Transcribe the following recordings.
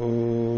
Oh.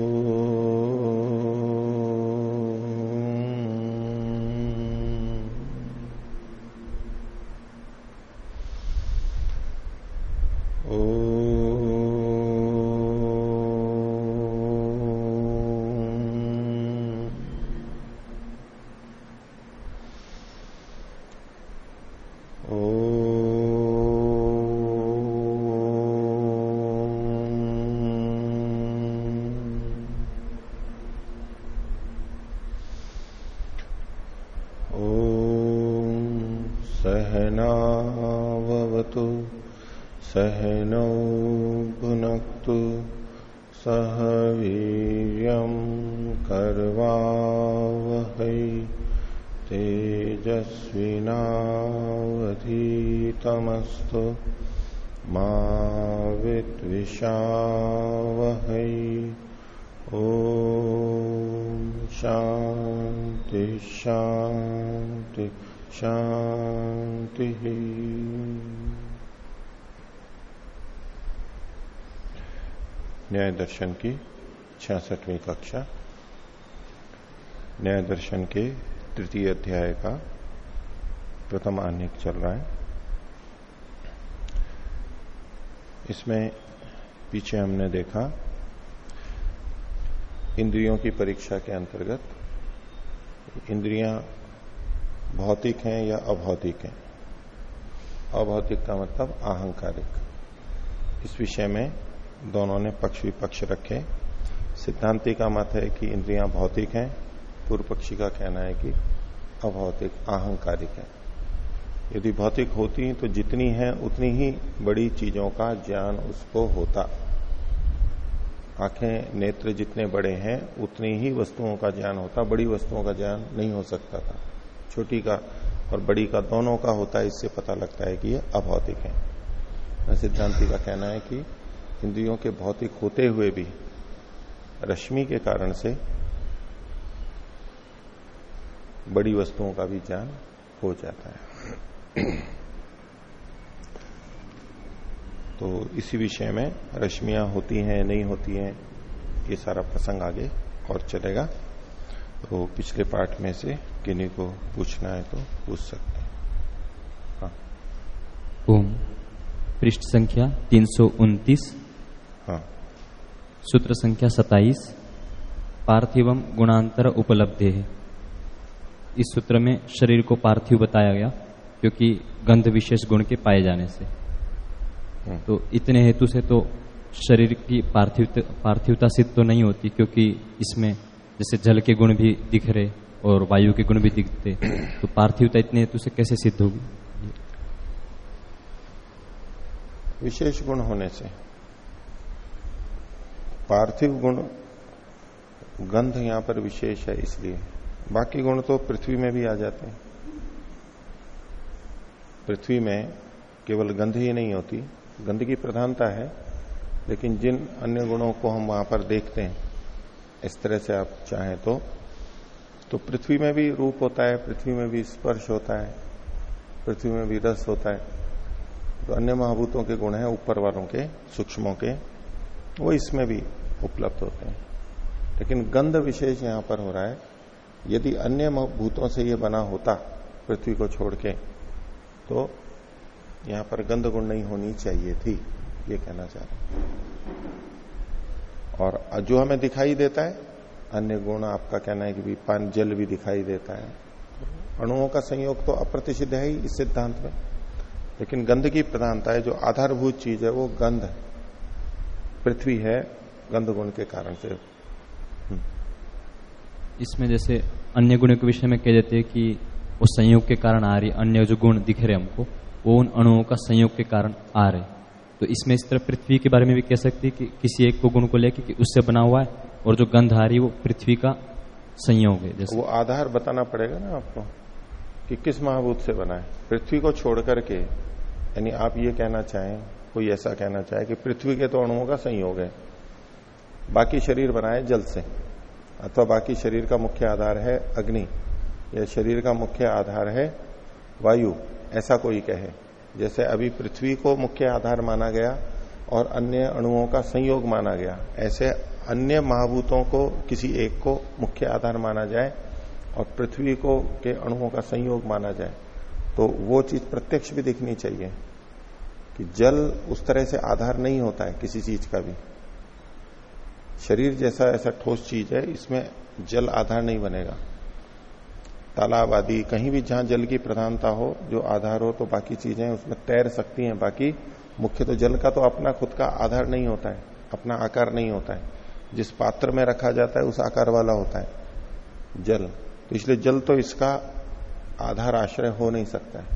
तेजस्विनावधीतमस्तु मा विद्विषावहै। ओ शान्ति शान्ति शांति न्याय दर्शन की छियासठवीं कक्षा। न्याय दर्शन के तृतीय अध्याय का प्रथम आनेक चल रहा है। इसमें पीछे हमने देखा इंद्रियों की परीक्षा के अंतर्गत इंद्रियाँ भौतिक हैं या अभौतिक हैं। अभौतिक का मतलब अहंकारिक। इस विषय में दोनों ने पक्ष विपक्ष रखे। सिद्धांति का मत है कि इंद्रियाँ भौतिक हैं, पूर्व पक्षी का कहना है कि अभौतिक, अहंकारिक है। यदि भौतिक होती तो जितनी है, उतनी ही बड़ी चीज़ों का ज्ञान उसको होता। आँखें, नेत्र जितने बड़े हैं, उतनी ही वस्तुओं का ज्ञान होता। बड़ी वस्तुओं का ज्ञान नहीं हो सकता था। छोटी का और बड़ी का दोनों का होता है, इससे पता लगता है कि ये अभौतिक है। सिद्धांति का कहना है कि इंद्रियों के भौतिक होते हुए भी, रश्मि के कारण से बड़ी वस्तुओं का भी ज्ञान हो जाता है। तो इसी विषय में रश्मियाँ होती हैं नहीं होती हैं ये सारा प्रसंग आगे और चलेगा। तो पिछले पाठ में से किन्हीं को पूछना है तो पूछ सकते हैं। हाँ। ओम। पृष्ठ संख्या तीन सौ उन्तीस। हाँ। सूत्र संख्या सताइस पार्थिवम गुणांतर उपलब्धि है। इस सूत्र में शरीर को पार्थिव बताया गया। क्योंकि गंध विशेष गुण के पाए जाने से। तो इतने हेतु से तो शरीर की पार्थिव पार्थिवता सिद्ध तो नहीं होती क्योंकि इसमें जैसे जल के गुण भी दिख रहे और वायु के गुण भी दिखते। तो पार्थिवता इतने हेतु से कैसे सिद्ध होगी? विशेष गुण होने से। पार्थिव गुण गंध यहाँ पर विशेष है इसलिए। बाकी गुण तो पृथ्वी में भी आ जाते हैं। पृथ्वी में केवल गंध ही नहीं होती। गंध की प्रधानता है, लेकिन जिन अन्य गुणों को हम वहाँ पर देखते हैं, इस तरह से आप चाहें तो तो पृथ्वी में भी रूप होता है, पृथ्वी में भी स्पर्श होता है, पृथ्वी में भी रस होता है। तो अन्य महाभूतों के गुण हैं, ऊपर वालों के, सूक्ष्मों के, वो इसमें भी उपलब्ध होते हैं। लेकिन गंध विशेष यहाँ पर हो रहा है। यदि अन्य भूतों से ये बना होता, पृथ्वी को छोड़ के तो यहाँ पर गंध गुण नहीं होनी चाहिए थी, ये कहना चाह रहे और जो हमें दिखाई देता है, अन्य गुण आपका कहना है कि भी पान जल भी दिखाई देता है। अणुओं का संयोग तो अप्रतिषिध है ही इस सिद्धांत में। लेकिन गंध की प्रधानता है, जो आधारभूत चीज़ है, वो गंध पृथ्वी है गंध गुण के कारण से। हम्म। इसमें जैसे अन्य गुणों के विषय में कह देते हैं कि वो संयोग के कारण आ रही, अन्य जो गुण दिख रहे हमको, वो उन अणुओं का संयोग के कारण आ रहे। तो इसमें इस तरह पृथ्वी के बारे में भी कह सकते हैं कि किसी एक को गुण को लेकर कि उससे बना हुआ है और जो गंध आ रही वो पृथ्वी का संयोग है, जैसे। वो आधार बताना पड़ेगा ना आपको कि किस महाभूत से बना है। पृथ्वी को छोड़ करके, यानी आप ये कहना चाहें, कोई ऐसा कहना चाहे कि पृथ्वी के तो अणुओं का संयोग है, बाकी शरीर बनाए जल से, अथवा बाकी शरीर का मुख्य आधार है अग्नि। या शरीर का मुख्य आधार है, वायु, ऐसा कोई कहे। जैसे अभी पृथ्वी को मुख्य आधार माना गया और अन्य अणुओं का संयोग माना गया, ऐसे अन्य महाभूतों को किसी एक को मुख्य आधार माना जाए और पृथ्वी को के अणुओं का संयोग माना जाए तो वो चीज़ प्रत्यक्ष भी दिखनी चाहिए कि जल उस तरह से आधार नहीं होता है किसी चीज़ का भी। शरीर जैसा ऐसा ठोस चीज़ है, इसमें जल आधार नहीं बनेगा। तालाब आदि, कहीं भी जहाँ जल की प्रधानता हो, जो आधार हो तो बाकी चीज़ें उसमें तैर सकती हैं। बाकी मुख्य तो जल का तो अपना खुद का आधार नहीं होता है, अपना आकार नहीं होता है। जिस पात्र में रखा जाता है, उस आकार वाला होता है, जल। तो इसलिए जल तो इसका आधार आश्रय हो नहीं सकता है।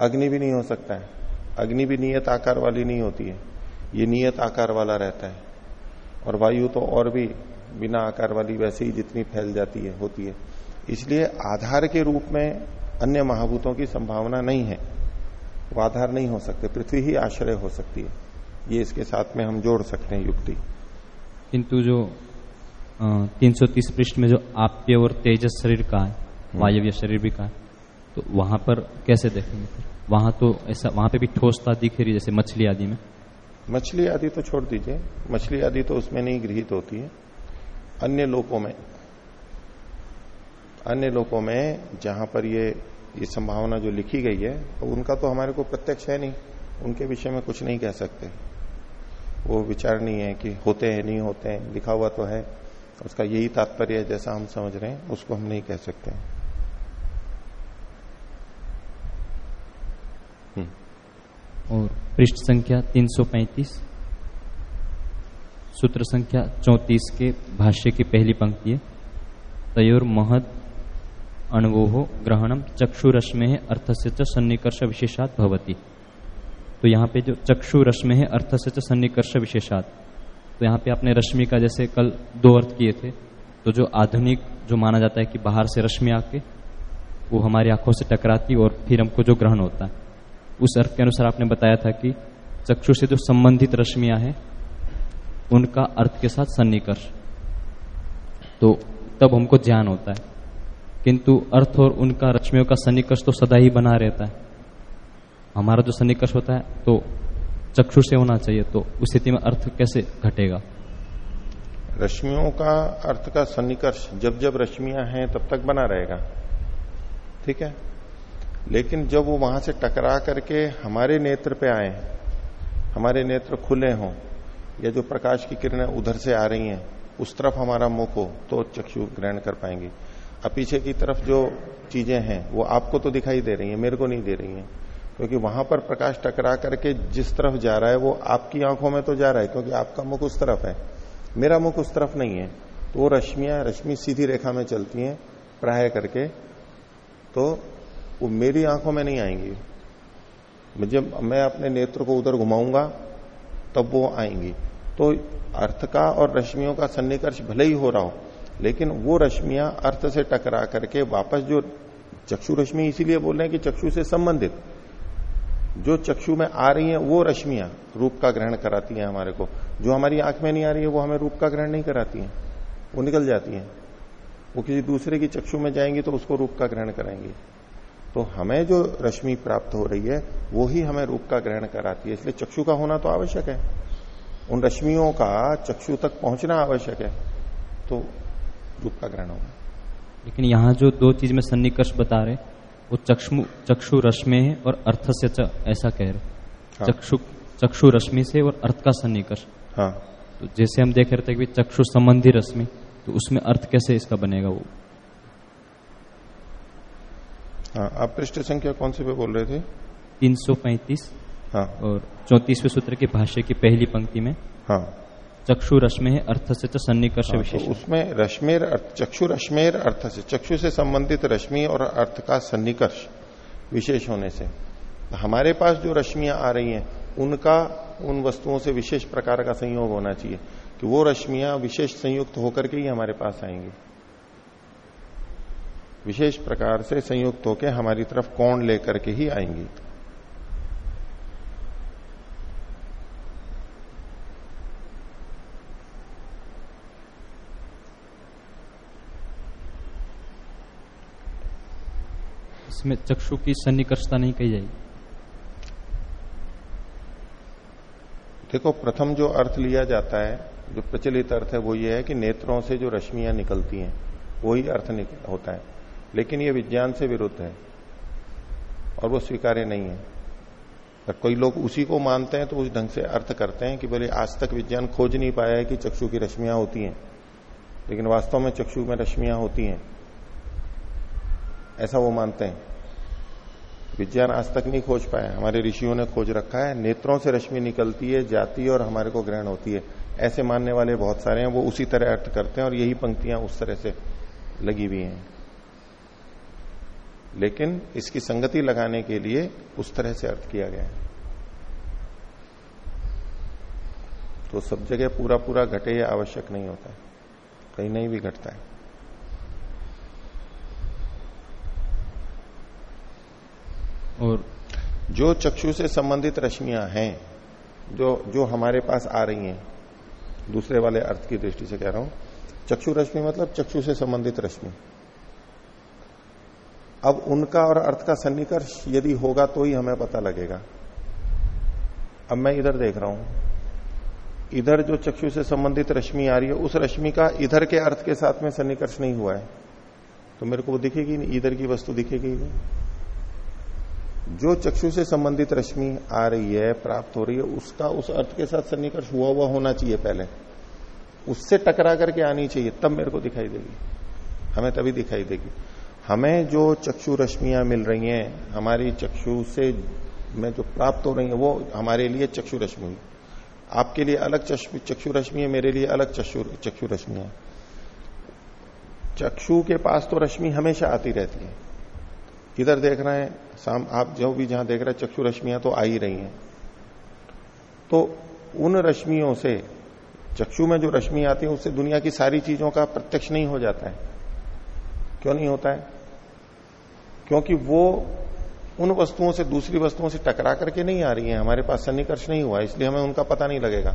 अग्नि भी नहीं हो सकता है। अग्नि भी नियत आकार वाली नहीं होती है। ये नियत आकार वाला रहता है। और वायु तो और भी बिना आकार वाली वैसे ही जितनी फैल जाती है होती है। इसलिए आधार के रूप में अन्य महाभूतों की संभावना नहीं है। वो आधार नहीं हो सकते पृथ्वी ही आश्रय हो सकती है। ये इसके साथ में हम जोड़ सकते हैं युक्ति। किंतु जो तीन सौ तीस पृष्ठ में जो आप्य और तेजस शरीर का है हम्म। वायव्य शरीर भी का है तो वहाँ पर कैसे देखेंगे फिर? वहाँ तो ऐसा वहाँ पे भी ठोसता दिख रही जैसे मछली आदि में। मछली आदि तो छोड़ दीजिए। मछली आदि तो उसमें नहीं गृहित होती है। अन्य लोकों में, अन्य लोकों में जहाँ पर ये ये संभावना जो लिखी गई है तो उनका तो हमारे को प्रत्यक्ष है नहीं, उनके विषय में कुछ नहीं कह सकते वो विचार नहीं है कि होते हैं, नहीं होते हैं, लिखा हुआ तो है, उसका यही तात्पर्य है जैसा हम समझ रहे हैं, उसको हम नहीं कह सकते। और पृष्ठ संख्या 335 सूत्र संख्या 34 के भाष्य की पहली पंक्ति है। तयोर महद अणवोह ग्रहणम चक्षु रश्मे है अर्थ से सन्निकर्ष विशेषात भवती। तो यहाँ पे जो चक्षु रश्मे है अर्थ से सन्निकर्ष विशेषात। तो यहाँ पे आपने रश्मि का जैसे कल दो अर्थ किए थे तो जो आधुनिक जो माना जाता है कि बाहर से रश्मि आके वो हमारी आँखों से टकराती और फिर हमको जो ग्रहण होता है। उस अर्थ के अनुसार आपने बताया था कि चक्षु से जो संबंधित रश्मियाँ हैं उनका अर्थ के साथ सन्निकर्ष। तो तब हमको ज्ञान होता है। किंतु अर्थ और उनका रश्मियों का सन्निकर्ष तो सदा ही बना रहता है। हमारा जो सन्निकर्ष होता है तो चक्षु से होना चाहिए तो उस स्थिति में अर्थ कैसे घटेगा? रश्मियों का अर्थ का सन्निकर्ष, जब जब रश्मियाँ हैं, तब तक बना रहेगा। ठीक है? लेकिन जब वो वहाँ से टकरा करके हमारे नेत्र पे आए, हमारे नेत्र खुले हों या जो प्रकाश की किरणें उधर से आ रही हैं, उस तरफ़ हमारा मुख हो तो चक्षु ग्रहण कर पाएँगे। अब पीछे की तरफ़ जो चीज़ें हैं, वो आपको तो दिखाई दे रही है, मेरे को नहीं दे रही है। क्योंकि वहाँ पर प्रकाश टकरा करके जिस तरफ़ जा रहा है, वो आपकी आँखों में तो जा रहा है, क्योंकि आपका मुख उस तरफ़ है। मेरा मुख उस तरफ़ नहीं है तो वो रश्मियाँ, रश्मि सीधी रेखा में चलती हैं, प्राय करके तो वो मेरी आँखों में नहीं आएँगी। मुझे, मैं अपने नेत्र को उधर घुमाऊँगा तब वो आएँगी। तो अर्थ का और रश्मियों का सन्निकर्ष भले ही हो रहा हो, लेकिन वो रश्मियाँ अर्थ से टकरा करके वापस जो चक्षु रश्मि इसीलिए बोल रहे हैं कि चक्षु से संबंधित, जो चक्षु में आ रही है वो रश्मियाँ रूप का ग्रहण कराती हैं हमारे को। जो हमारी आँख में नहीं आ रही है, वो हमें रूप का ग्रहण नहीं कराती है। वो निकल जाती है। वो किसी दूसरे की चक्षु में जाएँगी तो उसको रूप का ग्रहण कराएँगी। तो हमें जो रश्मि प्राप्त हो रही है वो ही हमें रूप का ग्रहण कराती है। इसलिए चक्षु का होना तो आवश्यक है। उन रश्मियों का चक्षु तक पहुँचना आवश्यक है तो रूप का ग्रहण होगा। लेकिन यहाँ जो दो चीज़ में सन्निकर्ष बता रहे वो चक्षु चक्षु रश्मि है और अर्थ से च, ऐसा कह रहे हाँ। चक्षु चक्षु रश्मि से और अर्थ का सन्निकर्ष। हाँ। तो जैसे हम देख रहे थे कि चक्षु संबंधी रश्मि तो उसमें अर्थ कैसे इसका बनेगा वो? हाँ आप पृष्ठ संख्या कौन से पे बोल रहे थे? तीन सौ पैंतीस हाँ। और चौतीसवें सूत्र के भाष्य की पहली पंक्ति में हाँ। चक्षु रश्मि अर्थ से तो सन्निकर्ष हाँ, विशेष तो उसमें रश्मेर चक्षु रश्मेर अर्थ से चक्षु से संबंधित रश्मि और अर्थ का सन्निकर्ष विशेष होने से। हमारे पास जो रश्मियाँ आ रही हैं उनका उन वस्तुओं से विशेष प्रकार का संयोग होना चाहिए कि वो रश्मियाँ विशेष संयुक्त होकर के ही हमारे पास आएँगी। विशेष प्रकार से संयुक्त होकर हमारी तरफ़ कौन लेकर के ही आएँगी। इसमें चक्षु की सन्निकर्षता नहीं कही जाएगी। देखो प्रथम जो अर्थ लिया जाता है जो प्रचलित अर्थ है वो ये है कि नेत्रों से जो रश्मियाँ निकलती हैं वही अर्थ होता है। लेकिन ये विज्ञान से विरुद्ध है। और वो स्वीकार्य नहीं है। अगर कोई लोग उसी को मानते हैं तो उस ढंग से अर्थ करते हैं कि बोले आज तक विज्ञान खोज नहीं पाया है कि चक्षु की रश्मियाँ होती हैं, लेकिन वास्तव में चक्षु में रश्मियाँ होती हैं। ऐसा वो मानते हैं। विज्ञान आज तक नहीं खोज पाया हमारे ऋषियों ने खोज रखा है, नेत्रों से रश्मि निकलती है, जाती है और हमारे को ग्रहण होती है। ऐसे मानने वाले बहुत सारे हैं, वो उसी तरह अर्थ करते हैं और यही पंक्तियाँ उस तरह से लगी हुई हैं। लेकिन इसकी संगति लगाने के लिए उस तरह से अर्थ किया गया है। तो सब जगह पूरा पूरा घटे या आवश्यक नहीं होता है। कहीं नहीं भी घटता है। और जो चक्षु से संबंधित रश्मियाँ हैं जो जो हमारे पास आ रही हैं दूसरे वाले अर्थ की दृष्टि से कह रहा हूँ चक्षु रश्मि मतलब चक्षु से संबंधित रश्मि। अब उनका और अर्थ का सन्निकर्ष यदि होगा तो ही हमें पता लगेगा। अब मैं इधर देख रहा हूँ। इधर जो चक्षु से संबंधित रश्मि आ रही है, उस रश्मि का इधर के अर्थ के साथ में सन्निकर्ष नहीं हुआ है। तो मेरे को वो दिखेगी नहीं? इधर की वस्तु दिखेगी नहीं? जो चक्षु से संबंधित रश्मि आ रही है, प्राप्त हो रही है, उसका उस अर्थ के साथ सन्निकर्ष हुआ हुआ होना चाहिए पहले। उससे टकरा करके आनी चाहिए, तब मेरे को दिखाई देगी। हमें तभी दिखाई देगी। हमें जो चक्षु रश्मियाँ मिल रही हैं, हमारी चक्षु से में जो प्राप्त हो रही है, वो हमारे लिए चक्षु रश्मि आपके लिए अलग चक्षु रश्मि है, मेरे लिए अलग चक्षु चक्षु रश्मि है। चक्षु के पास तो रश्मि हमेशा आती रहती है। इधर देख रहे हैं, साम, आप जो भी जहाँ देख रहे हैं, चक्षु रश्मियाँ तो आ ही रही हैं। तो उन रश्मियों से, चक्षु में जो रश्मि आती है, उससे दुनिया की सारी चीज़ों का प्रत्यक्ष नहीं हो जाता है। क्यों नहीं होता है? क्योंकि वो उन वस्तुओं से दूसरी वस्तुओं से टकरा करके नहीं आ रही है। हमारे पास सन्निकर्ष नहीं हुआ इसलिए हमें उनका पता नहीं लगेगा।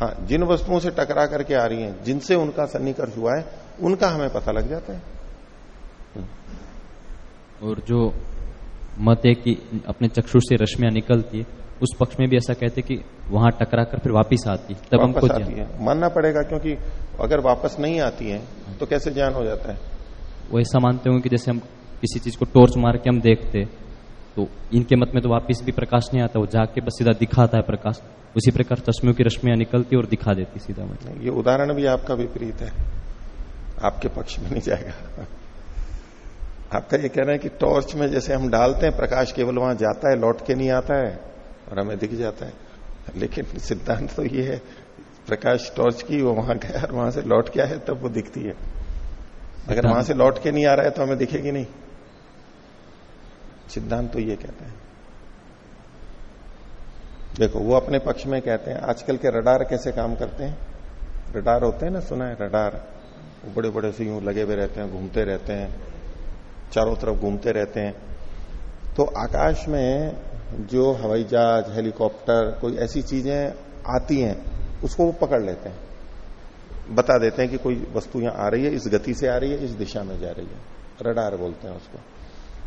हाँ जिन वस्तुओं से टकरा करके आ रही हैं जिनसे उनका सन्निकर्ष हुआ है उनका हमें पता लग जाता है। और जो मत है कि अपने चक्षु से रश्मियाँ निकलती है उस पक्ष में भी ऐसा कहते कि वहाँ टकरा कर फिर वापिस आती है तब हमको आती है। मानना पड़ेगा क्योंकि अगर वापस नहीं आती है तो कैसे ज्ञान हो जाता है? वो ऐसा मानते हो कि जैसे हम किसी चीज़ को टॉर्च मार के हम देखते तो इनके मत में तो वापिस भी प्रकाश नहीं आता, वो जाके बस सीधा दिखाता है प्रकाश। उसी प्रकार चश्मों की रश्मियाँ निकलती और दिखा देती सीधा मतलब। ये उदाहरण भी आपका विपरीत है। आपके पक्ष में नहीं जाएगा। आपका ये कह रहे हैं कि टॉर्च में जैसे हम डालते हैं, प्रकाश केवल वहाँ जाता है, लौट के नहीं आता है, और हमें दिख जाता है। लेकिन सिद्धांत तो ये है, प्रकाश टॉर्च की, वो वहाँ गया और वहाँ से लौट के आए तब वो दिखती है। अगर वहाँ से लौट के नहीं आ रहा है तो हमें दिखेगी नहीं। सिद्धांत तो ये कहते हैं। देखो वो अपने पक्ष में कहते हैं आजकल के रडार कैसे काम करते हैं? रडार होते हैं ना सुना है रडार? वो बड़े बड़े से यूँ लगे हुए रहते हैं घूमते रहते हैं चारों तरफ़ घूमते रहते हैं। तो आकाश में जो हवाई जहाज़ हेलीकॉप्टर कोई ऐसी चीज़ें आती हैं उसको वो पकड़ लेते हैं। बता देते हैं कि कोई वस्तु यहाँ आ रही है, इस गति से आ रही है, इस दिशा में जा रही है। रडार बोलते हैं उसको।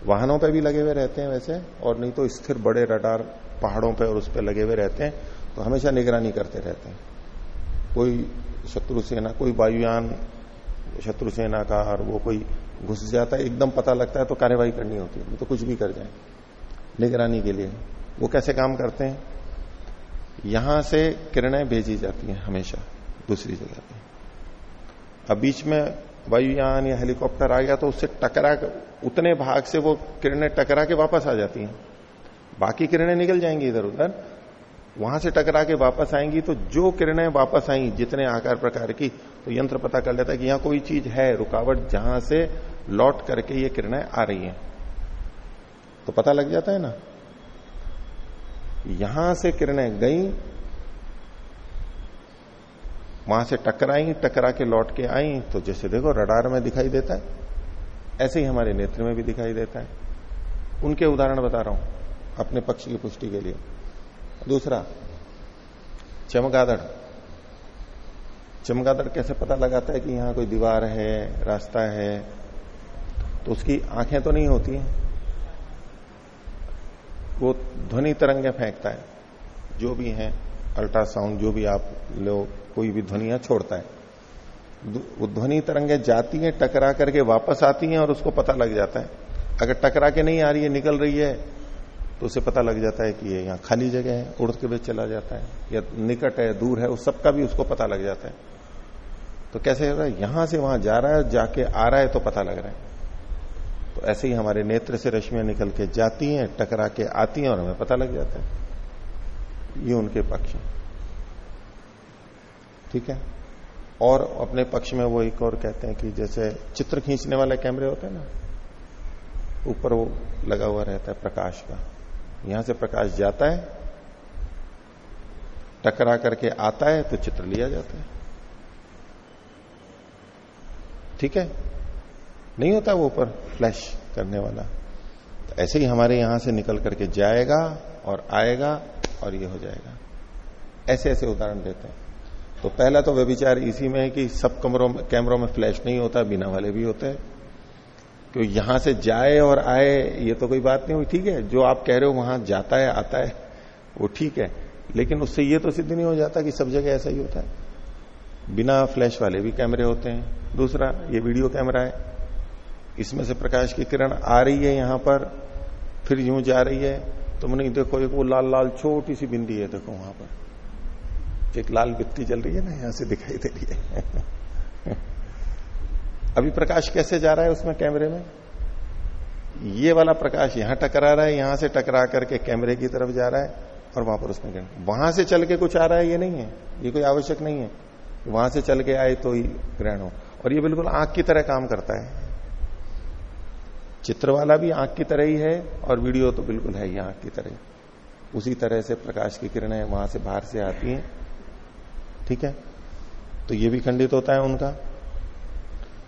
वाहनों पे भी लगे हुए रहते हैं वैसे, और नहीं तो स्थिर बड़े रडार पहाड़ों पे और उस पर लगे हुए रहते हैं तो हमेशा निगरानी करते रहते हैं। कोई शत्रु सेना, कोई वायुयान, शत्रु सेना का और वो कोई घुस जाता है, एकदम पता लगता है तो कार्यवाही करनी होती है तो कुछ भी कर जाए। निगरानी के लिए। वो कैसे काम करते हैं? यहाँ से किरणें भेजी जाती हैं हमेशा, दूसरी जगह। अब बीच में वायुयान या हेलीकॉप्टर आ गया तो उससे टकरा उतने भाग से वो किरणें टकरा के वापस आ जाती हैं। बाकी किरणें निकल जाएँगी इधर उधर। वहाँ से टकरा के वापस आएँगी तो जो किरणें वापस आई, जितने आकार प्रकार की तो यंत्र पता कर लेता है कि यहाँ कोई चीज़ है रुकावट जहाँ से लौट करके ये किरणें आ रही हैं। तो पता लग जाता है ना? यहाँ से किरणें गई वहाँ से टकराई, टकरा के लौट के आई तो जैसे देखो रडार में दिखाई देता है, ऐसे ही हमारे नेत्र में भी दिखाई देता है। उनके उदाहरण बता रहा हूँ, अपने पक्ष की पुष्टि के लिए। दूसरा, चमगादड़। चमगादड़ कैसे पता लगाता है कि यहाँ कोई दीवार है, रास्ता है? तो उसकी आँखें तो नहीं होती हैं। वो ध्वनि तरंगे फेंकता है। जो भी है, अल्ट्रासाउंड, जो भी आप लो कोई भी ध्वनिया छोड़ता है। ध्वनि तरंगे जाती हैं, टकरा करके वापस आती हैं और उसको पता लग जाता है। अगर टकरा के नहीं आ रही है, निकल रही है तो उसे पता लग जाता है कि ये यहाँ खाली जगह है, उड़ के भी चला जाता है, या निकट है, दूर है, उस सबका भी उसको पता लग जाता है। तो कैसे हो रहा है? यहाँ से वहाँ जा रहा है, जाके आ रहा है तो पता लग रहा है। तो ऐसे ही हमारे नेत्र से रश्मियाँ निकल के जाती हैं, टकरा के आती हैं और हमें पता लग जाता है। ये उनके पक्ष है। ठीक है? और अपने पक्ष में वो एक और कहते हैं कि जैसे चित्र खींचने वाले कैमरे होते हैं ना, ऊपर वो लगा हुआ रहता है प्रकाश का। यहाँ से प्रकाश जाता है, टकरा करके आता है तो चित्र लिया जाता है। ठीक है? नहीं होता वो ऊपर फ्लैश करने वाला। तो ऐसे ही हमारे यहाँ से निकल करके जाएगा और आएगा और ये हो जाएगा। ऐसे ऐसे उदाहरण देते हैं। तो पहला तो व्यविचार इसी में है कि सब कमरों में, कैमरों में फ्लैश नहीं होता, बिना वाले भी होते हैं। क्यों, यहाँ से जाए और आए, ये तो कोई बात नहीं हुई, ठीक है। जो आप कह रहे हो वहाँ जाता है, आता है, वो ठीक है। लेकिन उससे ये तो सिद्ध नहीं हो जाता कि सब जगह ऐसा ही होता है। बिना फ्लैश वाले भी कैमरे होते हैं। दूसरा, ये वीडियो कैमरा है। इसमें से प्रकाश की किरण आ रही है यहाँ पर, फिर यूँ जा रही है। तो मैंने देखो, एक वो लाल लाल छोटी सी बिंदी है, देखो वहाँ पर। एक लाल बित्ती जल रही है ना, यहाँ से दिखाई दे रही है। अभी प्रकाश कैसे जा रहा है उसमें कैमरे में? ये वाला प्रकाश यहाँ टकरा रहा है, यहाँ से टकरा करके कैमरे की तरफ़ जा रहा है और वहाँ पर उसमें ग्रहण वहाँ से चल के कुछ आ रहा है, ये नहीं है। ये कोई आवश्यक नहीं है। वहाँ से चल के आए तो ही ग्रहण हो। और ये बिल्कुल आँख की तरह काम करता है। चित्र वाला भी आँख की तरह ही है और वीडियो तो बिल्कुल है ही आँख की तरह उसी तरह से प्रकाश की किरणें वहाँ से बाहर से आती हैं। ठीक है? तो ये भी खंडित होता है उनका।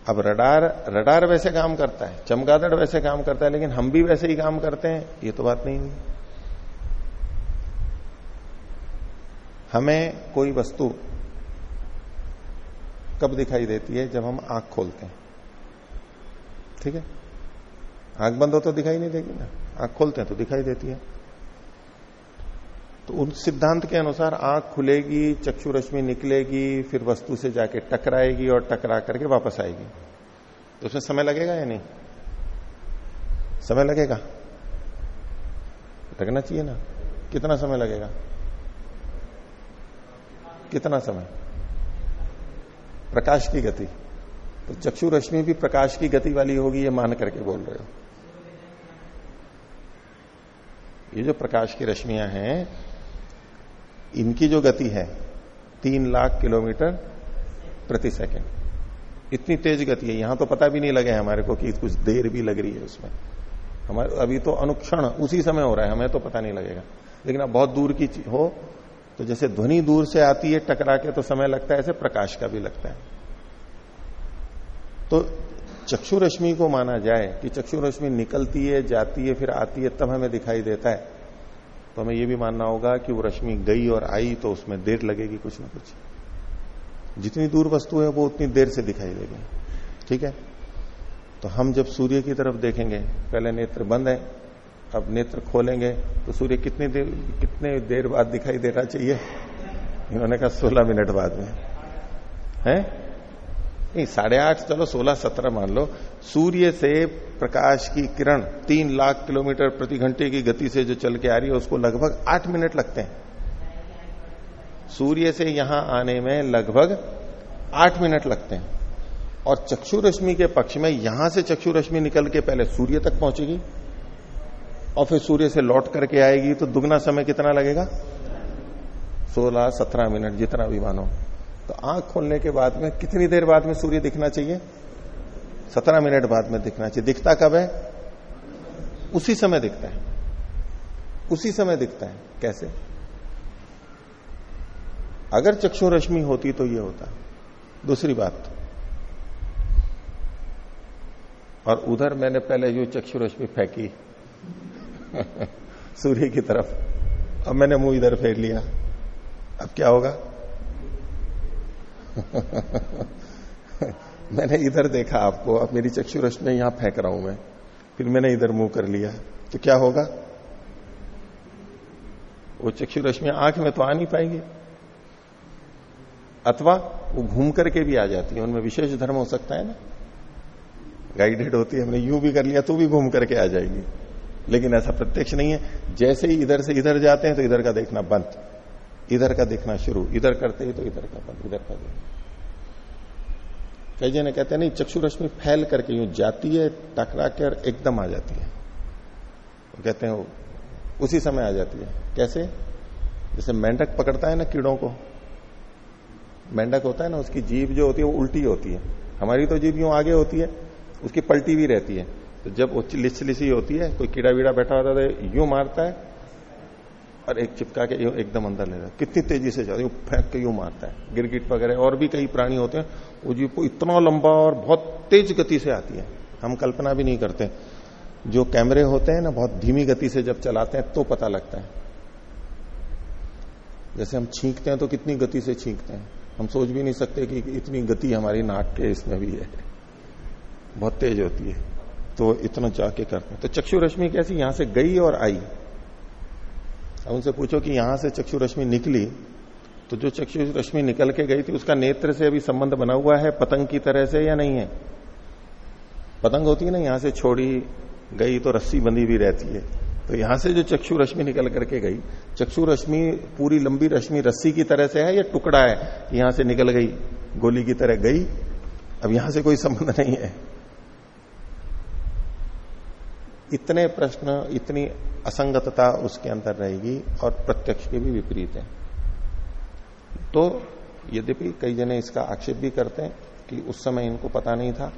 अब रडार रडार वैसे काम करता है, चमगादड़ वैसे काम करता है, लेकिन हम भी वैसे ही काम करते हैं, ये तो बात नहीं हुई हमें कोई वस्तु कब दिखाई देती है? जब हम आँख खोलते हैं। ठीक है? आँख बंद हो तो दिखाई नहीं देगी ना? आँख खोलते हैं तो दिखाई देती है। तो उन सिद्धांत के अनुसार आँख खुलेगी, चक्षु रश्मि निकलेगी, फिर वस्तु से जाके टकराएगी और टकरा करके वापस आएगी। तो उसमें समय लगेगा या नहीं? समय लगेगा। लगना चाहिए ना। कितना समय लगेगा? कितना समय? प्रकाश की गति। तो चक्षु रश्मि भी प्रकाश की गति वाली होगी, ये मान करके बोल रहे हो। ये जो प्रकाश की रश्मियाँ हैं इनकी जो गति है, तीन लाख किलोमीटर प्रति सेकंड। इतनी तेज गति है। यहाँ तो पता भी नहीं लगे हमारे को कि कुछ देर भी लग रही है उसमें। हमारे, अभी तो अनुक्षण उसी समय हो रहा है, हमें तो पता नहीं लगेगा। लेकिन अब बहुत दूर की हो तो जैसे ध्वनि दूर से आती है टकरा के तो समय लगता है, ऐसे प्रकाश का भी लगता है। तो चक्षु रश्मि को माना जाए कि चक्षु रश्मि निकलती है, जाती है, फिर आती है, तब हमें दिखाई देता है। तो हमें यह भी मानना होगा कि वो रश्मि गई और आई तो उसमें देर लगेगी कुछ ना कुछ। जितनी दूर वस्तु है, वो उतनी देर से दिखाई देगी। ठीक है? तो हम जब सूर्य की तरफ़ देखेंगे, पहले नेत्र बंद है, अब नेत्र खोलेंगे तो सूर्य कितनी देर, कितने देर बाद दिखाई देना चाहिए? इन्होंने कहा सोलह मिनट बाद में। है? नहीं, साढ़े आठ, चलो सोलह, सत्रह मान लो। सूर्य से प्रकाश की किरण तीन लाख किलोमीटर प्रति घंटे की गति से जो चल के आ रही है, उसको लगभग आठ मिनट लगते हैं। सूर्य से यहाँ आने में लगभग आठ मिनट लगते हैं। और चक्षु रश्मि के पक्ष में, यहाँ से चक्षु रश्मि निकल के पहले सूर्य तक पहुंचेगी, और फिर सूर्य से लौट करके आएगी तो दुगना समय कितना लगेगा? सोलह, सत्रह मिनट, जितना भी मानो। तो आँख खोलने के बाद में कितनी देर बाद में सूर्य दिखना चाहिए? सत्रह मिनट बाद में दिखना चाहिए। दिखता कब है? उसी समय दिखता है। उसी समय दिखता है। कैसे? अगर चक्षु रश्मि होती तो ये होता। दूसरी बात। और उधर मैंने पहले जो चक्षु रश्मि फेंकी। सूर्य की तरफ़। अब मैंने मुँह इधर फेर लिया। अब क्या होगा? मैंने इधर देखा आपको, अब मेरी चक्षु रश्मि यहाँ फेंक रहा हूँ मैं। फिर मैंने इधर मुँह कर लिया। तो क्या होगा? वो चक्षु रश्मि आँख में तो आ नहीं पाएँगे। अथवा वो घूम करके भी आ जाती है। उनमें विशेष धर्म हो सकता है ना? गाइडेड होती है। हमने यूँ भी कर लिया तो भी घूम करके आ जाएगी। लेकिन ऐसा प्रत्यक्ष नहीं है। जैसे ही इधर से इधर जाते हैं तो इधर का देखना बंद। इधर का देखना शुरू, इधर करते ही तो इधर का बंद, इधर का देखना कई जने कहते हैं, नहीं चक्षु रश्मि फैल करके यूँ जाती है टकरा के और एकदम आ जाती है। वो कहते हैं उसी समय आ जाती है। कैसे? जैसे मेंढक पकड़ता है ना कीड़ों को। मेंढक होता है ना, उसकी जीभ जो होती है, वो उल्टी होती है। हमारी तो जीभ यूँ आगे होती है, उसकी पलटी भी रहती है। तो जब वो लिसी होती है, कोई कीड़ा वीड़ा बैठा होता है तो यूँ मारता है और एक चिपका के एकदम अंदर ले जाता कितनी तेज़ी से जाती है फेंक के यूँ मारता है। गिरगिट वगैरह, और भी कई प्राणी होते हैं, वो जीव को इतना लंबा और बहुत तेज गति से आती है। हम कल्पना भी नहीं करते। जो कैमरे होते हैं ना, बहुत धीमी गति से जब चलाते हैं तो पता लगता है। जैसे हम छींकते हैं तो कितनी गति से छींकते हैं। हम सोच भी नहीं सकते कि इतनी गति हमारी नाक के इसमें भी है। बहुत तेज होती है। तो इतना जाके करते हैं। तो चक्षु रश्मि कैसी, यहाँ से गई और आई। अब उनसे पूछो कि यहाँ से चक्षु रश्मि निकली तो जो चक्षु रश्मि निकल के गई थी, उसका नेत्र से अभी संबंध बना हुआ है, पतंग की तरह से या नहीं है? पतंग होती है ना, यहाँ से छोड़ी गई तो रस्सी बंधी भी रहती है। तो यहाँ से जो चक्षु रश्मि निकल करके गई, चक्षु रश्मि पूरी लंबी रश्मि रस्सी की तरह से है या टुकड़ा है यहाँ से निकल गई, गोली की तरह गई? अब यहाँ से कोई संबंध नहीं है। इतने प्रश्न, इतनी असंगतता उसके अंदर रहेगी और प्रत्यक्ष के भी विपरीत है। तो यद्यपि कई जने इसका आक्षेप भी करते हैं कि उस समय इनको पता नहीं था।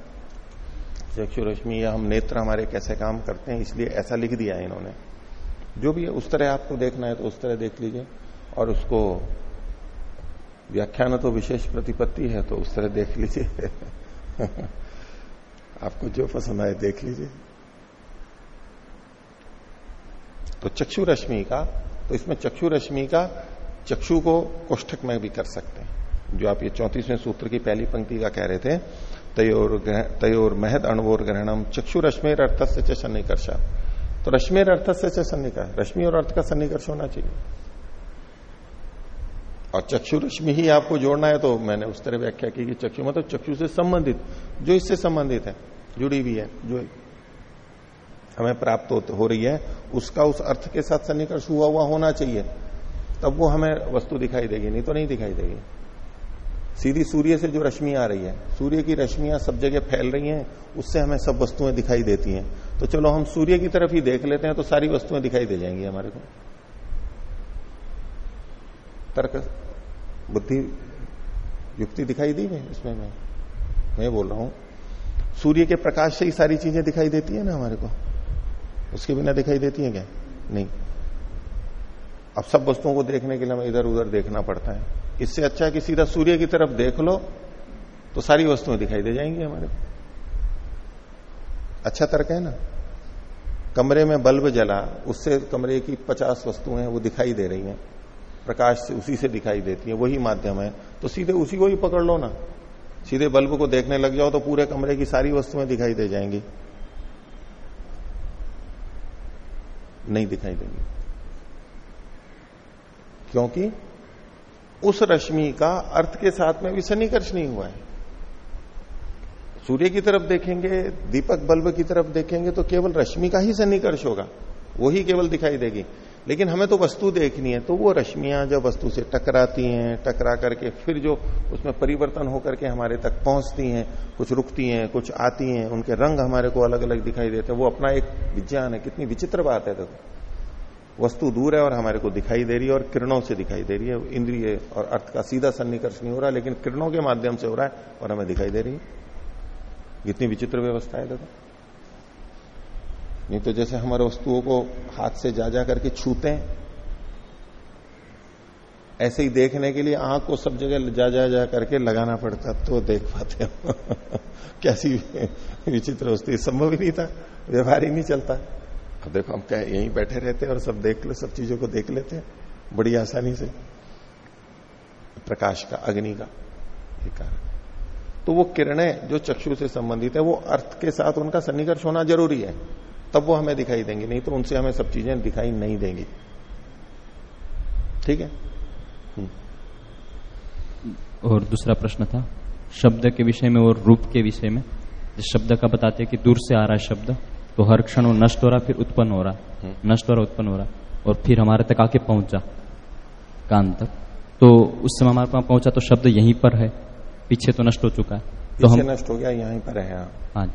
चक्षु रश्मि या हम नेत्र हमारे कैसे काम करते हैं, इसलिए ऐसा लिख दिया है इन्होंने। जो भी है, उस तरह आपको देखना है तो उस तरह देख लीजिए। और उसको व्याख्यान तो विशेष प्रतिपत्ति है तो उस तरह देख लीजिए। आपको जो पसंद आए, देख लीजिए। तो चक्षु रश्मि का तो इसमें चक्षु रश्मि का चक्षु को कोष्ठक में भी कर सकते हैं। जो आप ये चौतीसवें सूत्र की पहली पंक्ति का कह रहे थे, तयोर तयोर महद अणवोर ग्रहणम चक्षु रश्मिर अर्थ से सन्निकर्ष। तो रश्मिर अर्थ से सन्निकर्ष, रश्मि और अर्थ का सन्निकर्ष होना चाहिए। और चक्षु रश्मि ही आपको जोड़ना है तो मैंने उस तरह व्याख्या की कि चक्षु मतलब चक्षु से संबंधित, जो इससे संबंधित है, जुड़ी हुई है, जो हमें प्राप्त हो, हो रही है उसका उस अर्थ के साथ सन्निकर्ष हुआ हुआ होना चाहिए। तब वो हमें वस्तु दिखाई देगी नहीं तो नहीं दिखाई देगी। सीधी सूर्य से जो रश्मि आ रही है सूर्य की रश्मियाँ सब जगह फैल रही हैं उससे हमें सब वस्तुएँ दिखाई देती हैं। तो चलो हम सूर्य की तरफ़ ही देख लेते हैं तो सारी वस्तुएँ दिखाई दे जाएँगी हमारे को। तर्क बुद्धि युक्ति दिखाई दी मैं इसमें मैं? मैं बोल रहा हूँ। सूर्य के प्रकाश से ही सारी चीज़ें दिखाई देती है ना हमारे को। उसके बिना दिखाई देती है क्या? नहीं। अब सब वस्तुओं को देखने के लिए हमें इधर उधर देखना पड़ता है। इससे अच्छा है कि सीधा सूर्य की तरफ़ देख लो तो सारी वस्तुएँ दिखाई दे जाएँगी हमारे अच्छा तर्क है ना? कमरे में बल्ब जला, उससे कमरे की पचास वस्तुएँ वो दिखाई दे रही हैं। प्रकाश से उसी से दिखाई देती है, वही माध्यम है। तो सीधे उसी को ही पकड़ लो ना। सीधे बल्ब को देखने लग जाओ तो पूरे कमरे की सारी वस्तुएँ दिखाई दे जाएँगी। नहीं दिखाई देंगी। क्योंकि उस रश्मि का अर्थ के साथ में भी सन्निकर्ष नहीं हुआ है। सूर्य की तरफ़ देखेंगे, दीपक बल्ब की तरफ़ देखेंगे तो केवल रश्मि का ही सन्निकर्ष होगा वही केवल दिखाई देगी। लेकिन हमें तो वस्तु देखनी है तो वो रश्मियाँ जब वस्तु से टकराती हैं, टकरा करके फिर जो उसमें परिवर्तन होकर के हमारे तक पहुँचती हैं, कुछ रुकती हैं, कुछ आती हैं, उनके रंग हमारे को अलग अलग दिखाई देते हैं, वो अपना एक विज्ञान है, कितनी विचित्र बात है देखो। वस्तु दूर है और हमारे को दिखाई दे रही है और किरणों से दिखाई दे रही है, इंद्रिय और अर्थ का सीधा सन्निकर्ष नहीं हो रहा, लेकिन किरणों के माध्यम से हो रहा है और हमें दिखाई दे रही है। कितनी विचित्र व्यवस्था है देखो। नहीं तो जैसे हमारे वस्तुओं को हाथ से जा जा करके छूते हैं। ऐसे ही देखने के लिए आँख को सब जगह जा जा जा करके लगाना पड़ता तो देख पाते हो। कैसी विचित्र वस्तु संभव ही नहीं था, व्यवहार ही नहीं चलता। अब देखो, हम क्या यहीं बैठे रहते हैं और सब देख लो, सब चीज़ों को देख लेते हैं, बड़ी आसानी से। प्रकाश का, अग्नि का कारण। तो वो किरणें जो चक्षु से संबंधित है, वो अर्थ के साथ उनका सन्निकर्ष होना ज़रूरी है। तब वो हमें दिखाई देंगे नहीं तो उनसे हमें सब चीज़ें दिखाई नहीं देंगी। ठीक है? और दूसरा प्रश्न था शब्द के विषय में और रूप के विषय में। जिस शब्द का बताते हैं कि दूर से आ रहा है शब्द तो हर क्षण वो नष्ट हो रहा फिर उत्पन्न हो रहा। नष्ट हो रहा उत्पन्न हो रहा और फिर हमारे तक आके पहुँचा कान तक। तो उस समय हमारे पास पहुँचा तो शब्द यहीं पर है पीछे तो नष्ट हो चुका है। तो हम नष्ट हो गया यहीं पर है हाँ। हाँ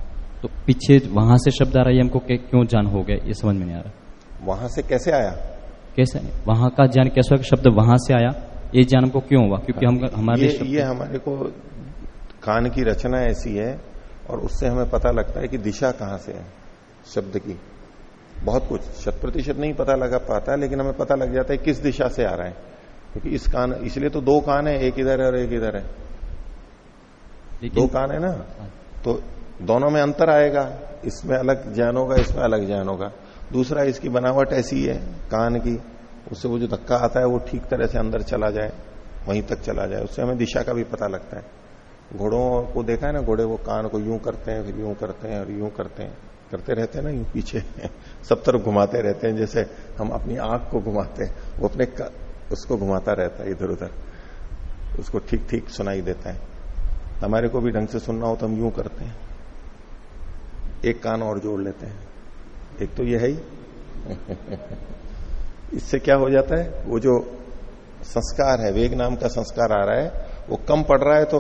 तो पीछे वहाँ से शब्द आ रहा है हमको क्यों जान हो गया ये समझ में नहीं आ रहा। वहाँ से कैसे आया? कैसे वहाँ का ज्ञान कैसे हुआ शब्द वहाँ से आया? ये ज्ञान हमको क्यों हुआ? क्योंकि हम हमारे ये, ये हमारे को कान की रचना ऐसी है और उससे हमें पता लगता है कि दिशा कहाँ से है शब्द की। बहुत कुछ शत प्रतिशत नहीं पता लगा पाता है लेकिन हमें पता लग जाता है किस दिशा से आ रहा है। क्योंकि इस कान इसलिए तो दो कान है एक इधर है और एक इधर है। दो कान है ना? तो दोनों में अंतर आएगा, इसमें अलग ज्ञान होगा, इसमें अलग ज्ञान होगा। दूसरा, इसकी बनावट ऐसी है, कान की, उससे वो जो धक्का आता है, वो ठीक तरह से अंदर चला जाए, वहीं तक चला जाए, उससे हमें दिशा का भी पता लगता है। घोड़ों को देखा है ना, घोड़े वो कान को यूँ करते हैं, फिर यूँ करते हैं, और यूँ करते हैं, करते रहते हैं ना, यूँ पीछे, सब तरफ़ घुमाते रहते हैं, जैसे हम अपनी आँख को घुमाते हैं, वो अपने उसको घुमाता रहता है इधर उधर, उसको ठीक ठीक सुनाई देता है। हमारे को भी ढंग से सुनना हो तो हम यूँ करते हैं। एक कान और जोड़ लेते हैं। एक तो ये है ही। इससे क्या हो जाता है? वो जो संस्कार है, वेग नाम का संस्कार आ रहा है, वो कम पड़ रहा है तो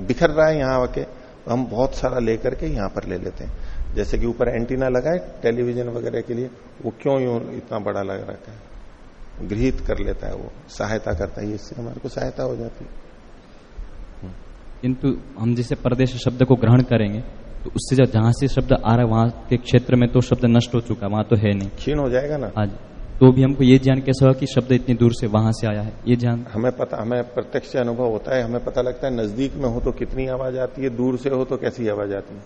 बिखर रहा है यहाँ आके। तो हम बहुत सारा लेकर के यहाँ पर ले लेते हैं। जैसे कि ऊपर एंटीना लगा है टेलीविज़न वगैरह के लिए, वो क्यों यूँ इतना बड़ा लग रखा है? गृहित कर लेता है वो, सहायता करता है। इससे हमारे को सहायता हो जाती है। किंतु हम जैसे परदेश शब्द को ग्रहण करेंगे तो उससे जब जहाँ से शब्द आ रहा है वहाँ के क्षेत्र में तो शब्द नष्ट हो चुका वहाँ तो है नहीं। क्षीण हो जाएगा ना? आज तो भी हमको ये ज्ञान कैसा हुआ कि शब्द इतनी दूर से वहाँ से आया है? ये ज्ञान। हमें पता हमें प्रत्यक्ष अनुभव होता है हमें पता लगता है नज़दीक में हो तो कितनी आवाज़ आती है दूर से हो तो कैसी आवाज़ आती है।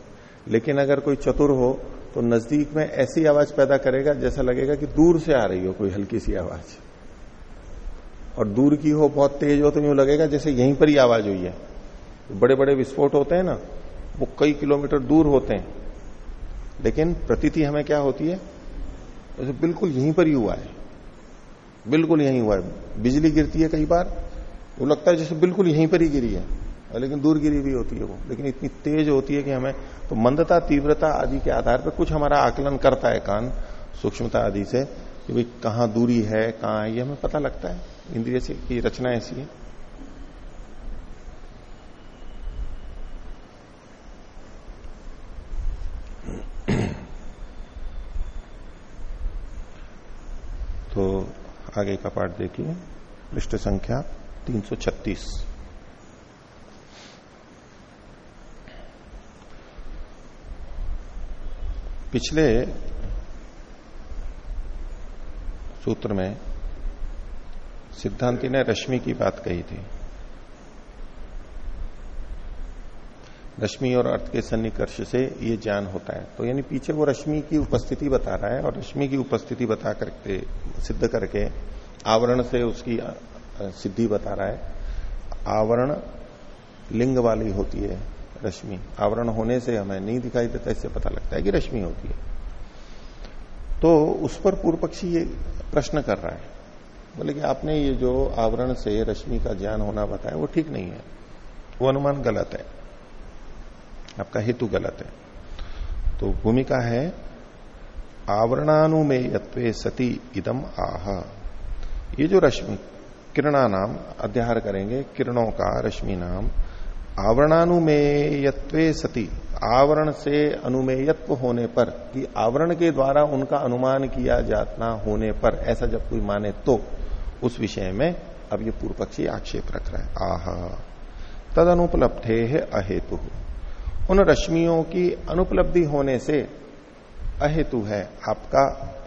लेकिन अगर कोई चतुर हो तो नज़दीक में ऐसी आवाज़ पैदा करेगा जैसा लगेगा कि दूर से आ रही हो कोई हल्की सी आवाज़। और दूर की हो बहुत तेज हो तो यूँ लगेगा जैसे यहीं पर ही आवाज़ हुई है। बड़े बड़े विस्फोट होते हैं ना वो कई किलोमीटर दूर होते हैं। लेकिन प्रतीति हमें क्या होती है? जैसे बिल्कुल यहीं पर ही हुआ है। बिल्कुल यहीं हुआ है। बिजली गिरती है कई बार। वो लगता है जैसे बिल्कुल यहीं पर ही गिरी है। लेकिन दूर गिरी भी होती है वो। लेकिन इतनी तेज होती है कि हमें तो मंदता, तीव्रता आदि के आधार पर कुछ हमारा आकलन करता है कान सूक्ष्मता आदि से कि भाई कहाँ दूरी है, कहाँ है, ये हमें पता लगता है। इंद्रिय से की रचना ऐसी है। तो आगे का पाठ देखिए। पृष्ठ संख्या 336 पिछले सूत्र में सिद्धांति ने रश्मि की बात कही थी। रश्मि और अर्थ के सन्निकर्ष से ये ज्ञान होता है। तो यानी पीछे वो रश्मि की उपस्थिति बता रहा है और रश्मि की उपस्थिति बता करके, सिद्ध करके आवरण से उसकी सिद्धि बता रहा है। आवरण लिंग वाली होती है रश्मि। आवरण होने से हमें नहीं दिखाई देता, इससे पता लगता है कि रश्मि होती है। तो उस पर पूर्व पक्षी ये प्रश्न कर रहा है। बोले कि आपने ये जो आवरण से रश्मि का ज्ञान होना बताया, वो ठीक नहीं है। वो अनुमान गलत है। आपका हेतु गलत है। तो भूमिका है, आवरणानुमेयत्वे सती इदम आह। ये जो रश्मि, किरणा नाम अध्याहार करेंगे, किरणों का रश्मि नाम, आवरणानुमेयत्वे सती, आवरण से अनुमेयत्व होने पर, कि आवरण के द्वारा उनका अनुमान किया जातना होने पर, ऐसा जब कोई माने तो उस विषय में अब ये पूर्व पक्षी आक्षेप रख रहा है। आह। तद अनुपलब्धे है अहेतु। उन रश्मियों की अनुपलब्धि होने से अहेतु है, आपका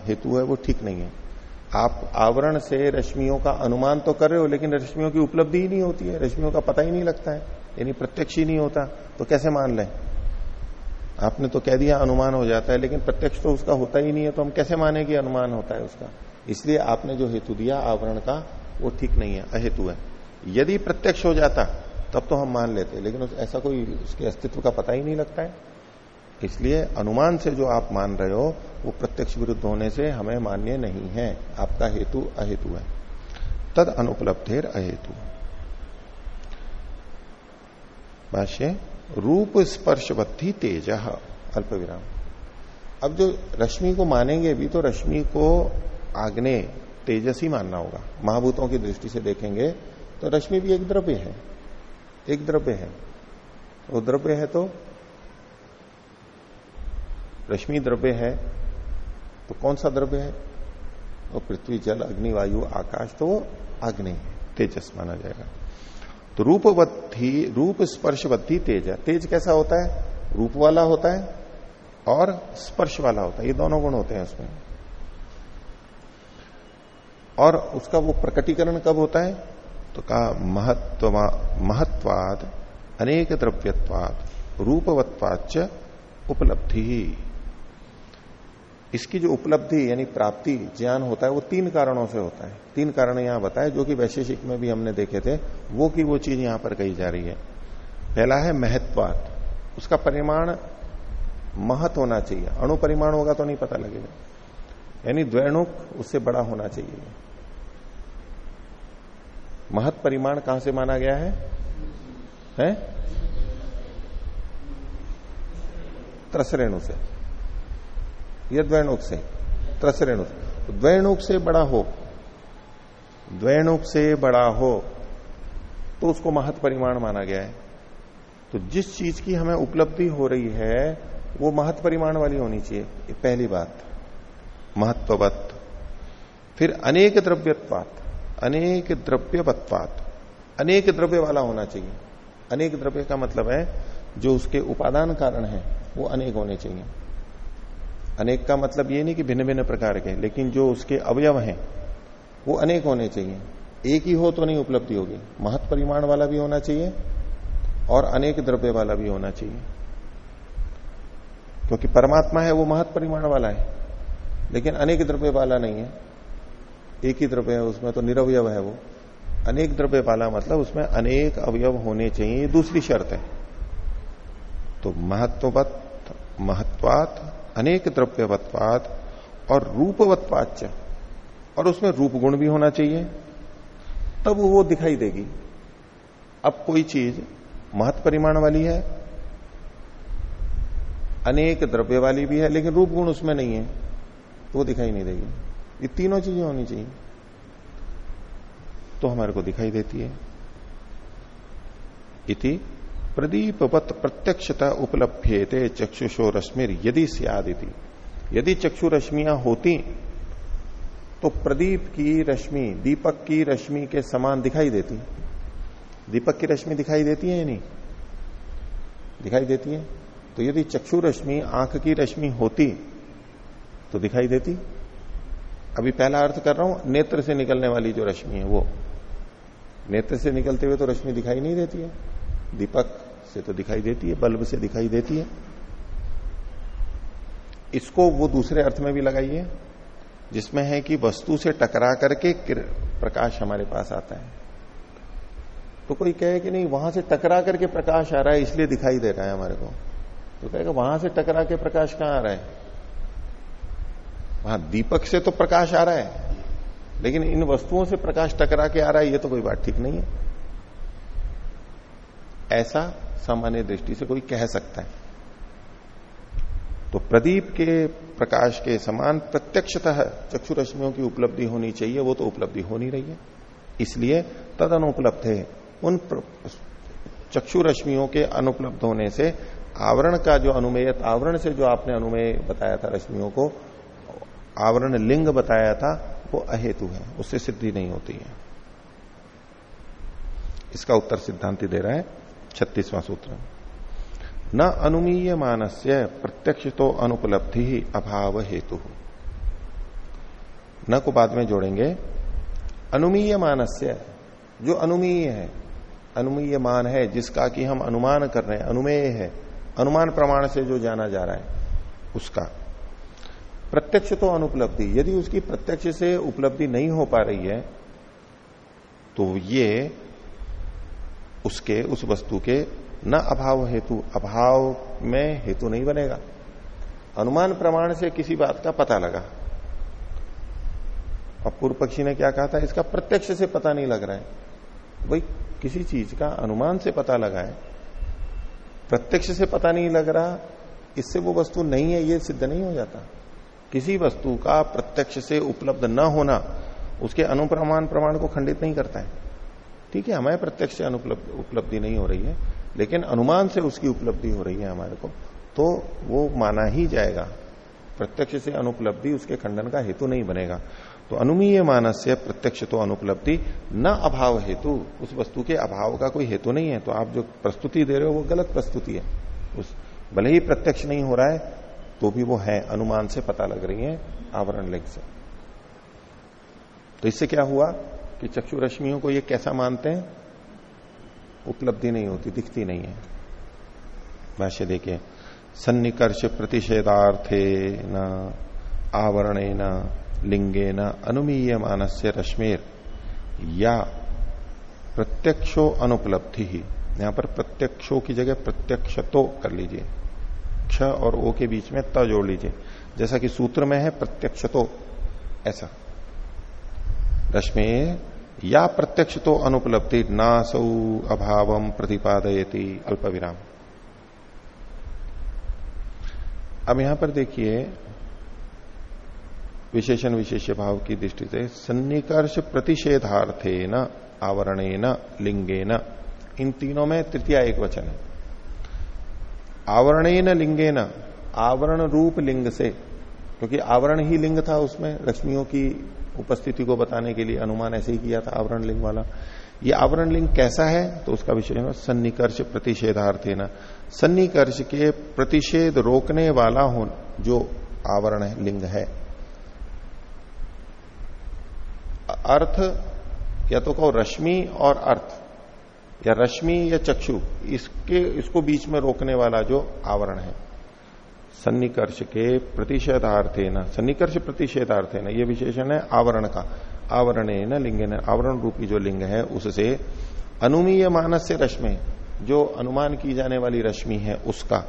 हेतु है, वो ठीक नहीं है। आप आवरण से रश्मियों का अनुमान तो कर रहे हो, लेकिन रश्मियों की उपलब्धि ही नहीं होती है, रश्मियों का पता ही नहीं लगता है, यानी प्रत्यक्ष ही नहीं होता तो कैसे मान लें? आपने तो कह दिया अनुमान हो जाता है, लेकिन प्रत्यक्ष तो उसका होता ही नहीं है तो हम कैसे माने कि अनुमान होता है उसका? इसलिए आपने जो हेतु दिया आवरण का, वो ठीक नहीं है, अहेतु है। यदि प्रत्यक्ष हो जाता तब तो हम मान लेते लेकिन ऐसा कोई उसके अस्तित्व का पता ही नहीं लगता है। इसलिए अनुमान से जो आप मान रहे हो, वो प्रत्यक्ष विरुद्ध होने से हमें मान्य नहीं है। आपका हेतु अहेतु है। तद अनुपलब्धेर अहेतु। भाष्य, रूप स्पर्शवद्धि तेज। अल्प विराम अब जो रश्मि को मानेंगे भी तो रश्मि को आग्ने तेजस ही मानना होगा। महाभूतों की दृष्टि से देखेंगे तो रश्मि भी एक द्रव्य है। एक द्रव्य है। वो द्रव्य है तो रश्मि द्रव्य है तो कौन सा द्रव्य है? वो पृथ्वी, जल, अग्नि, वायु, आकाश तो वो अग्नि तेजस माना जाएगा। तो रूपवत्थी, रूप स्पर्शवत्थी तेज है। तेज कैसा होता है? रूप वाला होता है और स्पर्श वाला होता है। ये दोनों गुण होते हैं उसमें। और उसका वो प्रकटीकरण कब होता है? तो कहा महत्व महत्वाद अनेक द्रव्यत्वाद रूपवत्वाच उपलब्धि। इसकी जो उपलब्धि, यानी प्राप्ति, ज्ञान होता है, वो तीन कारणों से होता है। तीन कारण यहाँ बताए, जो कि वैशेषिक में भी हमने देखे थे, वो की वो चीज़ यहाँ पर कही जा रही है। पहला है महत्वात उसका परिमाण महत होना चाहिए। अणु परिमाण होगा तो नहीं पता लगेगा। यानी द्वैणुक उससे बड़ा होना चाहिए। महत परिमाण कहाँ से माना गया है, है? त्रसरेणु से। यह द्वैणुक से। त्रसरेणु से। तो द्वैणुक से बड़ा हो। द्वैणुक से बड़ा हो तो उसको महत परिमाण माना गया है। तो जिस चीज़ की हमें उपलब्धि हो रही है वो महत परिमाण वाली होनी चाहिए। ये पहली बात। महत्ववत। फिर अनेक द्रव्यत्वात। अनेक द्रव्यवत्वात। अनेक द्रव्य वाला होना चाहिए। अनेक द्रव्य का मतलब है, जो उसके उपादान कारण है, वो अनेक होने चाहिए। अनेक का मतलब ये नहीं कि भिन्न भिन्न प्रकार के, लेकिन जो उसके अवयव हैं, वो अनेक होने चाहिए। एक ही हो तो नहीं उपलब्धि होगी। महत परिमाण वाला भी होना चाहिए, और अनेक द्रव्य वाला भी होना चाहिए। क्योंकि परमात्मा है, वो महत परिमाण वाला है। लेकिन अनेक द्रव्य वाला नहीं है। एक ही द्रव्य है, उसमें तो निरवयव है वो। अनेक द्रव्य वाला मतलब उसमें अनेक अवयव होने चाहिए, दूसरी शर्त। है तो महत्ववत, महत्वात, अनेक द्रव्यवत्वाद और रूपवत्वाच और उसमें रूप गुण भी होना चाहिए। तब वो दिखाई देगी। अब कोई चीज़ महत परिमाण वाली है, अनेक द्रव्य वाली भी है, लेकिन रूप गुण उसमें नहीं है तो वो दिखाई नहीं देगी। ये तीनों चीज़ें होनी चाहिए। तो हमारे को दिखाई देती है। इति प्रदीपवत प्रत्यक्षता उपलब्ध चक्षुषो रश्मिर यदि सियादिति। यदि चक्षु रश्मियाँ होती तो प्रदीप की रश्मि, दीपक की रश्मि के समान दिखाई देती। दीपक की रश्मि दिखाई देती है या नहीं? दिखाई देती है। तो यदि चक्षु रश्मि, आँख की रश्मि होती तो दिखाई देती। अभी पहला अर्थ कर रहा हूँ, नेत्र से निकलने वाली जो रश्मि है वो। नेत्र से निकलते हुए तो रश्मि दिखाई नहीं देती है। दीपक से तो दिखाई देती है, बल्ब से दिखाई देती है। इसको वो दूसरे अर्थ में भी लगाइए, जिसमें है कि वस्तु से टकरा करके प्रकाश हमारे पास आता है। तो कोई कहे कि नहीं, वहाँ से टकरा करके प्रकाश आ रहा है, इसलिए दिखाई दे रहा है हमारे को। तो कहेगा, वहाँ से टकरा के प्रकाश कहाँ आ रहा है? वहाँ दीपक से तो प्रकाश आ रहा है, लेकिन इन वस्तुओं से प्रकाश टकरा के आ रहा है, ये तो कोई बात ठीक नहीं है। ऐसा सामान्य दृष्टि से कोई कह सकता है। तो प्रदीप के प्रकाश के समान प्रत्यक्षतः चक्षु रश्मियों की उपलब्धि होनी चाहिए, वो तो उपलब्धि हो नहीं रही है। इसलिए तद अनुपलब्ध है। उन चक्षु रश्मियों के अनुपलब्ध होने से आवरण का जो अनुमेय, आवरण से जो आपने अनुमेय बताया था रश्मियों को आवरण लिंग बताया था, वो अहेतु है, उससे सिद्धि नहीं होती है। इसका उत्तर सिद्धांति दे रहा है, छत्तीसवां सूत्र। न अनुमीय मानस्य प्रत्यक्ष तो अनुपलब्धि ही अभाव हेतु। न को बाद में जोड़ेंगे। अनुमीय मानस्य जो अनुमीय है अनुमीय मान है, जिसका कि हम अनुमान कर रहे हैं, अनुमेय है, अनुमान प्रमाण से जो जाना जा रहा है, उसका। प्रत्यक्ष तो अनुपलब्धि, यदि उसकी प्रत्यक्ष से उपलब्धि नहीं हो पा रही है तो ये उसके, उस वस्तु के न अभाव हेतु, अभाव में हेतु नहीं बनेगा। अनुमान प्रमाण से किसी बात का पता लगा। और पूर्व पक्षी ने क्या कहा था? इसका प्रत्यक्ष से पता नहीं लग रहा है। भाई, किसी चीज़ का अनुमान से पता लगा है। प्रत्यक्ष से पता नहीं लग रहा, इससे वो वस्तु नहीं है, ये सिद्ध नहीं हो जाता। किसी वस्तु का प्रत्यक्ष से उपलब्ध न होना, उसके अनुप्रमाण प्रमाण को खंडित नहीं करता है। ठीक है हमें प्रत्यक्ष से उपलब्धि नहीं हो रही है, लेकिन अनुमान से उसकी उपलब्धि हो रही है हमारे को तो वो माना ही जाएगा। प्रत्यक्ष से अनुपलब्धि उसके खंडन का हेतु नहीं बनेगा। तो अनुमीय मानस से प्रत्यक्ष तो अनुपलब्धि, न अभाव हेतु, उस वस्तु के अभाव का कोई हेतु नहीं है। तो आप जो प्रस्तुति दे रहे हो, वो गलत प्रस्तुति है। उस, भले ही प्रत्यक्ष नहीं हो रहा है तो भी वो है, अनुमान से पता लग रही है, आवरण लिंग से। तो इससे क्या हुआ कि चक्षु रश्मियों को ये कैसा मानते हैं? उपलब्धि नहीं होती, दिखती नहीं है। भाष्य देखिए, सन्निकर्ष प्रतिषेधार्थे न, आवरणे न, लिंगे न, अनुमीय मानस्य रश्मेर। या प्रत्यक्षो अनुपलब्धि ही। यहाँ पर प्रत्यक्षो की जगह प्रत्यक्ष तो कर लीजिए। क्ष और ओ के बीच में त जोड़ लीजिए। जैसा कि सूत्र में है प्रत्यक्ष तो ऐसा। रश्मि, या प्रत्यक्ष तो अनुपलब्धि, नासौ अभावम प्रतिपादयती अल्प विराम अब यहाँ पर देखिए, विशेषण विशेष भाव की दृष्टि से, सन्निकर्ष प्रतिषेधार्थे न आवरणे न लिंगे न इन तीनों में तृतीय एक वचन है। आवरणे न लिंगे न आवरण रूप लिंग से, क्योंकि आवरण ही लिंग था उसमें रश्मियों की उपस्थिति को बताने के लिए अनुमान ऐसे ही किया था, आवरण लिंग वाला। ये आवरण लिंग कैसा है? तो उसका विषय है, सन्निकर्ष प्रतिषेधार्थे न सन्निकर्ष के प्रतिषेध रोकने वाला हो, जो आवरण लिंग है। अर्थ, या तो कहो रश्मि और अर्थ। या रश्मि या चक्षु, इसके, इसको बीच में रोकने वाला जो आवरण है, सन्निकर्ष के प्रतिषेधार्थे न सन्निकर्ष प्रतिषेधार्थे न ये विशेषण है आवरण का। आवरण न लिंग न आवरण रूपी जो लिंग है, उससे अनुमीय मानस से रश्मि, जो अनुमान की जाने वाली रश्मि है, उसका।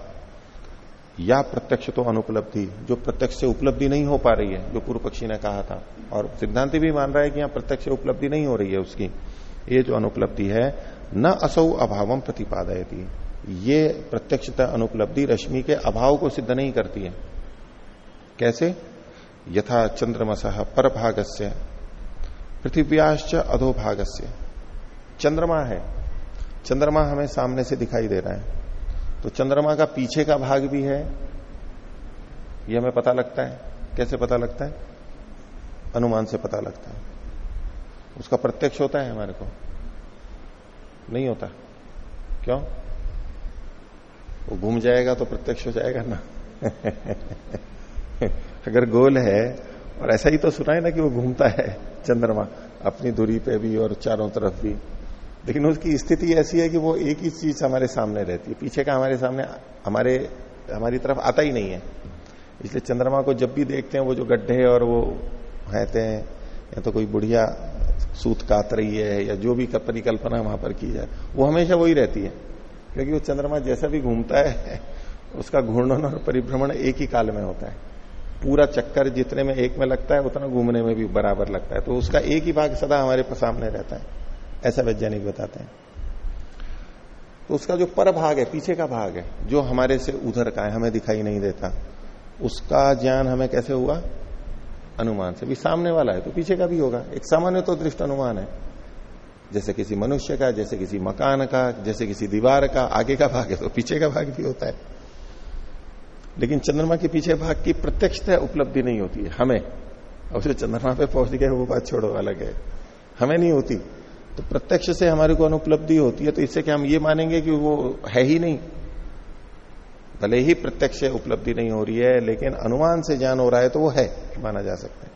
या प्रत्यक्ष तो अनुपलब्धि, जो प्रत्यक्ष से उपलब्धि नहीं हो पा रही है, जो पूर्व पक्षी ने कहा था। और सिद्धांति भी मान रहा है कि यहाँ प्रत्यक्ष उपलब्धि नहीं हो रही है उसकी। ये जो अनुपलब्धि है न असौ अभावम प्रतिपादयती। ये प्रत्यक्षता अनुपलब्धि रश्मि के अभाव को सिद्ध नहीं करती है। कैसे? यथा चंद्रमस पर भागस्य पृथ्व्याश्च अधोभागस्य। चंद्रमा है। चंद्रमा हमें सामने से दिखाई दे रहा है। तो चंद्रमा का पीछे का भाग भी है। यह हमें पता लगता है। कैसे पता लगता है? अनुमान से पता लगता है। उसका प्रत्यक्ष होता है हमारे को। नहीं होता। क्यों? वो घूम जाएगा तो प्रत्यक्ष हो जाएगा ना। अगर गोल है, और ऐसा ही तो सुना है ना कि वो घूमता है चंद्रमा, अपनी दूरी पे भी और चारों तरफ़ भी। लेकिन उसकी स्थिति ऐसी है कि वो एक ही चीज़ हमारे सामने रहती है। पीछे का हमारे सामने, हमारे, हमारी तरफ़ आता ही नहीं है। इसलिए चंद्रमा को जब भी देखते हैं, वो जो गड्ढे और वो रहते हैं या तो कोई बुढ़िया सूत कात रही है या जो भी परिकल्पना वहाँ पर की जाए, वो हमेशा वही रहती है। क्योंकि वो चंद्रमा जैसा भी घूमता है, उसका घूर्णन और परिभ्रमण एक ही काल में होता है। पूरा चक्कर जितने में एक में लगता है, उतना घूमने में भी बराबर लगता है। तो उसका एक ही भाग सदा हमारे सामने रहता है। ऐसा वैज्ञानिक बताते हैं। तो उसका जो पर भाग है, पीछे का भाग है, जो हमारे से उधर का है, हमें दिखाई नहीं देता। उसका ज्ञान हमें कैसे हुआ? अनुमान से। भी सामने वाला है तो पीछे का भी होगा। एक सामान्य तो दृष्ट अनुमान है। जैसे किसी मनुष्य का, जैसे किसी मकान का, जैसे किसी दीवार का, आगे का भाग है तो पीछे का भाग भी होता है। लेकिन चंद्रमा के पीछे भाग की प्रत्यक्षता उपलब्धि नहीं होती है। हमें। अब जो चंद्रमा पे पहुँच गए, वो बात छोड़ो, अलग है। हमें नहीं होती। तो प्रत्यक्ष से हमारे को अनुपलब्धि होती है तो इससे क्या हम ये मानेंगे कि वो है ही नहीं? भले ही प्रत्यक्ष उपलब्धि नहीं हो रही है, लेकिन अनुमान से ज्ञान हो रहा है तो वो है, माना जा सकता है।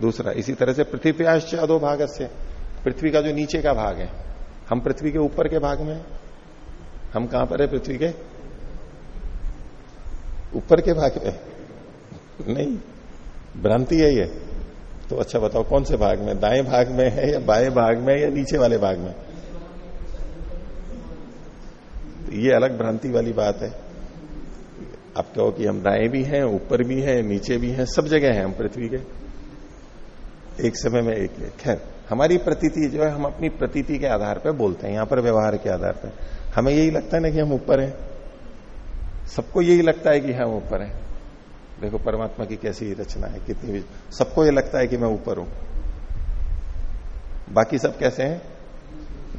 दूसरा, इसी तरह से पृथ्वी आश्च अधो भाग से पृथ्वी का जो नीचे का भाग है, हम पृथ्वी के ऊपर के भाग में हम कहाँ पर है पृथ्वी के? ऊपर के भाग में नहीं, भ्रांति है ये। तो अच्छा बताओ, कौन से भाग में? दाएँ भाग में है या बाएँ भाग में या नीचे वाले भाग में? तो ये अलग भ्रांति वाली बात है। आप कहो कि हम दाएँ भी हैं, ऊपर भी हैं, नीचे भी हैं, सब जगह हैं हम पृथ्वी के। एक समय में एक खैर, हमारी प्रतीति जो है, हम अपनी प्रतीति के आधार पर बोलते हैं, यहाँ पर व्यवहार के आधार पर हमें यही लगता है ना कि हम ऊपर हैं। सबको यही लगता है कि हम ऊपर हैं। देखो, परमात्मा की कैसी रचना है, कितनी भी सबको ये लगता है कि मैं ऊपर हूँ। बाकी सब कैसे हैं?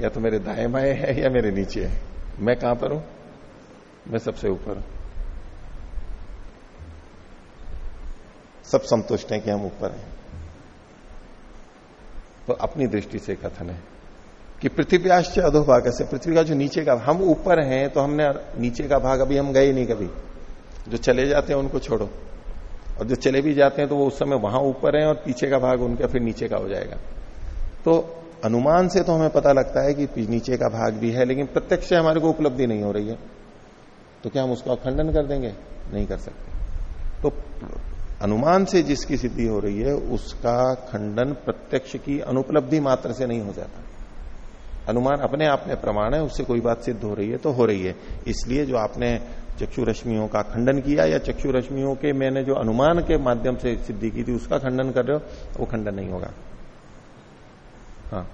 या तो मेरे दाएँ बाएँ है, या मेरे नीचे है। मैं कहाँ पर हूँ? मैं सबसे ऊपर हूँ। सब संतुष्ट हैं कि हम ऊपर हैं। तो अपनी दृष्टि से कथन है कि पृथ्व्याश्च अधोभाग से पृथ्वी का जो नीचे का हम ऊपर हैं तो हमने नीचे का भाग अभी हम गए नहीं कभी। जो चले जाते हैं उनको छोड़ो। और जो चले भी जाते हैं तो वो उस समय वहाँ ऊपर है और पीछे का भाग उनका फिर नीचे का हो जाएगा। तो अनुमान से तो हमें पता लगता है कि नीचे का भाग भी है, लेकिन प्रत्यक्ष हमारे को उपलब्धि नहीं हो रही है। तो क्या हम उसका खंडन कर देंगे? नहीं कर सकते। तो अनुमान से जिसकी सिद्धि हो रही है, उसका खंडन प्रत्यक्ष की अनुपलब्धि मात्र से नहीं हो जाता। अनुमान अपने आप में प्रमाण है, उससे कोई बात सिद्ध हो रही है तो हो रही है। इसलिए जो आपने चक्षु रश्मियों का खंडन किया या चक्षु रश्मियों के मैंने जो अनुमान के माध्यम से सिद्धि की थी, उसका खंडन कर रहे हो, वो खंडन नहीं होगा। हाँ।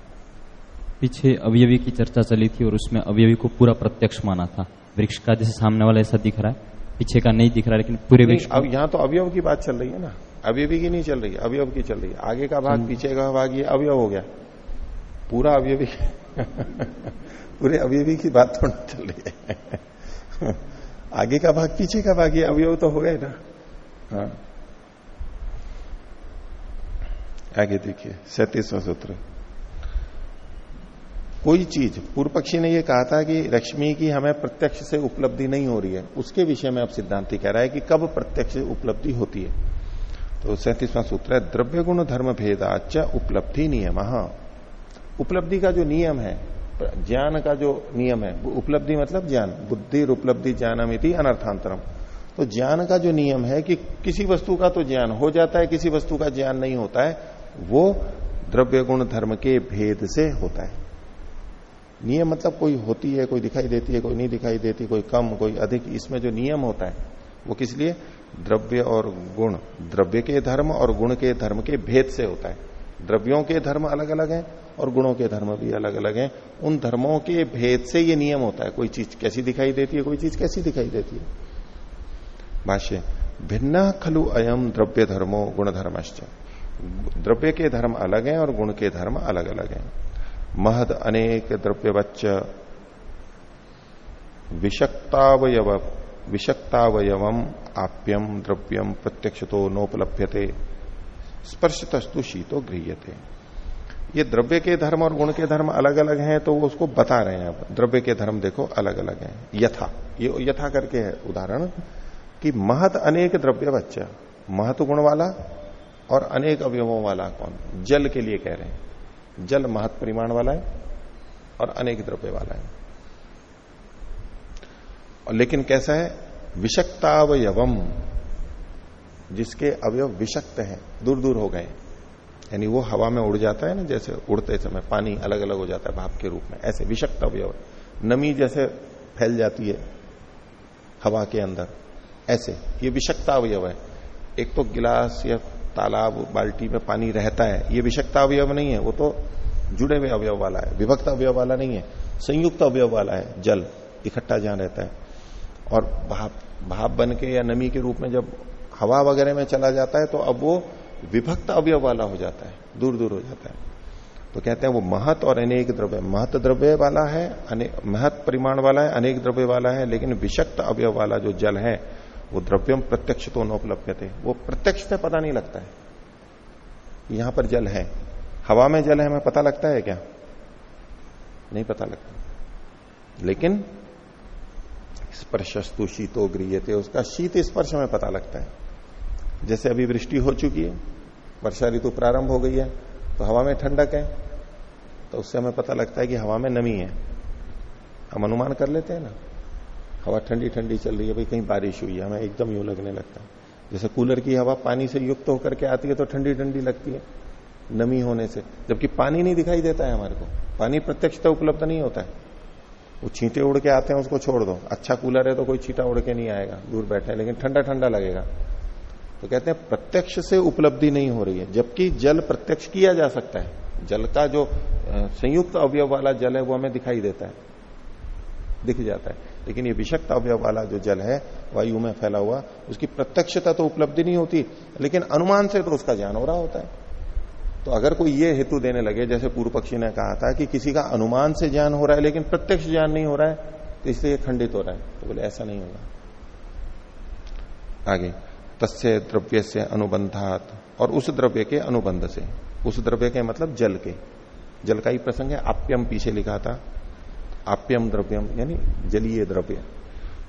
पीछे अवयवी की चर्चा चली थी और उसमें अवयवी को पूरा प्रत्यक्ष माना था। वृक्ष का जैसे सामने वाला ऐसा दिख रहा है। पीछे का नहीं दिख रहा लेकिन पूरे वृक्ष अब यहाँ तो अवयव की बात चल रही है ना। अवयवी की नहीं चल रही अवयव की चल रही है। आगे का भाग पीछे का भाग ये अवयव हो गया। पूरा अवयवी पूरे अवयवी की बात थोड़ी चल रही है। आगे का भाग पीछे का भाग ये अवयव तो हो गए ना। हाँ। आगे देखिए सैतीसवा सूत्र। कोई चीज़ पूर्व पक्षी ने यह कहा था कि लक्ष्मी की हमें प्रत्यक्ष से उपलब्धि नहीं हो रही है। उसके विषय में अब सिद्धांति कह रहा है कि कब प्रत्यक्ष उपलब्धि होती है। तो सैंतीसवां सूत्र है, द्रव्य गुण धर्म भेदाच उपलब्धि नियम। उपलब्धि का जो नियम है, ज्ञान का जो नियम है उपलब्धि मतलब ज्ञान, बुद्धि उपलब्धि ज्ञानम इति अनर्थांतरम। तो ज्ञान का जो नियम है कि किसी वस्तु का तो ज्ञान हो जाता है, किसी वस्तु का ज्ञान नहीं होता है, वो द्रव्य गुण धर्म के भेद से होता है। नियम मतलब कोई होती है, कोई दिखाई देती है, कोई नहीं दिखाई देती, कोई कम, कोई अधिक, इसमें जो नियम होता है, वो किस लिए? द्रव्य और गुण। द्रव्य के धर्म और गुण के धर्म के भेद से होता है। द्रव्यों के धर्म अलग अलग हैं और गुणों के धर्म भी अलग अलग हैं। उन धर्मों के भेद से ये नियम होता है। कोई चीज़ कैसी दिखाई देती है, कोई चीज़ कैसी दिखाई देती है। भाष्य, भिन्न खलु अयम द्रव्य धर्मो गुण धर्मश्च द्रव्य के धर्म अलग हैं और गुण के धर्म अलग अलग हैं। महद अनेक द्रव्यवच्च। विषक्तावयव आप्यम द्रव्यम प्रत्यक्ष तो नोपलभ्यते। स्पर्श तस्तु शीतो गृहते ये द्रव्य के धर्म और गुण के धर्म अलग अलग हैं तो वो उसको बता रहे हैं अब द्रव्य के धर्म देखो अलग अलग हैं। यथा। ये यथा करके है उदाहरण कि महत अनेक द्रव्य बच्चा महत्व गुण वाला और अनेक अवयवों वाला कौन? जल के लिए कह रहे हैं। जल महत परिमाण वाला है और अनेक द्रव्य वाला है। और लेकिन कैसा है? विषक्तावयवम, जिसके अवयव विषक्त हैं दूर दूर हो गए। यानी वो हवा में उड़ जाता है ना, जैसे उड़ते समय पानी अलग अलग हो जाता है भाप के रूप में। ऐसे विषक्त अवयव नमी जैसे फैल जाती है हवा के अंदर। ऐसे, ये विषक्ता अवयव है। एक तो गिलास या तालाब बाल्टी में पानी रहता है, ये विषक्ता अवयव नहीं है, वो तो जुड़े हुए अवयव वाला है, विभक्त अवयव वाला नहीं है, संयुक्त अवयव वाला है, जल इकट्ठा जहाँ रहता है। और भाप भाप बन के या नमी के रूप में जब हवा वगैरह में चला जाता है तो अब वो विभक्त अवयव वाला हो जाता है दूर दूर हो जाता है। तो कहते हैं वो महत और अनेक द्रव्य, महत द्रव्य वाला है महत परिमाण वाला है, अनेक द्रव्य वाला है, लेकिन विषक्त अवयव वाला जो जल है वो द्रव्यम प्रत्यक्ष तो नोपलब्ध थे। वो प्रत्यक्ष से पता नहीं लगता है। यहाँ पर जल है। हवा में जल है, हमें पता लगता है क्या? नहीं पता लगता। लेकिन स्पर्शस्तु शीतो गृहते उसका शीत स्पर्श हमें पता लगता है। जैसे अभी वृष्टि हो चुकी है, वर्षा ऋतु प्रारंभ हो गई है तो हवा में ठंडक है तो उससे हमें पता लगता है कि हवा में नमी है। हम अनुमान कर लेते हैं ना। हवा ठंडी ठंडी चल रही है, भाई कहीं बारिश हुई है, हमें एकदम यूँ लगने लगता है। जैसे कूलर की हवा पानी से युक्त होकर के आती है तो ठंडी ठंडी लगती है, नमी होने से। जबकि पानी नहीं दिखाई देता है हमारे को। पानी प्रत्यक्षता उपलब्ध नहीं होता है। वो छींटे उड़ के आते हैं, उसको छोड़ दो। अच्छा कूलर है तो कोई छीटा उड़ के नहीं आएगा, दूर बैठे लेकिन ठंडा ठंडा लगेगा। तो कहते हैं, प्रत्यक्ष से उपलब्धि नहीं हो रही है, जबकि जल प्रत्यक्ष किया जा सकता है। जल का जो संयुक्त अवयव वाला जल है, वो हमें दिखाई देता है। दिख जाता है। लेकिन ये विषक्त अवयव वाला जो जल है, वायु में फैला हुआ, उसकी प्रत्यक्षता तो उपलब्धि नहीं होती, लेकिन अनुमान से तो उसका ज्ञान हो रहा होता है। तो अगर कोई ये हेतु देने लगे, जैसे पूर्व पक्षी ने कहा था कि किसी का अनुमान से ज्ञान हो रहा है, लेकिन प्रत्यक्ष ज्ञान नहीं हो रहा है तो इसलिए खंडित हो रहा है। तो बोले, ऐसा नहीं होगा। आगे, तस्य द्रव्य से अनुबंधात, और उस द्रव्य के अनुबंध से। उस द्रव्य के मतलब जल के। जल का ही प्रसंग है, आप्यम पीछे लिखा था। आप्यम द्रव्यम यानी जलीय द्रव्य।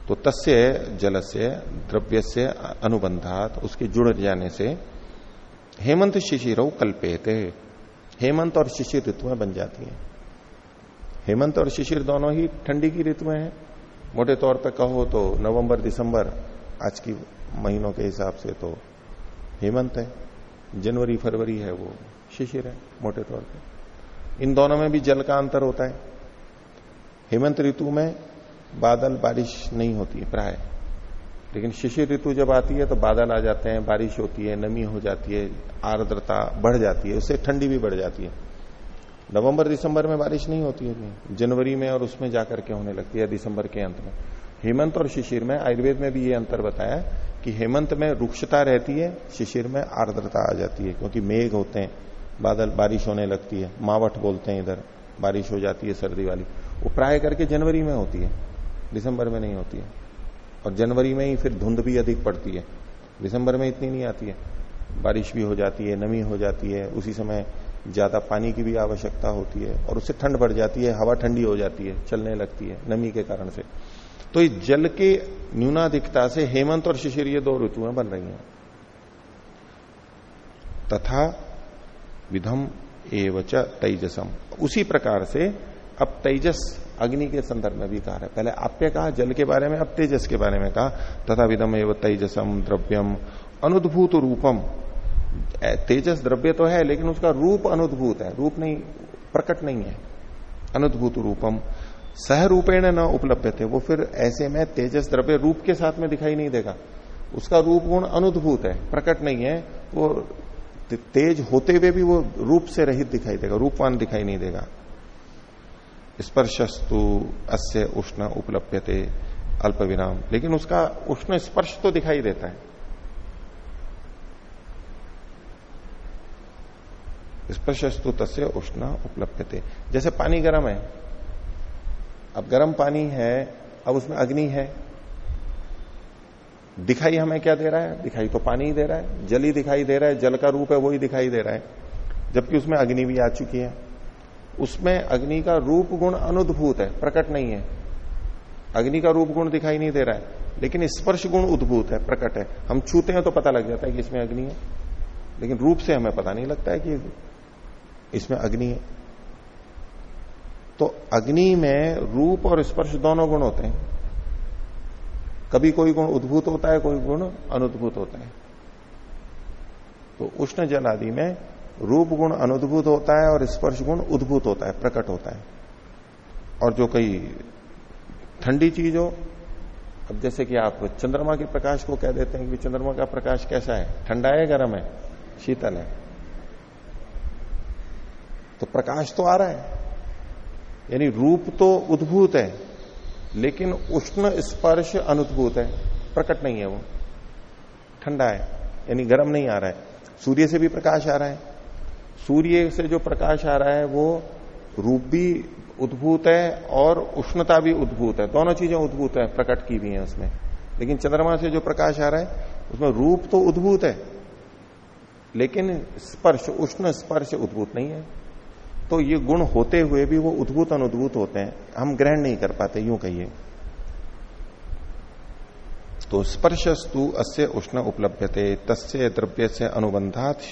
तो तस्य जल से द्रव्य से अनुबंधात उसके जुड़ जाने से हेमंत शिशिर कल्पेते हेमंत और शिशिर ऋतुएँ बन जाती हैं। हेमंत और शिशिर दोनों ही ठंडी की ऋतुएँ हैं। मोटे तौर पर कहो तो नवंबर, दिसंबर, आज की महीनों के हिसाब से तो हेमंत है। जनवरी, फरवरी है वो, शिशिर है मोटे तौर पर इन दोनों में भी जल का अंतर होता है। हेमंत ऋतु में बादल बारिश नहीं होती है, प्राय। लेकिन शिशिर ऋतु जब आती है तो बादल आ जाते हैं, बारिश होती है, नमी हो जाती है, आर्द्रता बढ़ जाती है, उससे ठंडी भी बढ़ जाती है। नवंबर, दिसंबर में बारिश नहीं होती है जनवरी में और उसमें जाकर के होने लगती है, दिसंबर के अंत में। हेमंत और शिशिर में, आयुर्वेद में भी ये अंतर बताया कि हेमंत में रुक्षता रहती है, शिशिर में आर्द्रता आ जाती है, क्योंकि मेघ होते हैं, बादल बारिश होने लगती है मावट बोलते हैं इधर, बारिश हो जाती है सर्दी वाली। वो प्राय करके जनवरी में होती है, दिसंबर में नहीं होती है। और जनवरी में ही फिर धुंध भी अधिक पड़ती है। दिसंबर में इतनी नहीं आती है। बारिश भी हो जाती है, नमी हो जाती है, उसी समय ज़्यादा पानी की भी आवश्यकता होती है और उससे ठंड बढ़ जाती है, हवा ठंडी हो जाती है, चलने लगती है, नमी के कारण से। तो इस जल के न्यूनाधिकता से हेमंत और शिशिर ये दो ऋतुएँ बन रही हैं। तथा विधम एवच तेजसम। उसी प्रकार से अब तेजस अग्नि के संदर्भ में भी कहा है। पहले आप्य कहा, जल के बारे में, अब तेजस के बारे में कहा। तथा विदम एवं तेजसम द्रव्यम अनुद्भूत रूपम। तेजस द्रव्य तो है, लेकिन उसका रूप अनुद्भूत है। रूप नहीं, प्रकट नहीं है। अनुद्भूत रूपम। सह रूपेण न उपलब्ध थे वो फिर ऐसे में तेजस द्रव्य रूप के साथ में दिखाई नहीं देगा। उसका रूप गुण अनुद्भूत है, प्रकट नहीं है। वो तेज होते हुए भी वो रूप से रहित दिखाई देगा, रूपवान दिखाई नहीं देगा। स्पर्शस्तु अस्य उष्ण उपलब्धते अल्प विराम लेकिन उसका उष्ण स्पर्श तो दिखाई देता है। स्पर्शस्तु तस्य उष्ण उपलब्धते जैसे पानी गर्म है, अब गर्म पानी है, अब उसमें अग्नि है। दिखाई हमें क्या दे रहा है? दिखाई तो पानी ही दे रहा है। जल ही दिखाई दे रहा है, जल का रूप है, वो ही दिखाई दे रहा है। जबकि उसमें अग्नि भी आ चुकी है। उसमें अग्नि का रूप गुण अनुद्भूत है, प्रकट नहीं है। अग्नि का रूप गुण दिखाई नहीं दे रहा है, लेकिन स्पर्श गुण उद्भूत है, प्रकट है। हम छूते हैं तो पता लग जाता है कि इसमें अग्नि है। लेकिन रूप से हमें पता नहीं लगता है कि इसमें अग्नि है। तो अग्नि में रूप और स्पर्श दोनों गुण होते हैं। कभी कोई गुण उद्भूत होता है, कोई गुण अनुद्भूत होता है। तो उष्ण जल आदि में रूप गुण अनुद्भूत होता है और स्पर्श गुण उद्भूत होता है, प्रकट होता है। और जो कई ठंडी चीज़ हो, अब जैसे कि आप चंद्रमा के प्रकाश को कह देते हैं कि चंद्रमा का प्रकाश कैसा है? ठंडा है गर्म है? शीतल है। तो प्रकाश तो आ रहा है। यानी रूप तो उद्भूत है, लेकिन उष्ण स्पर्श अनुद्भूत है। प्रकट नहीं है वो। ठंडा है, यानी गर्म नहीं आ रहा है। सूर्य से भी प्रकाश आ रहा है। सूर्य से जो प्रकाश आ रहा है, वो रूप भी उद्भूत है और उष्णता भी उद्भूत है। दोनों चीज़ें उद्भूत है, प्रकट की भी है उसमें। लेकिन चंद्रमा से जो प्रकाश आ रहा है, उसमें रूप तो उद्भूत है, लेकिन स्पर्श, उष्ण स्पर्श उद्भूत नहीं है। तो ये गुण होते हुए भी वो उद्भूत अनुद्भूत होते हैं। हम ग्रहण नहीं कर पाते, यूँ कहिए। तो स्पर्शस्तु अस्य उष्ण उपलब्धते तस्य द्रव्य से अनुबंधात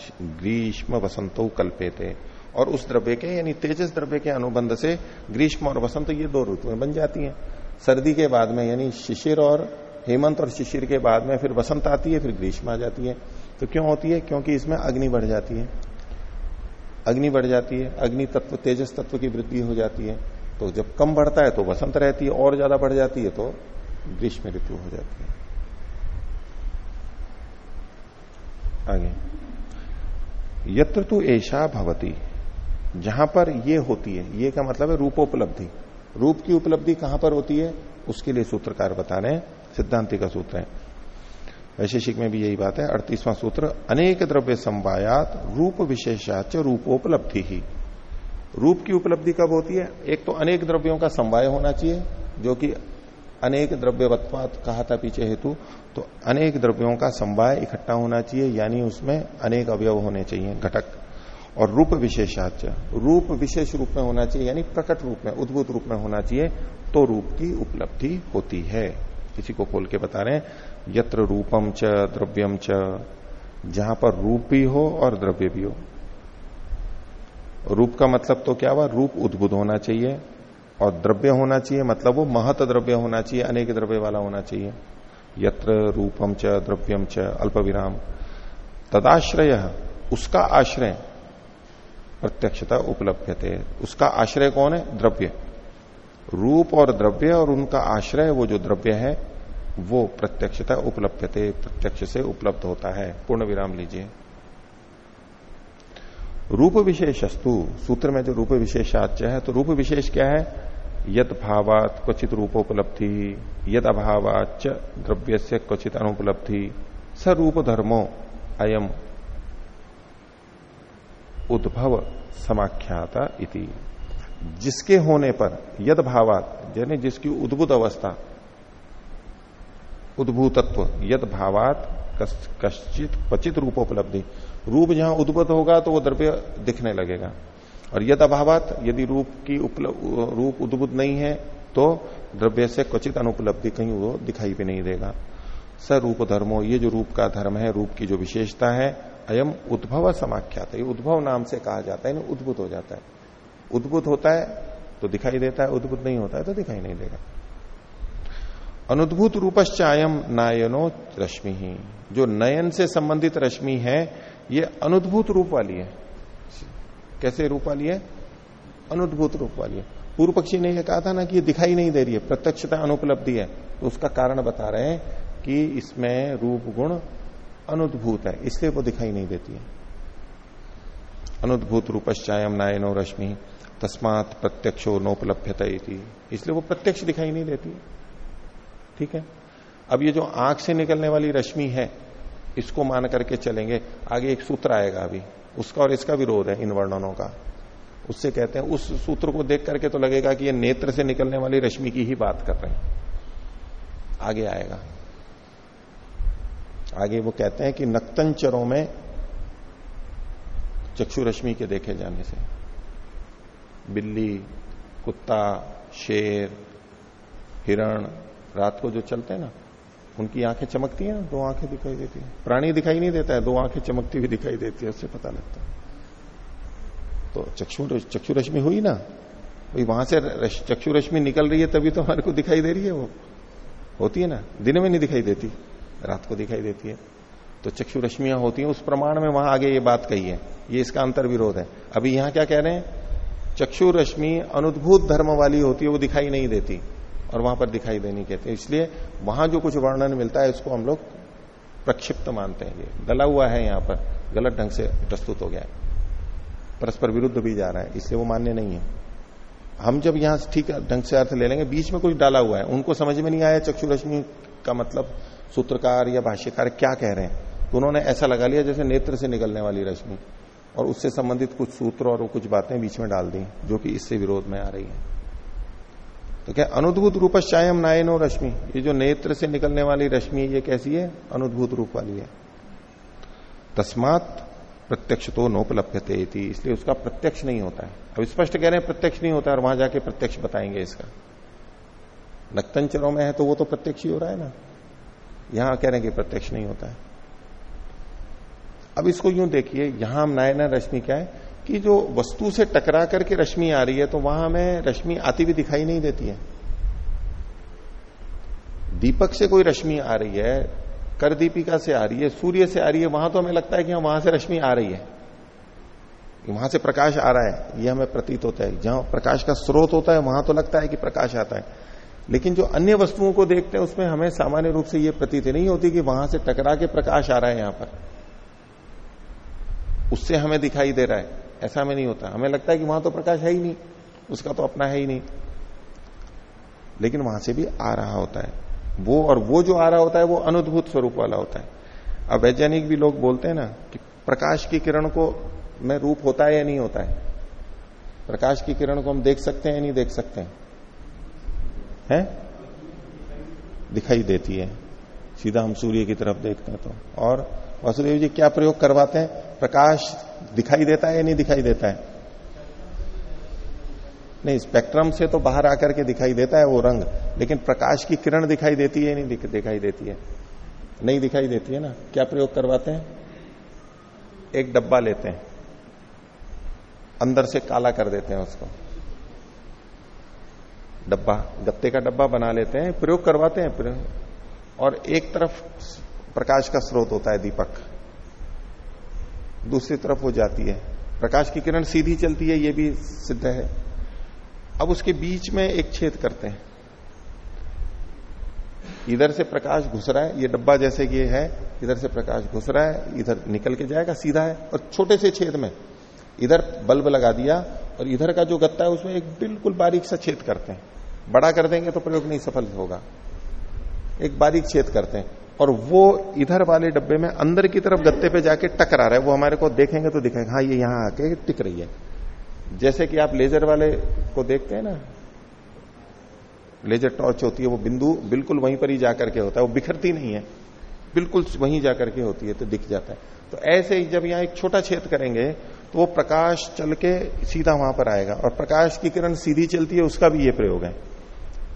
ग्रीष्म वसंतो कल्पेते और उस द्रव्य के, यानी तेजस द्रव्य के अनुबंध से ग्रीष्म और वसंत ये दो ऋतुएँ बन जाती हैं। सर्दी के बाद में, यानी शिशिर और हेमंत और शिशिर के बाद में फिर वसंत आती है, फिर ग्रीष्म आ जाती है। तो क्यों होती है? क्योंकि इसमें अग्नि बढ़ जाती है। अग्नि बढ़ जाती है, अग्नि तत्व, तेजस तत्व की वृद्धि हो जाती है। तो जब कम बढ़ता है तो वसंत रहती है, और ज़्यादा बढ़ जाती है तो ग्रीष्म ऋतु हो जाती है। आगे। यत्र तो ऐसा भवती। जहाँ पर ये होती है, ये का मतलब है रूपोपलब्धि। रूप की उपलब्धि कहाँ पर होती है? उसके लिए सूत्रकार बता रहे हैं सिद्धांति का सूत्र है। वैशेषिक में भी यही बात है, अड़तीसवां सूत्र, अनेक द्रव्य संवायात रूप विशेषाच रूपोपलब्धि ही। रूप की उपलब्धि कब होती है? एक तो अनेक द्रव्यों का संवाय होना चाहिए, जो कि अनेक द्रव्यवत्वात कहा था पीछे हेतु तो अनेक द्रव्यों का संवाय इकट्ठा होना चाहिए, यानी उसमें अनेक अवयव होने चाहिए, घटक। और रूप विशेषाच, रूप विशेष रूप में होना चाहिए, यानी प्रकट रूप में, उद्भुत रूप में होना चाहिए तो रूप की उपलब्धि होती है। किसी को खोल के बता रहे यत्र रूपम च, द्रव्यम च, जहाँ पर रूप भी हो और द्रव्य भी हो। रूप का मतलब तो क्या हुआ? रूप उद्भुत होना चाहिए और द्रव्य होना चाहिए मतलब वो महत द्रव्य होना चाहिए, अनेक द्रव्य वाला होना चाहिए। यत्र रूपम च, द्रव्यम च अल्प विराम तदाश्रय, उसका आश्रय प्रत्यक्षता उपलब्ध थे उसका आश्रय कौन है? द्रव्य। रूप और द्रव्य और उनका आश्रय, वो जो द्रव्य है, वो प्रत्यक्षता उपलब्ध थे प्रत्यक्ष से उपलब्ध होता है। पूर्ण विराम लीजिए। रूप विशेषस्तु, सूत्र में जो रूप विशेषाच्य है तो रूप विशेष क्या है? यद भावात क्वचित रूपोपलब्धि यद अभावाच द्रव्य से क्वचित अनुपलब्धि। स रूप धर्मो अयम उद्भव समाख्याता इति। जिसके होने पर यद भावात, यानी जिसकी उद्भुत अवस्था, उद्भूतत्व यद भावात कश्चित क्वचित रूपोपलब्धि। रूप जहाँ उद्भुत होगा तो वो द्रव्य दिखने लगेगा। और यद अभावात यदि रूप की रूप उद्भुत नहीं है तो द्रव्य से क्वचित अनुपलब्धि कहीं वो दिखाई भी नहीं देगा। स रूप धर्मो, ये जो रूप का धर्म है, रूप की जो विशेषता है, अयम उद्भव समाख्यात है। उद्भव नाम से कहा जाता है उद्भुत हो जाता है। उद्भुत होता है तो दिखाई देता है, उद्भुत नहीं होता है तो दिखाई नहीं देगा। अनुद्भूत रूपश्चायम नायनो रश्मि। ही जो नयन से संबंधित रश्मि है, ये अनुद्भूत रूप वाली है। कैसे रूप वाली है? अनुद्भूत रूप वाली है। पूर्व पक्षी ने यह कहा था ना कि ये दिखाई नहीं दे रही है, प्रत्यक्षता अनुपलब्धि है। तो उसका कारण बता रहे हैं कि इसमें रूप गुण अनुद्भूत है, इसलिए वो दिखाई नहीं देती है। अनुद्भूत रूपश्चायम नायनो रश्मि, तस्मात प्रत्यक्षो नोपलभ्यता इसलिए वो प्रत्यक्ष दिखाई नहीं देती ठीक है? अब ये जो आँख से निकलने वाली रश्मि है, इसको मान करके चलेंगे। आगे एक सूत्र आएगा अभी। उसका और इसका विरोध है इन वर्णनों का। उससे कहते हैं, उस सूत्र को देख करके तो लगेगा कि ये नेत्र से निकलने वाली रश्मि की ही बात कर रहे हैं। आगे आएगा। आगे वो कहते हैं कि नक्तंचरों में चक्षु रश्मि के देखे जाने से, बिल्ली, कुत्ता, शेर, हिरण, रात को जो चलते हैं ना उनकी आँखें चमकती हैं, दो आँखें दिखाई देती है। प्राणी दिखाई नहीं देता है, दो आँखें चमकती हुई दिखाई देती है, उससे पता लगता है। तो चक्षु चक्षु रश्मि हुई ना? भाई वहाँ से चक्षु रश्मि निकल रही है, तभी तो हमारे को दिखाई दे रही है वो। होती है ना? दिन में नहीं दिखाई देती, रात को दिखाई देती है। तो चक्षु रश्मियाँ होती हैं, उस प्रमाण में वहाँ आगे ये बात कही है। ये इसका अंतर विरोध है। अभी यहाँ क्या कह रहे हैं? चक्षु रश्मि अनुद्भूत धर्म वाली होती है, वो दिखाई नहीं देती। और वहाँ पर दिखाई देनी कहते हैं। इसलिए वहाँ जो कुछ वर्णन मिलता है, इसको हम लोग प्रक्षिप्त मानते हैं। ये गला हुआ है यहाँ पर, गलत ढंग से प्रस्तुत हो गया है। परस्पर विरुद्ध भी जा रहा है, इसलिए वो मान्य नहीं है। हम जब यहाँ ठीक ढंग से अर्थ ले लेंगे, बीच में कुछ डाला हुआ है, उनको समझ में नहीं आया चक्षु रश्मि का मतलब सूत्रकार या भाष्यकार क्या कह रहे हैं। तो उन्होंने ऐसा लगा लिया जैसे नेत्र से निकलने वाली रश्मि, और उससे संबंधित कुछ सूत्र और कुछ बातें बीच में डाल दी, जो कि इससे विरोध में आ रही है। तो क्या अनुद्भूत रूपश्चायम नायनो रश्मि। ये जो नेत्र से निकलने वाली रश्मि ये कैसी है? अनुद्भूत रूप वाली है। तस्मात प्रत्यक्ष तो नोपलभ्यते इसलिए उसका प्रत्यक्ष नहीं होता है। अब स्पष्ट कह रहे हैं प्रत्यक्ष नहीं होता और वहाँ जाके प्रत्यक्ष बताएँगे इसका। नक्तंचरों में है तो वो तो प्रत्यक्ष ही हो रहा है ना? यहाँ कह रहे हैं कि प्रत्यक्ष नहीं होता है। अब इसको यूँ देखिए, यहाँ नायना रश्मि क्या है? कि जो वस्तु से टकरा करके रश्मि आ रही है तो वहाँ हमें रश्मि आती हुई दिखाई नहीं देती है। दीपक से कोई रश्मि आ रही है कर दीपिका से आ रही है, सूर्य से आ रही है, वहाँ तो हमें लगता है कि वहाँ से रश्मि आ रही है। वहाँ से प्रकाश आ रहा है यह हमें प्रतीत होता है। जहाँ प्रकाश का स्रोत होता है, वहाँ तो लगता है कि प्रकाश आता है। लेकिन जो अन्य वस्तुओं को देखते हैं, उसमें हमें सामान्य रूप से यह प्रतीत नहीं होती कि वहाँ से टकरा के प्रकाश आ रहा है यहाँ पर। उससे हमें दिखाई दे रहा है। ऐसा हमें नहीं होता। हमें लगता है कि वहाँ तो प्रकाश है ही नहीं। उसका तो अपना है ही नहीं। लेकिन वहाँ से भी आ रहा होता है। वो और वो जो आ रहा होता है, वो अनुद्भूत स्वरूप वाला होता है। अब वैज्ञानिक भी लोग बोलते हैं ना कि प्रकाश की किरण को में रूप होता है या नहीं होता है? प्रकाश की किरण को हम देख सकते हैं या नहीं देख सकते हैं? है? दिखाई देती है। सीधा हम सूर्य की तरफ़ देखते हैं तो। और वासुदेव जी क्या प्रयोग करवाते हैं? प्रकाश दिखाई देता है या नहीं दिखाई देता है? नहीं स्पेक्ट्रम से तो बाहर आकर के दिखाई देता है वो रंग, लेकिन प्रकाश की किरण दिखाई देती है नहीं दिखाई देती है? नहीं दिखाई देती है ना? क्या प्रयोग करवाते हैं? एक डब्बा लेते हैं, अंदर से काला कर देते हैं उसको। डब्बा, गत्ते का डब्बा बना लेते हैं, प्रयोग करवाते हैं और एक तरफ़ प्रकाश का स्रोत होता है दीपक। दूसरी तरफ़ वो जाती है। प्रकाश की किरण सीधी चलती है, ये भी सिद्ध है। अब उसके बीच में एक छेद करते हैं। इधर से प्रकाश घुस रहा है, ये डब्बा जैसे कि है, इधर से प्रकाश घुस रहा है, इधर निकल के जाएगा, सीधा है, और छोटे से छेद में। इधर बल्ब लगा दिया, और इधर का जो गत्ता है, उसमें एक बिल्कुल बारीक सा छेद करते हैं। बड़ा कर देंगे तो प्रयोग नहीं सफल होगा। एक बारीक छेद करते हैं। और वो इधर वाले डब्बे में अंदर की तरफ़ गत्ते पे जाके टकरा रहा है। वो हमारे को देखेंगे तो दिखेगा हाँ ये यहाँ आके टिक रही है। जैसे कि आप लेजर वाले को देखते हैं ना, लेजर टॉर्च होती है, वो बिंदु बिल्कुल वहीं पर ही जाकर के होता है, वो बिखरती नहीं है, बिल्कुल वहीं जाकर के होती है तो दिख जाता है। तो ऐसे ही जब यहाँ एक छोटा छेद करेंगे तो वो प्रकाश चल के सीधा वहाँ पर आएगा, और प्रकाश की किरण सीधी चलती है, उसका भी ये प्रयोग है।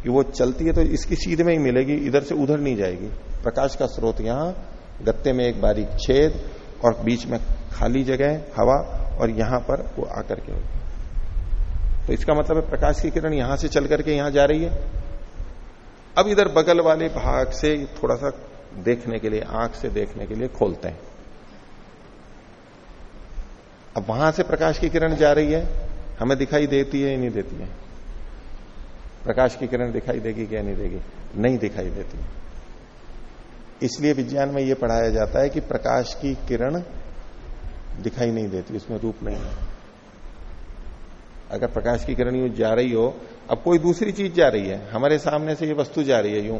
कि वो चलती है तो इसकी सीध में ही मिलेगी, इधर से उधर नहीं जाएगी। प्रकाश का स्रोत यहाँ, गत्ते में एक बारीक छेद और बीच में खाली जगह, हवा, और यहाँ पर वो आकर के होगी। तो इसका मतलब है प्रकाश की किरण यहाँ से चल करके यहाँ जा रही है। अब इधर बगल वाले भाग से थोड़ा सा देखने के लिए, आँख से देखने के लिए खोलते हैं। अब वहाँ से प्रकाश की किरण जा रही है, हमें दिखाई देती है या नहीं देती है? प्रकाश की किरण दिखाई देगी क्या नहीं देगी? नहीं दिखाई देती। इसलिए विज्ञान में यह पढ़ाया जाता है कि प्रकाश की किरण दिखाई नहीं देती, उसमें रूप नहीं है। अगर प्रकाश की किरण यूँ जा रही हो, अब कोई दूसरी चीज़ जा रही है। हमारे सामने से ये वस्तु जा रही है यूँ।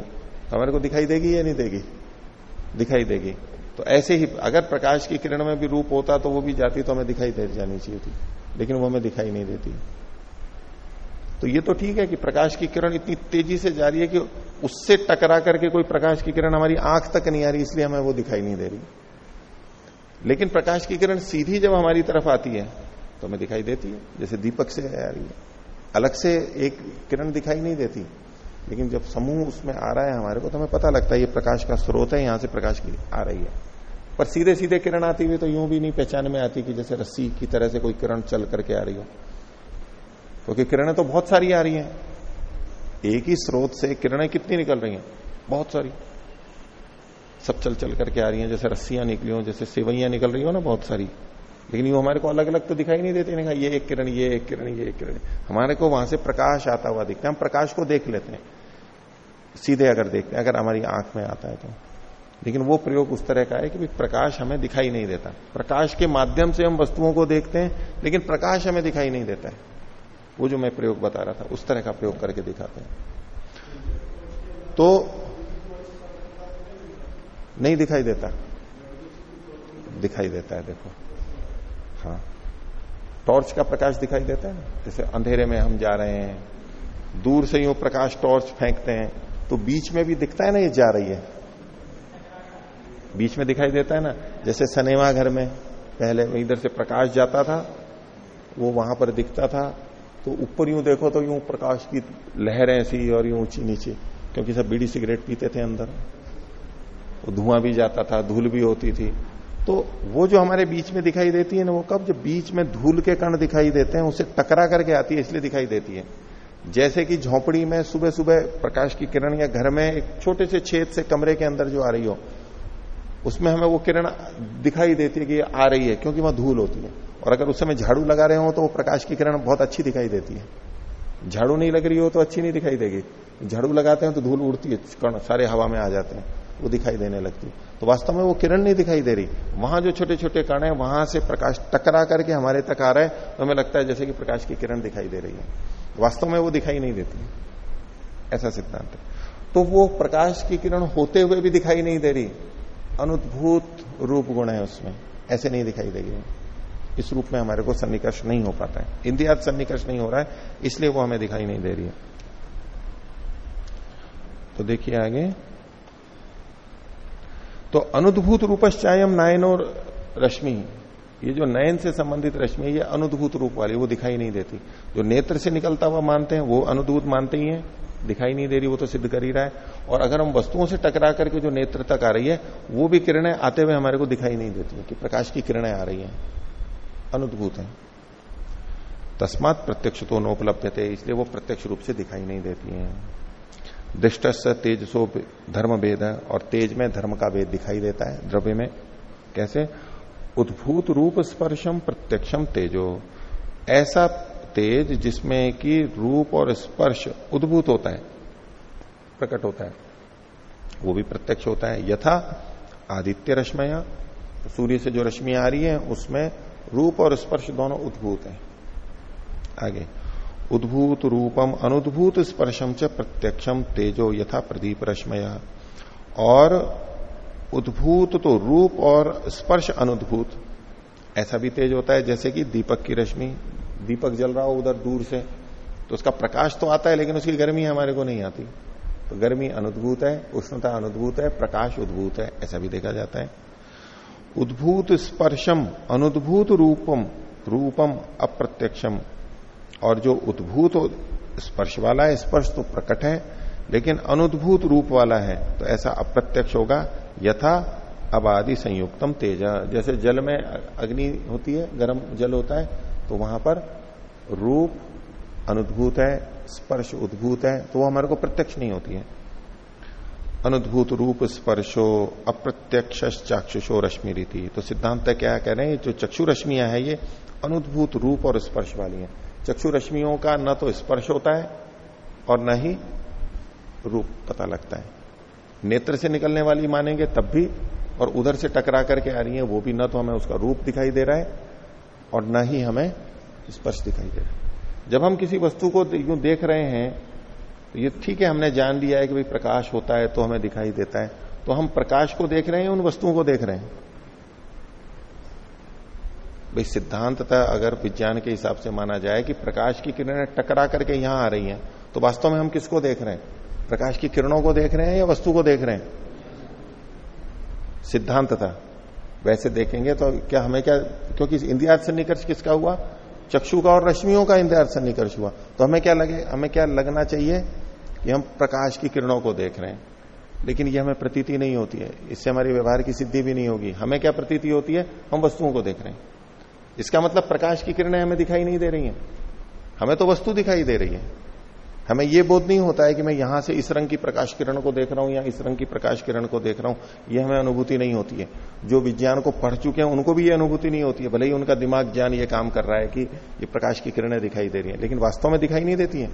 तो हमारे को दिखाई देगी या नहीं देगी? दिखाई देगी। तो ऐसे ही अगर प्रकाश की किरण में भी रूप होता तो वो भी जाती तो हमें दिखाई दे जानी चाहिए थी। लेकिन वो हमें दिखाई नहीं देती। तो ये तो ठीक है कि प्रकाश की किरण इतनी तेज़ी से जा रही है कि उससे टकरा करके कोई प्रकाश की किरण हमारी आँख तक नहीं आ रही, इसलिए हमें वो दिखाई नहीं दे रही। लेकिन प्रकाश की किरण सीधी जब हमारी तरफ़ आती है तो हमें दिखाई देती है, जैसे दीपक से आ रही है। अलग से एक किरण दिखाई नहीं देती, लेकिन जब समूह उसमें आ रहा है हमारे को तो हमें पता लगता है ये प्रकाश का स्रोत है, यहाँ से प्रकाश की आ रही है। पर सीधे सीधे किरण आती हुई तो यूँ भी नहीं पहचान में आती कि जैसे रस्सी की तरह से कोई किरण चल करके आ रही हो। क्योंकि किरणें तो बहुत सारी आ रही हैं। एक ही स्रोत से किरणें कितनी निकल रही हैं? बहुत सारी। सब चल चल करके आ रही हैं, जैसे रस्सियाँ निकली हो, जैसे सेवैयां निकल रही हो ना, बहुत सारी। लेकिन ये हमारे को अलग अलग तो दिखाई नहीं देते ये एक किरण, ये एक किरण, ये एक किरण। हमारे को वहाँ से प्रकाश आता हुआ दिखता है, हम प्रकाश को देख लेते हैं। सीधे अगर देखते हैं, अगर हमारी आँख में आता है तो। लेकिन वो प्रयोग उस तरह का है कि प्रकाश हमें दिखाई नहीं देता। प्रकाश के माध्यम से हम वस्तुओं को देखते हैं, लेकिन प्रकाश हमें दिखाई नहीं देता है। वो जो मैं प्रयोग बता रहा था, उस तरह का प्रयोग करके दिखाते हैं। तो नहीं दिखाई देता। दिखाई देता है, देखो। हाँ। टॉर्च का प्रकाश दिखाई देता है जैसे अंधेरे में हम जा रहे हैं, दूर से यूँ प्रकाश टॉर्च फेंकते हैं तो बीच में भी दिखता है ना, ये जा रही है? बीच में दिखाई देता है ना? जैसे सनेवा घर में, पहले इधर से प्रकाश जाता था, वो वहाँ पर दिखता था तो ऊपर यूँ देखो तो यूँ प्रकाश की लहर ऐसी और यूँ ऊँची नीचे, क्योंकि सब बीड़ी सिगरेट पीते थे अंदर। तो धुआँ भी जाता था, धूल भी होती थी। तो वो जो हमारे बीच में दिखाई देती है ना, वो कब? जब बीच में धूल के कण दिखाई देते हैं, उसे टकरा करके आती है, इसलिए दिखाई देती है। जैसे कि झोपड़ी में सुबह सुबह प्रकाश की किरण या घर में एक छोटे से छेद से कमरे के अंदर जो आ रही हो, उसमें हमें वो किरण दिखाई देती है कि आ रही है, क्योंकि वहाँ धूल होती है। और अगर उस समय झाड़ू लगा रहे हो तो वो प्रकाश की किरण बहुत अच्छी दिखाई देती है। झाड़ू नहीं लग रही हो तो अच्छी नहीं दिखाई देगी। झाड़ू लगाते हैं तो धूल उड़ती है, कण सारे हवा में आ जाते हैं, वो दिखाई देने लगती है। तो वास्तव में वो किरण नहीं दिखाई दे रही। वहाँ जो छोटे छोटे कण है, वहाँ से प्रकाश टकरा करके हमारे तक आ रहा है तो हमें लगता है जैसे कि प्रकाश की किरण दिखाई दे रही है। वास्तव में वो दिखाई नहीं देती। ऐसा सिद्धांत है। तो वो प्रकाश की किरण होते हुए भी दिखाई नहीं दे रही। अनुद्भूत रूप गुण है उसमें। ऐसे नहीं दिखाई देगी। इस रूप में हमारे को सन्निकर्ष नहीं हो पाता है। इंदियात सन्निकर्ष नहीं हो रहा है, इसलिए वो हमें दिखाई नहीं दे रही है। तो देखिए आगे। तो अनुद्भूत रूपश्चायम नायन और रश्मि। ये जो नयन से संबंधित रश्मि ये अनुद्भूत रूप वाली, वो दिखाई नहीं देती। जो नेत्र से निकलता हुआ मानते हैं, वो अनुद्भूत मानते ही है, दिखाई नहीं दे रही, वो तो सिद्ध कर ही रहा है। और अगर हम वस्तुओं से टकरा करके जो नेत्र तक आ रही है, वो भी किरणें आते हुए हमारे को दिखाई नहीं देती कि प्रकाश की किरणें आ रही हैं। अनुद्भूत है। तस्मात प्रत्यक्ष तो नोपलब्ध थे इसलिए वो प्रत्यक्ष रूप से दिखाई नहीं देती हैं। दृष्ट तेजसो धर्म भेद है, और तेज में धर्म का भेद दिखाई देता है, द्रव्य में। कैसे? उद्भूत रूप स्पर्शम प्रत्यक्षम तेजो। ऐसा तेज जिसमें कि रूप और स्पर्श उद्भूत होता है, प्रकट होता है। वो भी प्रत्यक्ष होता है। यथा आदित्य रश्मया, सूर्य से जो रश्मियाँ आ रही है, उसमें रूप और स्पर्श दोनों उद्भूत है। आगे, उद्भूत रूपम अनुद्भूत स्पर्शम च प्रत्यक्षम तेजो यथा प्रदीप रश्मया। और उद्भूत तो रूप और स्पर्श अनुद्भूत। ऐसा भी तेज होता है जैसे कि दीपक की रश्मि। दीपक जल रहा हो उधर दूर से तो उसका प्रकाश तो आता है, लेकिन उसकी गर्मी हमारे को नहीं आती। तो गर्मी अनुद्भूत है, उष्णता अनुद्भूत है, प्रकाश उद्भूत है, ऐसा भी देखा जाता है। उद्भूत स्पर्शम, अनुद्भूत रूपम रूपम अप्रत्यक्षम। और जो उद्भूत स्पर्श वाला है, स्पर्श तो प्रकट है, लेकिन अनुद्भूत रूप वाला है तो ऐसा अप्रत्यक्ष होगा, यथा अबादि संयुक्तम तेज। जैसे जल में अग्नि होती है, गर्म जल होता है तो वहाँ पर रूप अनुद्भूत है, स्पर्श उद्भूत है तो वो हमारे को प्रत्यक्ष नहीं होती है। अनुद्भूत रूप स्पर्शो अप्रत्यक्ष चाक्षुषो रश्मि रीति। तो सिद्धांत क्या कह रहे हैं? जो चक्षु रश्मियाँ है, ये अनुद्भूत रूप और स्पर्श वाली है। चक्षु रश्मियों का न तो स्पर्श होता है और न ही रूप पता लगता है। नेत्र से निकलने वाली मानेंगे तब भी, और उधर से टकरा करके आ रही है, वो भी न तो हमें उसका रूप दिखाई दे रहा है, और न ही हमें स्पर्श दिखाई दे रहा है। जब हम किसी वस्तु को यूँ देख रहे हैं तो ये ठीक है, हमने जान लिया है कि भाई प्रकाश होता है तो हमें दिखाई देता है। तो हम प्रकाश को देख रहे हैं, उन वस्तुओं को देख रहे हैं। भाई सिद्धांतता अगर विज्ञान के हिसाब से माना जाए कि प्रकाश की किरणें टकरा करके यहाँ आ रही हैं तो वास्तव में हम किसको देख रहे हैं? प्रकाश की किरणों को देख रहे हैं या वस्तु को देख रहे हैं? सिद्धांत था वैसे देखेंगे तो क्या हमें क्या, क्योंकि इंदिरा सन्निकर्ष किसका हुआ? चक्षु का और रश्मियों का इंतज़ार सन्निकर्ष हुआ तो हमें क्या लगे? हमें क्या लगना चाहिए कि हम प्रकाश की किरणों को देख रहे हैं? लेकिन ये हमें प्रतीति नहीं होती है। इससे हमारी व्यवहार की सिद्धि भी नहीं होगी। हमें क्या प्रतीति होती है? हम वस्तुओं को देख रहे हैं। इसका मतलब प्रकाश की किरणें हमें दिखाई नहीं दे रही हैं। हमें तो वस्तु दिखाई दे रही है। हमें यह बोध नहीं होता है कि मैं यहाँ से इस रंग की प्रकाश किरण को देख रहा हूँ या इस रंग की प्रकाश किरण को देख रहा हूँ। यह हमें अनुभूति नहीं होती है। जो विज्ञान को पढ़ चुके हैं, उनको भी यह अनुभूति नहीं होती है। भले ही उनका दिमाग ज्ञान ये काम कर रहा है कि ये प्रकाश की किरणें दिखाई दे रही है, लेकिन वास्तव में दिखाई नहीं देती है।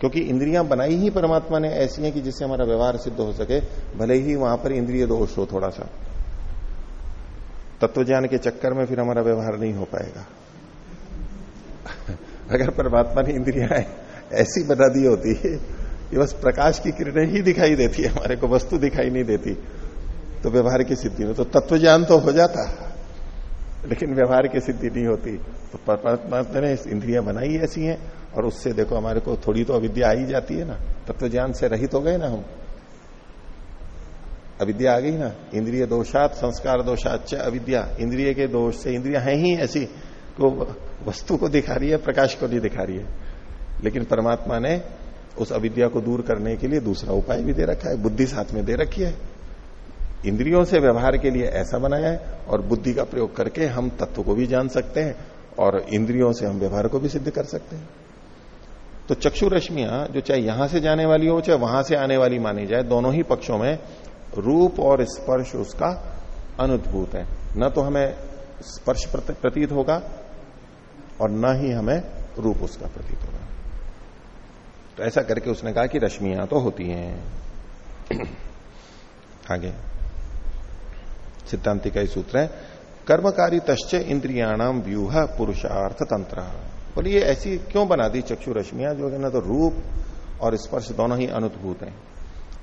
क्योंकि इंद्रियाँ बनाई ही परमात्मा ने ऐसी हैं कि जिससे हमारा व्यवहार सिद्ध हो सके। भले ही वहाँ पर इंद्रिय दोष हो थोड़ा सा तत्व ज्ञान के चक्कर में फिर हमारा व्यवहार नहीं हो पाएगा। अगर परमात्मा ने इंद्रिया ऐसी बना दी होती है कि बस प्रकाश की किरणें ही दिखाई देती है, हमारे को वस्तु दिखाई नहीं देती। तो व्यवहार की सिद्धि में तो तत्व ज्ञान तो हो जाता। लेकिन व्यवहार की सिद्धि नहीं होती। तो परमात्मा ने इंद्रिया बनाई ऐसी हैं, और उससे देखो हमारे को थोड़ी तो अविद्या आ ही जाती है ना। तत्व ज्ञान से रहित हो गए ना हम। अविद्या आ गई ना। इंद्रिय दोषात, संस्कार दोषात अविद्या। इंद्रिय के दोष से इंद्रिया है ही ऐसी। को वस्तु को दिखा रही है, प्रकाश को नहीं दिखा रही है। लेकिन परमात्मा ने उस अविद्या को दूर करने के लिए दूसरा उपाय भी दे रखा है, बुद्धि साथ में दे रखी है। इंद्रियों से व्यवहार के लिए ऐसा बनाया है और बुद्धि का प्रयोग करके हम तत्व को भी जान सकते हैं और इंद्रियों से हम व्यवहार को भी सिद्ध कर सकते हैं। तो चक्षु रश्मियाँ जो चाहे यहाँ से जाने वाली हो, चाहे वहाँ से आने वाली मानी जाए, दोनों ही पक्षों में रूप और स्पर्श उसका अनुद्भूत है। न तो हमें स्पर्श प्रतीत होगा और न ही हमें रूप उसका प्रतीत होगा। तो ऐसा करके उसने कहा कि रश्मियाँ तो होती हैं। आगे। सिद्धांति का ही सूत्र है कर्मकारी तश्च इंद्रियाणाम व्यूह पुरुषार्थ तंत्र बोलिए ऐसी क्यों बना दी चक्षु रश्मियाँ जो है ना तो रूप और स्पर्श दोनों ही अनुद्भूत हैं?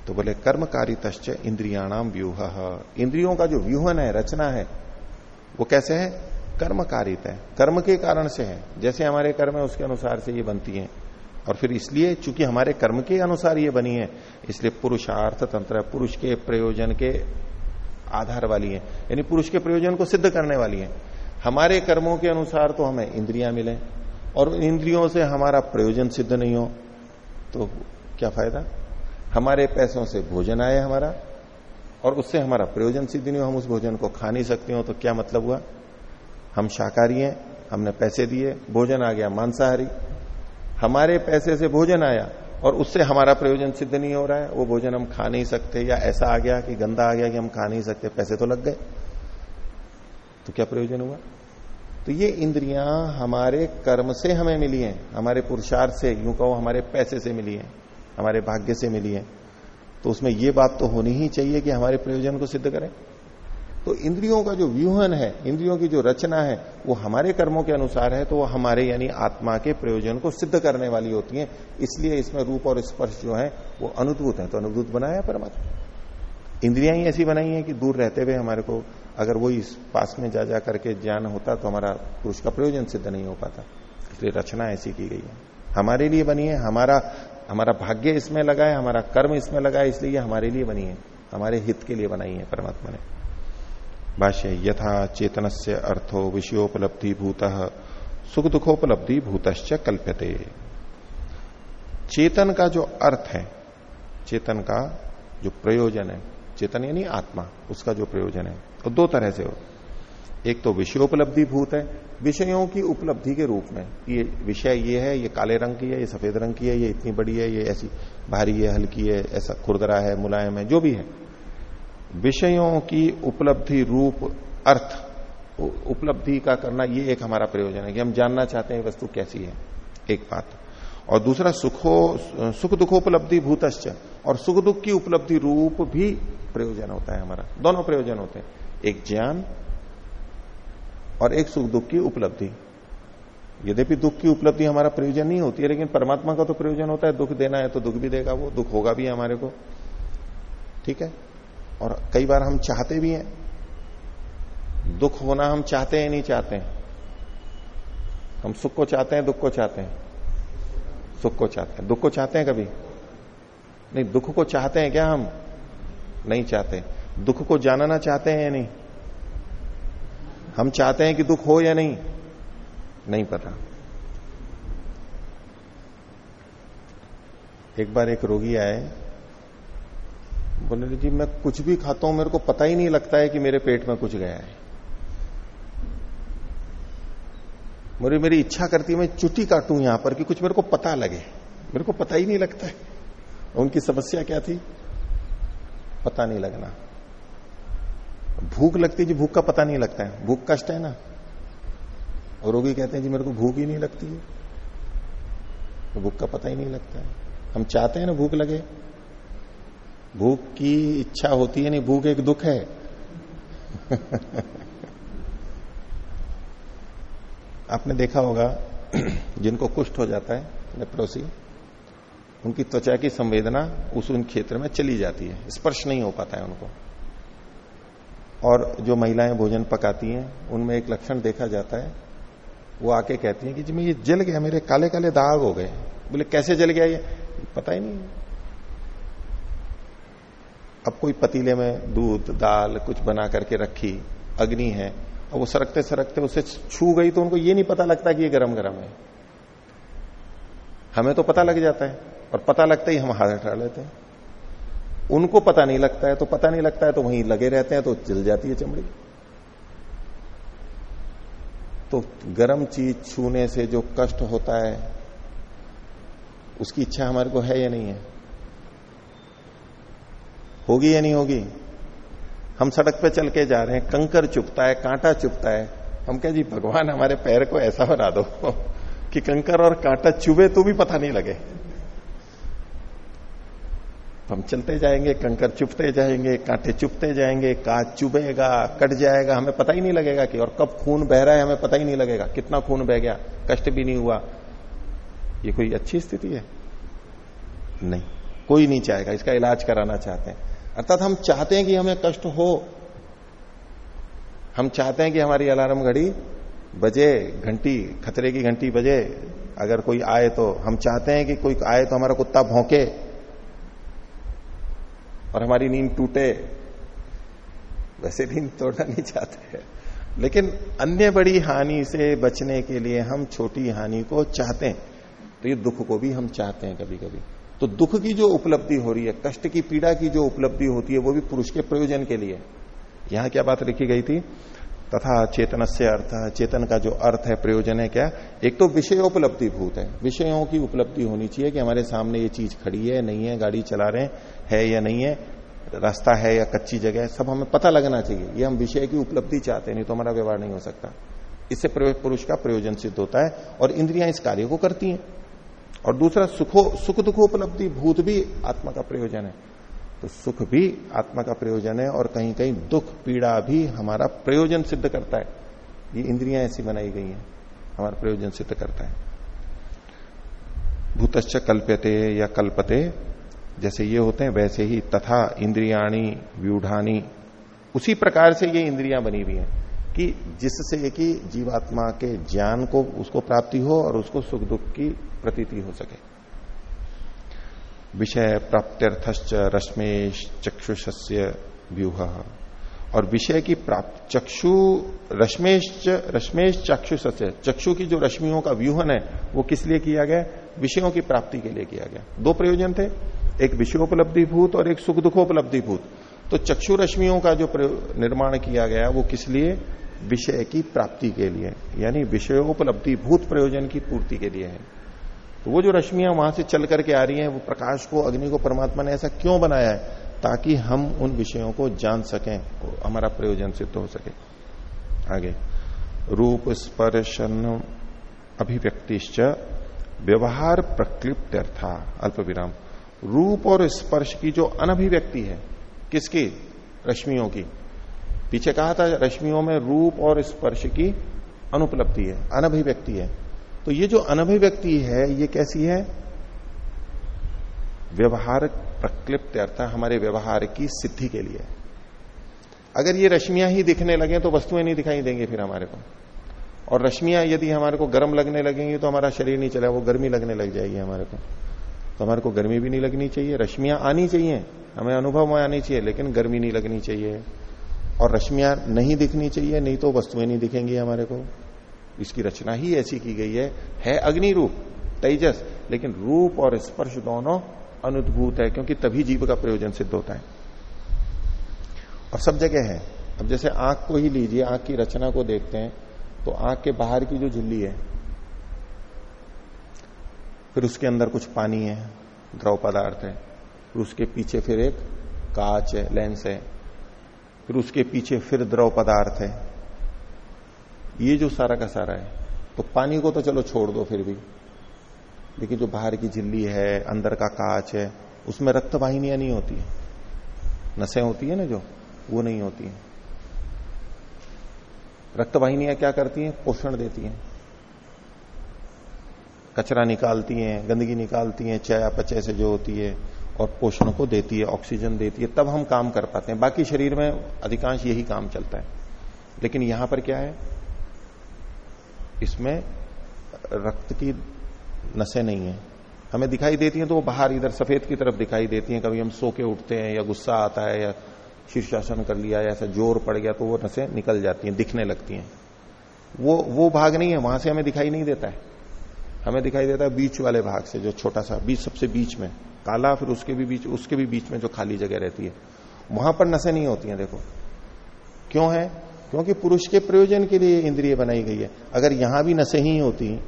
तो बोले कर्मकारी तश्च इंद्रियाणाम व्यूह। इंद्रियों का जो व्यूहन है, रचना है, वो कैसे है? कर्मकारित है। कर्म के कारण से है। जैसे हमारे कर्म है, उसके अनुसार से ये बनती है। और फिर इसलिए चूँकि हमारे कर्म के अनुसार ये बनी है, इसलिए पुरुषार्थ तंत्र, पुरुष के प्रयोजन के आधार वाली है। यानी पुरुष के प्रयोजन को सिद्ध करने वाली है। हमारे कर्मों के अनुसार तो हमें इंद्रियाँ मिले, और इंद्रियों से हमारा प्रयोजन सिद्ध नहीं हो तो क्या फ़ायदा? हमारे पैसों से भोजन आए हमारा, और उससे हमारा प्रयोजन सिद्ध नहीं हो, हम उस भोजन को खा नहीं सकते हो तो क्या मतलब हुआ? हम शाकाहारी हैं, हमने पैसे दिए, भोजन आ गया, मांसाहारी। हमारे पैसे से भोजन आया और उससे हमारा प्रयोजन सिद्ध नहीं हो रहा है। वो भोजन हम खा नहीं सकते या ऐसा आ गया कि गंदा आ गया कि हम खा नहीं सकते, पैसे तो लग गए। तो क्या प्रयोजन हुआ? तो ये इंद्रियाँ हमारे कर्म से हमें मिली हैं, हमारे पुरुषार्थ से, यूँ कहो, हमारे पैसे से मिली हैं, हमारे भाग्य से मिली हैं। तो उसमें ये बात तो होनी ही चाहिए कि हमारे प्रयोजन को सिद्ध करें। तो इंद्रियों का जो व्यूहन है, इंद्रियों की जो रचना है, वो हमारे कर्मों के अनुसार है तो वो हमारे यानी आत्मा के प्रयोजन को सिद्ध करने वाली होती है। इसलिए इसमें रूप और स्पर्श जो है, वो अनुद्भूत है तो अनुद्भूत बनाया परमात्मा? इंद्रियाँ ही ऐसी बनाई है कि दूर रहते हुए हमारे को, अगर वो इस पास में जा जा करके ज्ञान होता तो हमारा पुरुष का प्रयोजन सिद्ध नहीं हो पाता। इसलिए रचना ऐसी की गई है। हमारे लिए बनी है, हमारा हमारा भाग्य इसमें लगा है, हमारा कर्म इसमें लगा है, इसलिए हमारे लिए बनी है। हमारे हित के लिए बनाई है परमात्मा ने। भाष्य, यथा चेतन से अर्थो विषयोपलब्धि भूत सुख दुखोपलब्धि भूतश्च कल्प्यते। चेतन का जो अर्थ है, चेतन का जो प्रयोजन है, चेतन यानी आत्मा, उसका जो प्रयोजन है तो दो तरह से हो। एक तो विषयोपलब्धि भूत है, विषयों की उपलब्धि के रूप में। ये विषय ये है, ये काले रंग की है, ये सफ़ेद रंग की है, ये इतनी बड़ी है, ये ऐसी भारी है, हल्की है, ऐसा खुरदरा है, मुलायम है, जो भी है। विषयों की उपलब्धि रूप अर्थ उपलब्धि का करना ये एक हमारा प्रयोजन है कि हम जानना चाहते हैं वस्तु कैसी है, एक बात। और दूसरा, सुखो, सुख दुखोपलब्धि भूतश्च, और सुख दुख की उपलब्धि रूप भी प्रयोजन होता है हमारा। दोनों प्रयोजन होते हैं। एक ज्ञान और एक सुख दुख की उपलब्धि। यद्यपि दुख की उपलब्धि हमारा प्रयोजन नहीं होती है, लेकिन परमात्मा का तो प्रयोजन होता है, दुख देना है तो दुख भी देगा वो, दुख होगा भी हमारे को। ठीक है? और कई बार हम चाहते भी हैं। दुख होना हम चाहते हैं, नहीं चाहते हैं। हम सुख को चाहते हैं, दुख को चाहते हैं। सुख को चाहते हैं। दुख को चाहते हैं कभी? नहीं, दुख को चाहते हैं क्या हम? नहीं चाहते। दुख को जानना चाहते हैं या नहीं? हम चाहते हैं कि दुख हो या नहीं? नहीं पता। एक बार एक रोगी आए बोले जी, मैं कुछ भी खाता हूँ, मेरे को पता ही नहीं लगता है कि मेरे पेट में कुछ गया है। मेरी मेरी इच्छा करती है, मैं चुटी काटूं यहाँ पर कि कुछ मेरे को पता लगे। मेरे को पता ही नहीं लगता है। उनकी समस्या क्या थी? पता नहीं लगना। भूख लगती जी, भूख का पता नहीं लगता है। भूख कष्ट है ना? और रोगी कहते हैं, जी, मेरे को भूख ही नहीं लगती है। तो भूख का पता ही नहीं लगता है। हम चाहते हैं ना, भूख लगे। भूख की इच्छा होती है नहीं, भूख एक दुख है। आपने देखा होगा, जिनको कुष्ठ हो जाता है, लेप्रोसी, उनकी त्वचा की संवेदना उस उन क्षेत्र में चली जाती है, स्पर्श नहीं हो पाता है उनको। और जो महिलाएँ भोजन पकाती हैं, उनमें एक लक्षण देखा जाता है, वो आके कहती हैं कि जी मैं ये जल गया, मेरे काले काले दाग हो गए बोले, कैसे जल गया ये? पता ही नहीं। अब कोई पतीले में दूध, दाल, कुछ बना करके रखी, अग्नि है और वो सरकते सरकते उसे छू गई तो उनको ये नहीं पता लगता कि ये गरम गरम है। हमें तो पता लग जाता है, और पता लगता ही हम हाथ हटा लेते हैं। उनको पता नहीं लगता है तो पता नहीं लगता है तो वहीं लगे रहते हैं तो जल जाती है चमड़ी। तो गर्म चीज़ छूने से जो कष्ट होता है, उसकी इच्छा हमारे को है या नहीं है? होगी या नहीं होगी? हम सड़क पे चल के जा रहे हैं, कंकर चुपता है, कांटा चुपता है। हम कह, जी, भगवान, हमारे पैर को ऐसा बना दो कि कंकर और कांटा चुभे तो भी पता नहीं लगे। हम चलते जाएँगे, कंकर चुपते जाएँगे, कांटे चुपते जाएँगे काट चुभेगा, कट जाएगा, हमें पता ही नहीं लगेगा कि और कब खून बह रहा है, हमें पता ही नहीं लगेगा कितना खून बह गया, कष्ट भी नहीं हुआ। ये कोई अच्छी स्थिति है? नहीं, कोई नहीं चाहेगा, इसका इलाज कराना चाहते हैं। अर्थात हम चाहते हैं कि हमें कष्ट हो। हम चाहते हैं कि हमारी अलार्म घड़ी बजे, घंटी, खतरे की घंटी बजे। अगर कोई आए तो हम चाहते हैं कि कोई आए तो हमारा कुत्ता भौंके और हमारी नींद टूटे। वैसे नींद तोड़ना नहीं चाहते लेकिन अन्य बड़ी हानि से बचने के लिए हम छोटी हानि को चाहते हैं। तो ये दुख को भी हम चाहते हैं कभी कभी तो दुख की जो उपलब्धि हो रही है, कष्ट की, पीड़ा की जो उपलब्धि होती है, वो भी पुरुष के प्रयोजन के लिए। यहाँ क्या बात लिखी गई थी? तथा चेतन से अर्थ, चेतन का जो अर्थ है, प्रयोजन है क्या? एक तो विषय उपलब्धि भूत है। विषयों की उपलब्धि होनी चाहिए कि हमारे सामने ये चीज़ खड़ी है, नहीं है, गाड़ी चला रहे हैं या नहीं है, रास्ता है या कच्ची जगह है, सब हमें पता लगना चाहिए। ये हम विषय की उपलब्धि चाहते नहीं तो हमारा व्यवहार नहीं हो सकता। इससे पुरुष का प्रयोजन सिद्ध होता है और इंद्रियाँ इस कार्य को करती हैं। और दूसरा, सुखो, सुख दुख उपलब्धि, भूत भी आत्मा का प्रयोजन है। तो सुख भी आत्मा का प्रयोजन है और कहीं कहीं दुख, पीड़ा भी हमारा प्रयोजन सिद्ध करता है। ये इंद्रियाँ ऐसी बनाई गई हैं, हमारा प्रयोजन सिद्ध करता है। भूतश्च कल्प्यते या कल्पते, जैसे ये होते हैं, वैसे ही तथा इंद्रियाणी व्यूढ़ानी उसी प्रकार से ये इंद्रियाँ बनी हुई हैं। कि जिससे कि जीवात्मा के ज्ञान को, उसको प्राप्ति हो और उसको सुख दुख की प्रतीति हो सके। विषय प्राप्त्यर्थश्च रश्मेश चक्षुषस्य व्यूह। और विषय की प्राप्त, चक्षु रश्मेश रश्मेश चक्षुष चक्षु की जो रश्मियों का व्यूहन है, वो किस लिए किया गया? विषयों की प्राप्ति के लिए किया गया। दो प्रयोजन थे, एक विषयोपलब्धि भूत और एक सुख दुखोपलब्धि भूत। तो चक्षु रश्मियों का जो निर्माण किया गया, वो किस लिए? विषय की प्राप्ति के लिए, यानी विषयोपलब्धि, भूत प्रयोजन की पूर्ति के लिए है। तो वो जो रश्मियाँ वहाँ से चल करके आ रही हैं, वो प्रकाश को, अग्नि को, परमात्मा ने ऐसा क्यों बनाया है ताकि हम उन विषयों को जान सकें हमारा प्रयोजन सिद्ध हो सके? आगे। रूप स्पर्शन अभिव्यक्तिश्च व्यवहार प्रक्लिप्त अर्था अल्प विराम रूप और स्पर्श की जो अनभिव्यक्ति है, किसकी? रश्मियों की। पीछे कहा था, रश्मियों में रूप और स्पर्श की अनुपलब्धि है, अनभिव्यक्ति है। तो ये जो अनभिव्यक्ति है, ये कैसी है? व्यवहार प्रक्लिप्त अर्थ हमारे व्यवहार की सिद्धि के लिए। अगर ये रश्मियाँ ही दिखने लगे तो वस्तुएँ नहीं दिखाई देंगे फिर हमारे को। और रश्मियाँ यदि हमारे को गर्म लगने लगेंगी तो हमारा शरीर नहीं चलेगा, वो गर्मी लगने लग जाएगी हमारे को। तो हमारे को गर्मी भी नहीं लगनी चाहिए, रश्मियाँ आनी चाहिए, हमें अनुभव में आनी चाहिए, लेकिन गर्मी नहीं लगनी चाहिए। और रश्मियाँ नहीं दिखनी चाहिए, नहीं तो वस्तुएँ नहीं दिखेंगी हमारे को। इसकी रचना ही ऐसी की गई है है अग्नि रूप, तेजस, लेकिन रूप और स्पर्श दोनों अनुद्भूत है, क्योंकि तभी जीव का प्रयोजन सिद्ध होता है। और सब जगह है। अब जैसे आँख को ही लीजिए, आँख की रचना को देखते हैं तो आँख के बाहर की जो झिल्ली है, फिर उसके अंदर कुछ पानी है, द्रव पदार्थ है, फिर उसके पीछे फिर एक कांच है, लेंस है। फिर उसके पीछे फिर द्रव पदार्थ है। ये जो सारा का सारा है तो पानी को तो चलो छोड़ दो फिर भी। लेकिन जो बाहर की झिल्ली है, अंदर का कांच है, उसमें रक्त वाहिनियाँ नहीं होती है। नसें होती है ना जो, वो नहीं होती है। रक्त वाहिनियाँ क्या करती हैं? पोषण देती हैं। कचरा निकालती हैं, गंदगी निकालती हैं, चयापचय से जो होती है। और पोषण को देती है, ऑक्सीजन देती है, तब हम काम कर पाते हैं। बाकी शरीर में अधिकांश यही काम चलता है। लेकिन यहाँ पर क्या है? इसमें रक्त की नसें नहीं है। हमें दिखाई देती हैं तो वो बाहर इधर सफ़ेद की तरफ़ दिखाई देती हैं। कभी हम सो के उठते हैं या गुस्सा आता है या शीर्षासन कर लिया या ऐसा ज़ोर पड़ गया तो वो नसें निकल जाती हैं, दिखने लगती हैं। वो वो भाग नहीं है, वहाँ से हमें दिखाई नहीं देता है। हमें दिखाई देता है बीच वाले भाग से, जो छोटा सा, बीच, सबसे बीच में। काला, फिर उसके भी बीच, उसके भी बीच में जो खाली जगह रहती है, वहाँ पर नसें नहीं होती हैं, देखो। क्यों है? क्योंकि पुरुष के प्रयोजन के लिए इंद्रिय बनाई गई है। अगर यहाँ भी नसें ही होती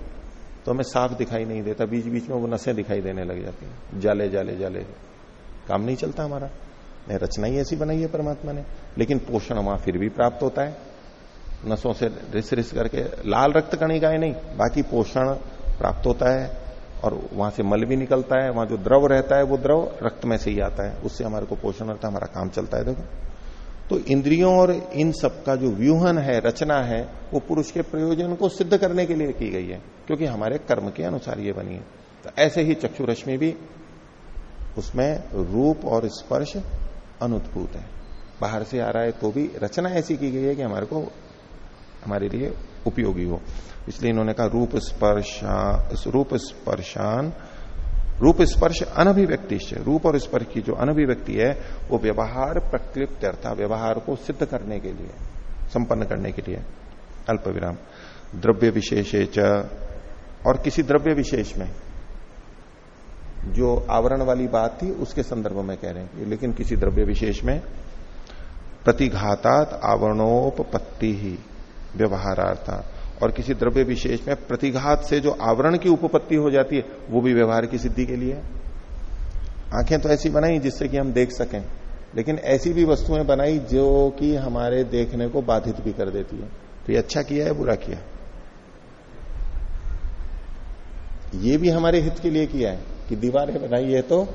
तो हमें साफ़ दिखाई नहीं देता बीच बीच में वो नसें दिखाई देने लग जाती हैं। जाले जाले जाले। काम नहीं चलता हमारा। नहीं रचना ही ऐसी बनाई है परमात्मा ने। लेकिन पोषण वहाँ फिर भी प्राप्त होता है। नसों से रिस रिस करके, लाल रक्त कणिकाएँ नहीं, बाकी पोषण प्राप्त होता है। और वहाँ से मल भी निकलता है, वहाँ जो द्रव रहता है वो द्रव रक्त में से ही आता है, उससे हमारे को पोषण होता है, हमारा काम चलता है, देखो। तो इंद्रियों और इन सब का जो व्यूहन है, रचना है, वो पुरुष के प्रयोजन को सिद्ध करने के लिए की गई है, क्योंकि हमारे कर्म के अनुसार ये बनी है। तो ऐसे ही चक्षु रश्मि भी उसमें रूप और स्पर्श अनुद्भूत है। बाहर से आ रहा है तो भी रचना ऐसी की गई है कि हमारे को, हमारे लिए उपयोगी हो। इसलिए इन्होंने कहा रूप स्पर्श, रूप स्पर्शान, रूप स्पर्श अनभिव्यक्ति रूप और स्पर्श की जो अनभिव्यक्ति है, वो व्यवहार प्रक्लिप्त अर्था व्यवहार को सिद्ध करने के लिए, संपन्न करने के लिए, अल्प विराम। द्रव्य विशेष और किसी द्रव्य विशेष में, जो आवरण वाली बात थी, उसके संदर्भ में कह रहे हैं। लेकिन किसी द्रव्य विशेष में, प्रतिघातात आवरणोपत्ति ही व्यवहारार्था और किसी द्रव्य विशेष में प्रतिघात से जो आवरण की उपपत्ति हो जाती है, वो भी व्यवहार की सिद्धि के लिए आँखें तो ऐसी बनाई जिससे कि हम देख सकें, लेकिन ऐसी भी वस्तुएँ बनाई जो कि हमारे देखने को बाधित भी कर देती है। तो ये अच्छा किया है, बुरा किया ये भी हमारे हित के लिए किया है कि दीवारें बनाई है तो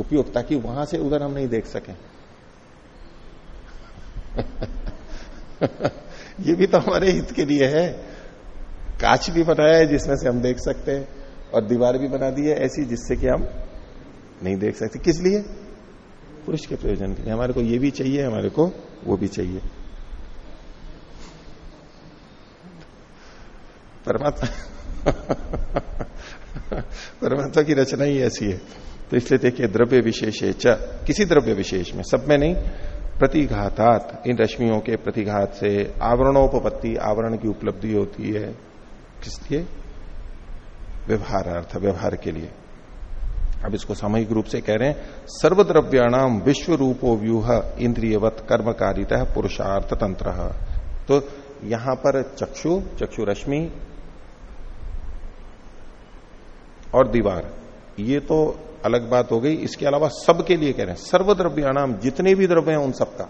उपयोग ताकि वहाँ से उधर हम नहीं देख सकें। ये भी तो हमारे हित के लिए है। कांच भी बनाया है जिसमें से हम देख सकते हैं, और दीवार भी बना दी है ऐसी जिससे कि हम नहीं देख सकते। किस लिए? पुरुष के प्रयोजन के लिए। हमारे को ये भी चाहिए, हमारे को वो भी चाहिए। परमात्मा परमात्मा की रचना ही ऐसी है। तो इसलिए देखिए, द्रव्य विशेष है किसी द्रव्य विशेष में, सब में नहीं प्रतिघातात, इन रश्मियों के प्रतिघात से आवरणोपत्ति आवरण की उपलब्धि होती है। किस लिए व्यवहार अर्थ व्यवहार के लिए। अब इसको सामूहिक रूप से कह रहे हैं सर्वद्रव्याणाम विश्व रूपो व्यूह इंद्रियवत कर्मकारिता पुरुषार्थ तंत्र। तो यहाँ पर चक्षु चक्षु रश्मि और दीवार, ये तो अलग बात हो गई। इसके अलावा सबके लिए कह रहे हैं सर्वद्रव्याणाम जितने भी द्रव्य हैं उन सबका।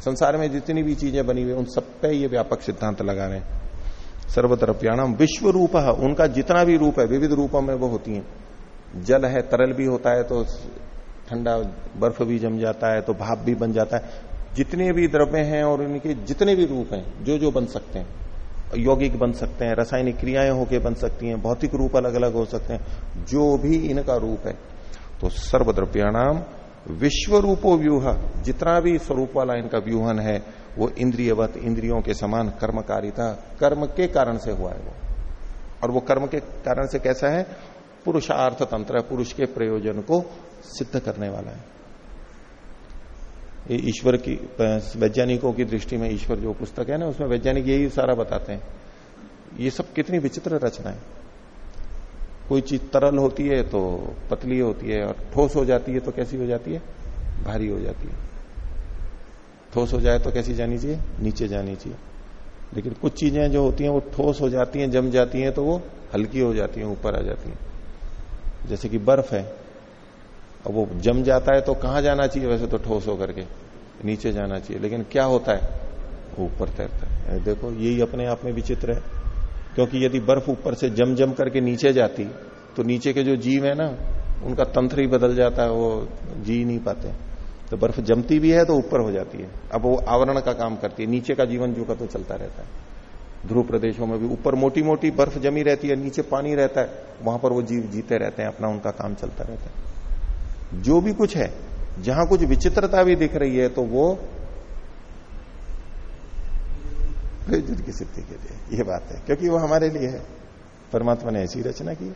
संसार में जितनी भी चीज़ें बनी हुई उन सब पे ये व्यापक सिद्धांत लगा रहे हैं। सर्वद्रव्याणाम विश्व रूप है उनका जितना भी रूप है, विविध रूपों में वो होती है। जल है, तरल भी होता है तो ठंडा बर्फ़ भी जम जाता है तो भाप भी बन जाता है। जितने भी द्रव्य हैं और इनके जितने भी रूप हैं जो जो बन सकते हैं। यौगिक बन सकते हैं, रासायनिक क्रियाएँ होके बन सकती हैं, भौतिक रूप अलग अलग हो सकते हैं, जो भी इनका रूप है। तो सर्वद्रव्याणाम विश्व रूपो व्यूह, जितना भी स्वरूप वाला इनका व्यूहन है, वो इंद्रियवत इंद्रियों के समान कर्मकारिता, कर्म के कारण से हुआ है वो। और वो कर्म के कारण से कैसा है? पुरुषार्थ तंत्र पुरुष के प्रयोजन को सिद्ध करने वाला है। ईश्वर की वैज्ञानिकों की दृष्टि में ईश्वर जो पुस्तक है ना, उसमें वैज्ञानिक यही सारा बताते हैं। ये सब कितनी विचित्र रचना है कोई चीज़ तरल होती है तो पतली होती है और ठोस हो जाती है तो कैसी हो जाती है? भारी हो जाती है। ठोस हो जाए तो कैसी जानी चाहिए? नीचे जानी चाहिए। लेकिन कुछ चीज़ें जो होती हैं वो ठोस हो जाती हैं, जम जाती हैं तो वो हल्की हो जाती हैं, ऊपर आ जाती हैं। जैसे कि बर्फ़ है। अब वो जम जाता है तो कहाँ जाना चाहिए? वैसे तो ठोस होकर के, नीचे जाना चाहिए। लेकिन क्या होता है? वो ऊपर तैरता है। देखो, यही अपने आप में विचित्र है। क्योंकि यदि बर्फ़ ऊपर से जम जम करके नीचे जाती तो नीचे के जो जीव है ना, उनका तंत्र ही बदल जाता है, वो जी नहीं पाते। तो बर्फ़ जमती भी है तो ऊपर हो जाती है। अब वो आवरण का काम करती है। नीचे का जीवन जो का तो चलता रहता है। ध्रुव प्रदेशों में भी ऊपर मोटी मोटी बर्फ़ जमी रहती है, नीचे पानी रहता है। वहाँ पर वो जीव जीते रहते हैं, अपना उनका काम चलता रहता है। जो भी कुछ है, जहाँ कुछ विचित्रता भी दिख रही है तो वो प्रयोजन की सिद्धि के लिए, ये बात है, क्योंकि वो हमारे लिए है। परमात्मा ने ऐसी रचना की।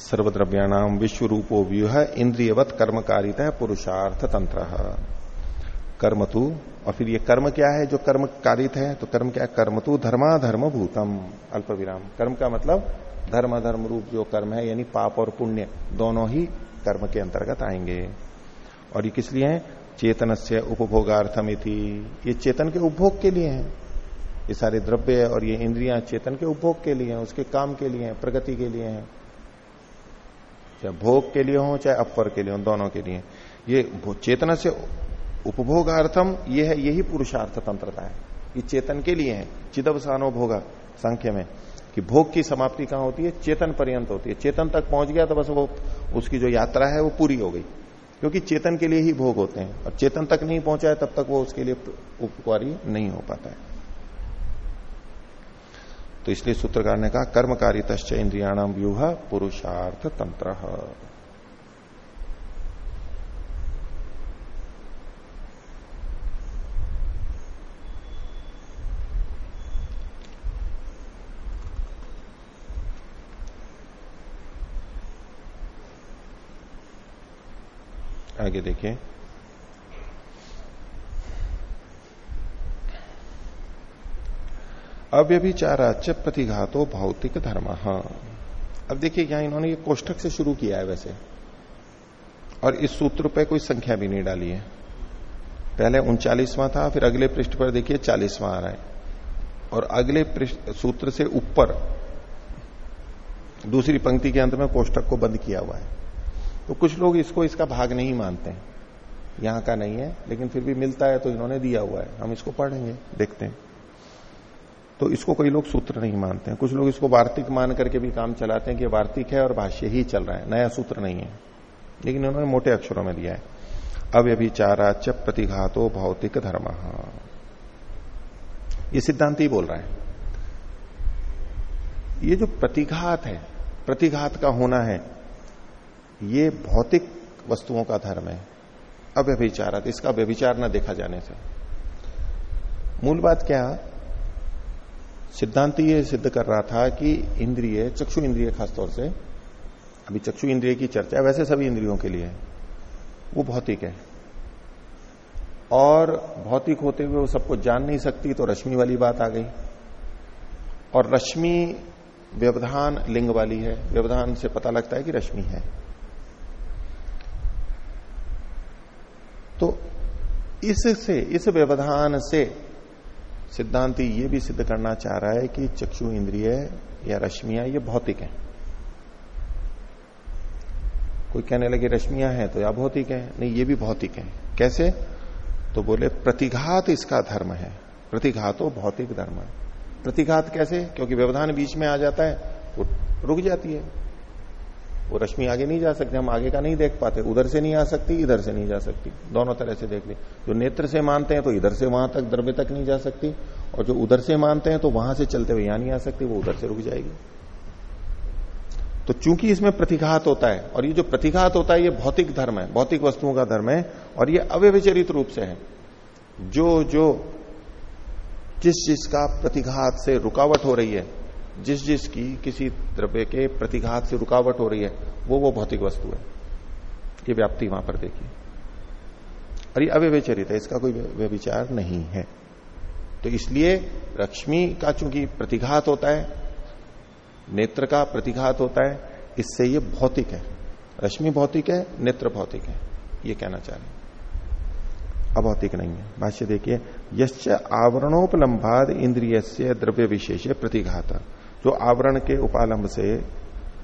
सर्वद्रव्याणाम विश्व रूपो व्यूह, इंद्रियवत कर्मकारिता पुरुषार्थ तंत्र कर्म तू और फिर ये कर्म क्या है? जो कर्म कारित है तो कर्म क्या है? कर्म तू धर्मा धर्म भूतम अल्प विराम कर्म का मतलब धर्म धर्म रूप जो कर्म है, यानी पाप और पुण्य, दोनों ही कर्म के अंतर्गत आएँगे। और ये किस लिए है? चेतन से उपभोगार्थम ये चेतन के उपभोग के लिए है। ये सारे द्रव्य और ये इंद्रियाँ चेतन के उपभोग के लिए हैं, उसके काम के लिए हैं, प्रगति के लिए हैं। चाहे भोग के लिए हो, चाहे अपर के लिए हो, दोनों के लिए। ये चेतना से उपभोगार्थम ये है, यही पुरुषार्थ तंत्रता है। ये चेतन के लिए है। चिदवसानो भोगा संख्य में कि भोग की समाप्ति कहाँ होती है? चेतन पर्यंत होती है। चेतन तक पहुँच गया तो बस वो, उसकी जो यात्रा है वो पूरी हो गई। क्योंकि चेतन के लिए ही भोग होते हैं। और चेतन तक नहीं पहुँचा है, तब तक वो उसके लिए उपकारी नहीं हो पाता है। तो इसलिए सूत्रकार ने कहा कर्मकारी तश्च इंद्रियाणाम व्यूह पुरुषार्थ तंत्र। आगे देखिए अव्यभिचाराच प्रतिघातो भौतिक धर्म। अब देखिए, यहाँ इन्होंने ये कोष्ठक से शुरू किया है वैसे। और इस सूत्र पे कोई संख्या भी नहीं डाली है। पहले उनचालीसवां था, फिर अगले पृष्ठ पर देखिए, चालीसवां आ रहा है। और अगले सूत्र से ऊपर, दूसरी पंक्ति के अंत में कोष्ठक को बंद किया हुआ है। तो कुछ लोग इसको, इसका भाग नहीं मानते हैं। यहाँ का नहीं है, लेकिन फिर भी मिलता है तो इन्होंने दिया हुआ है। हम इसको पढ़ेंगे, देखते हैं। तो इसको कई लोग सूत्र नहीं मानते हैं। कुछ लोग इसको वार्तिक मान करके भी काम चलाते हैं कि वार्तिक है और भाष्य ही चल रहा है। नया सूत्र नहीं है। लेकिन उन्होंने मोटे अक्षरों में दिया है। अव्यभिचाराच प्रतिघातो भौतिक धर्म। ये सिद्धांत ही बोल रहा है। ये जो प्रतिघात है, प्रतिघात का होना है ये भौतिक वस्तुओं का धर्म है। अव्यभिचारत, इसका व्यभिचार न देखा जाने से। मूल बात क्या? सिद्धांत ये सिद्ध कर रहा था कि इंद्रिय, चक्षु इंद्रिय खासतौर से, अभी चक्षु इंद्रिय की चर्चा, वैसे सभी इंद्रियों के लिए, वो भौतिक है। और भौतिक होते हुए वो सबको जान नहीं सकती तो रश्मि वाली बात आ गई। और रश्मि व्यवधान लिंग वाली है, व्यवधान से पता लगता है कि रश्मि है। तो इससे, इस व्यवधान से सिद्धांति ये भी सिद्ध करना चाह रहा है कि चक्षु इंद्रिय या रश्मियाँ ये भौतिक है। कोई कहने लगे रश्मियाँ हैं तो या भौतिक है? नहीं, ये भी भौतिक है। कैसे? तो बोले, प्रतिघात इसका धर्म है। प्रतिघातो भौतिक धर्म है। प्रतिघात कैसे? क्योंकि व्यवधान बीच में आ जाता है तो रुक जाती है। वो रश्मि आगे नहीं जा सकती, हम आगे का नहीं देख पाते, उधर से नहीं आ सकती, इधर से नहीं जा सकती, दोनों तरह से देख ली। जो नेत्र से मानते हैं तो इधर से वहाँ तक, द्रव्य तक नहीं जा सकती, और जो उधर से मानते हैं तो वहाँ से चलते हुए यहाँ नहीं आ सकती, वो उधर से रुक जाएगी। तो चूँकि इसमें प्रतिघात होता है, और ये जो प्रतिघात होता है, ये भौतिक धर्म है, भौतिक वस्तुओं का धर्म है, और ये अव्यविचरित रूप से है। जो जो, जिस, जिसका प्रतिघात से रुकावट हो रही है जिस जिस की किसी द्रव्य के प्रतिघात से रुकावट हो रही है, वो वो भौतिक वस्तु है। ये व्याप्ति वहाँ पर देखिए। और ये अव्यविचरित है, इसका कोई व्यविचार नहीं है। तो इसलिए लक्ष्मी का चूँकि प्रतिघात होता है, नेत्र का प्रतिघात होता है, इससे ये भौतिक है। रश्मि भौतिक है, नेत्र भौतिक है, ये कहना चाह रहे अभौतिक नहीं है। भाष्य देखिए, यश्च आवरणोपलम्भाद इंद्रिय से द्रव्य विशेष प्रतिघात। जो आवरण के उपालंब से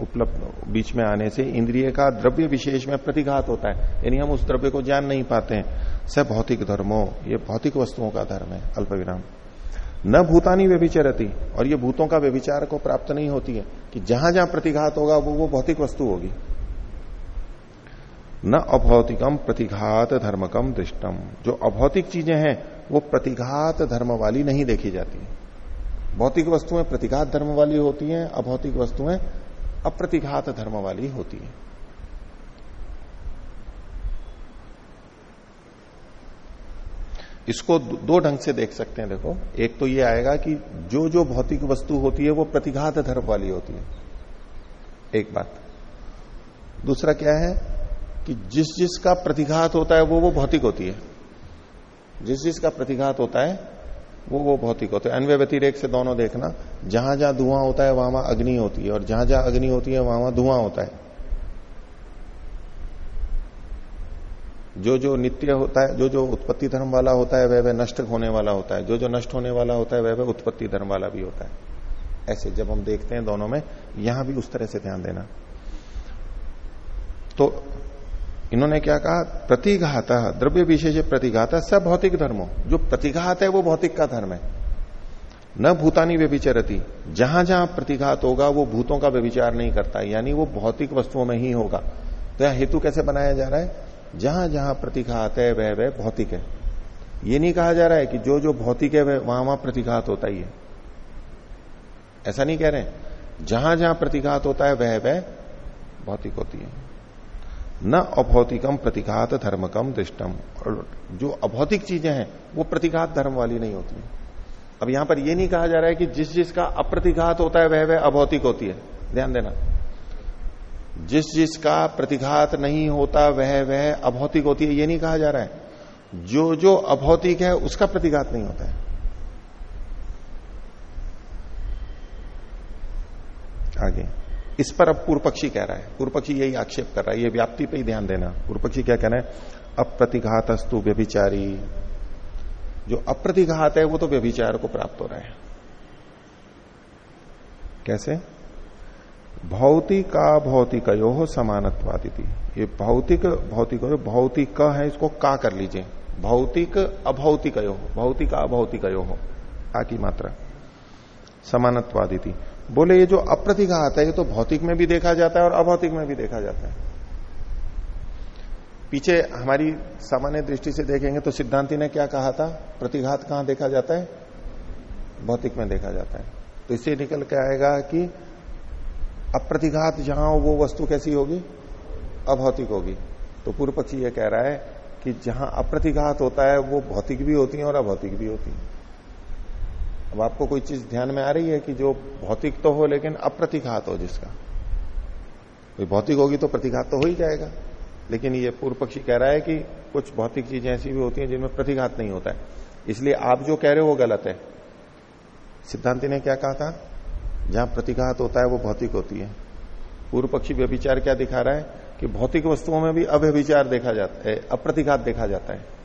उपलब्ध, बीच में आने से इंद्रिय का द्रव्य विशेष में प्रतिघात होता है। यानी हम उस द्रव्य को जान नहीं पाते हैं। स भौतिक धर्मो, ये भौतिक वस्तुओं का धर्म है अल्प विराम न भूतानी व्यभिचरती, और ये भूतों का व्यभिचार को प्राप्त नहीं होती है कि जहाँ जहाँ प्रतिघात होगा, वो वो भौतिक वस्तु होगी। न अभौतिकम प्रतिघात धर्मकम दृष्टम। जो अभौतिक चीज़ें हैं, वो प्रतिघात धर्म वाली नहीं देखी जाती भौतिक वस्तुएँ प्रतिघात धर्म वाली होती हैं, अभौतिक वस्तुएँ अप्रतिघात धर्म वाली होती है। इसको दो ढंग से देख सकते हैं, देखो। एक तो ये आएगा कि जो जो भौतिक वस्तु होती है, वो प्रतिघात धर्म वाली होती है। एक बात। दूसरा क्या है कि जिस जिसका प्रतिघात होता है, वो वो भौतिक होती है। जिस जिसका प्रतिघात होता है वो वो भौतिक होते हैं अन्य व्यतिरेक से दोनों देखना, जहाँ जहाँ धुआँ होता है, वहाँ वहाँ अग्नि होती है, और जहाँ जहाँ अग्नि होती है, वहाँ वहाँ धुआँ होता है। जो जो नित्य होता है, जो जो उत्पत्ति धर्म वाला होता है, वह वह नष्ट होने वाला होता है। जो जो नष्ट होने वाला होता है, वह वह उत्पत्ति धर्म वाला भी होता है। ऐसे जब हम देखते हैं दोनों में, यहाँ भी उस तरह से ध्यान देना। तो इन्होंने क्या कहा? प्रतिघात, द्रव्य विशेष प्रतिघात सब भौतिक धर्मों। जो प्रतिघात है, वो भौतिक का धर्म है। न भूतानी व्यभिचरती। जहाँ जहाँ प्रतिघात होगा, वो भूतों का व्यभिचार नहीं करता यानी वो भौतिक वस्तुओं में ही होगा। तो यहाँ हेतु कैसे बनाया जा रहा है? जहाँ जहाँ प्रतिघात है, वह वह भौतिक है। ये नहीं कहा जा रहा है कि जो जो भौतिक है, वह वहाँ वहाँ प्रतिघात होता ही है। ऐसा नहीं कह रहे जहाँ जहाँ प्रतिघात होता है, वह वह भौतिक होती है। न अभौतिकम प्रतिघात धर्मकम दृष्टम और जो अभौतिक चीज़ें हैं, वो प्रतिघात धर्म वाली नहीं होती। अब यहाँ पर यह नहीं कहा जा रहा है कि जिस जिसका अप्रतिघात होता है, वह वह अभौतिक होती है। ध्यान देना। जिस जिसका प्रतिघात नहीं होता, वह वह अभौतिक होती है, ये नहीं कहा जा रहा है। जो जो अभौतिक है, उसका प्रतिघात नहीं होता है। आगे। इस पर अब पूर्व पक्षी कह रहा है। पूर्व पक्षी यही आक्षेप कर रहा है, ये व्याप्ति पे ही ध्यान देना। पूर्व पक्षी क्या कहना है? अप्रतिघातस्तु व्यभिचारी। जो अप्रतिघात है, वो तो व्यभिचार को प्राप्त हो रहा है। कैसे? भौतिका भौतिकयो हो समानत्वादिति। ये भौतिक भौतिक भौतिक है, इसको का कर लीजिए। भौतिक, अभौतिकयो। भौतिक, अभौतिकयो। हो आ की मात्रा। समानत्वादिति। बोले, ये जो अप्रतिघात है, ये तो भौतिक में भी देखा जाता है और अभौतिक में भी देखा जाता है। पीछे हमारी सामान्य दृष्टि से देखेंगे तो सिद्धांति ने क्या कहा था? प्रतिघात कहाँ देखा जाता है? भौतिक में देखा जाता है। तो इससे निकल के आएगा कि अप्रतिघात जहाँ हो, वो वस्तु कैसी होगी? अभौतिक होगी। तो पूर्व पक्षी ये कह रहा है कि जहाँ अप्रतिघात होता है, वो भौतिक भी होती है और अभौतिक भी होती है। अब आपको कोई चीज़ ध्यान में आ रही है कि जो भौतिक तो हो लेकिन अप्रतिघात हो जिसका? कोई भौतिक होगी तो प्रतिघात तो हो ही जाएगा। लेकिन ये पूर्व पक्षी कह रहा है कि कुछ भौतिक चीज़ें ऐसी भी होती हैं जिनमें प्रतिघात नहीं होता है। इसलिए आप जो कह रहे हो वो गलत है। सिद्धांति ने क्या कहा था? जहाँ प्रतिघात होता है वो भौतिक होती है। पूर्व पक्षी व्यभिचार क्या दिखा रहा है? कि भौतिक वस्तुओं में भी अव्यभिचार देखा जाता है अप्रतिघात देखा जाता है।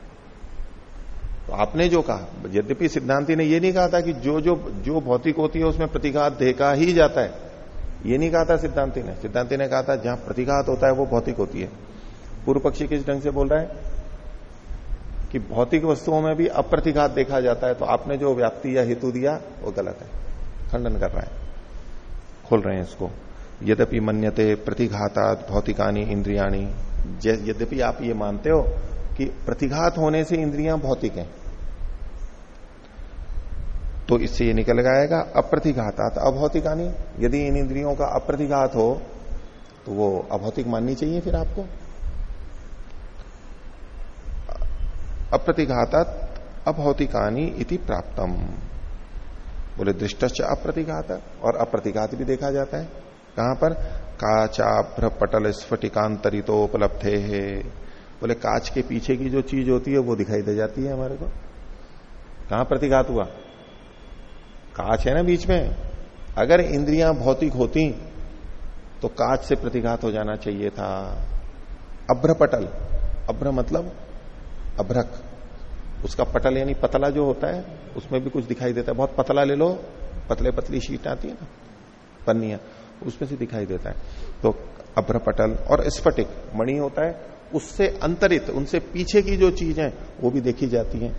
तो आपने जो कहा, यद्यपि सिद्धांति ने यह नहीं कहा था कि जो जो जो भौतिक होती है उसमें प्रतिघात देखा ही जाता है। ये नहीं कहा था सिद्धांति ने। सिद्धांति ने कहा था जहाँ प्रतिघात होता है वो भौतिक होती है। पूर्व पक्षी किस ढंग से बोल रहा है? कि भौतिक वस्तुओं में भी अप्रतिघात देखा जाता है तो आपने जो व्याप्ति या हेतु दिया, वो गलत है। खंडन कर रहा है। खोल रहे हैं इसको। यद्यपि मन्यते प्रतिघातात, भौतिकानी, इंद्रियाणी यद्यपि आप ये मानते हो कि प्रतिघात होने से इंद्रियाँ भौतिक हैं। तो इससे ये निकल आएगा, अप्रतिघातात, अभौतिकानी। यदि इन इंद्रियों का अप्रतिघात हो तो वो अभौतिक माननी चाहिए फिर आपको। अप्रतिघातात, अभौतिकानी इति प्राप्तम। बोले दृष्ट अप्रतिघात, और अप्रतिघात भी देखा जाता है। कहाँ पर? काचाभ्र पटल स्फटिकांतरितो उपलब्धे है बोले, कांच के पीछे की जो चीज़ होती है, वो दिखाई दे जाती है हमारे को। कहाँ प्रतिघात हुआ? कांच है ना बीच में। अगर इंद्रियाँ भौतिक होती तो कांच से प्रतिघात हो जाना चाहिए था। अभ्रपटल अभ्र मतलब अभ्रक। उसका पटल यानी पतला जो होता है, उसमें भी कुछ दिखाई देता है। बहुत पतला ले लो, पतले पतली शीट आती है ना, पन्निया, उसमें से दिखाई देता है। तो अभ्रपटल और स्फटिक, मणि होता है उससे अंतरित, उनसे पीछे की जो चीज़ है वो भी देखी जाती है।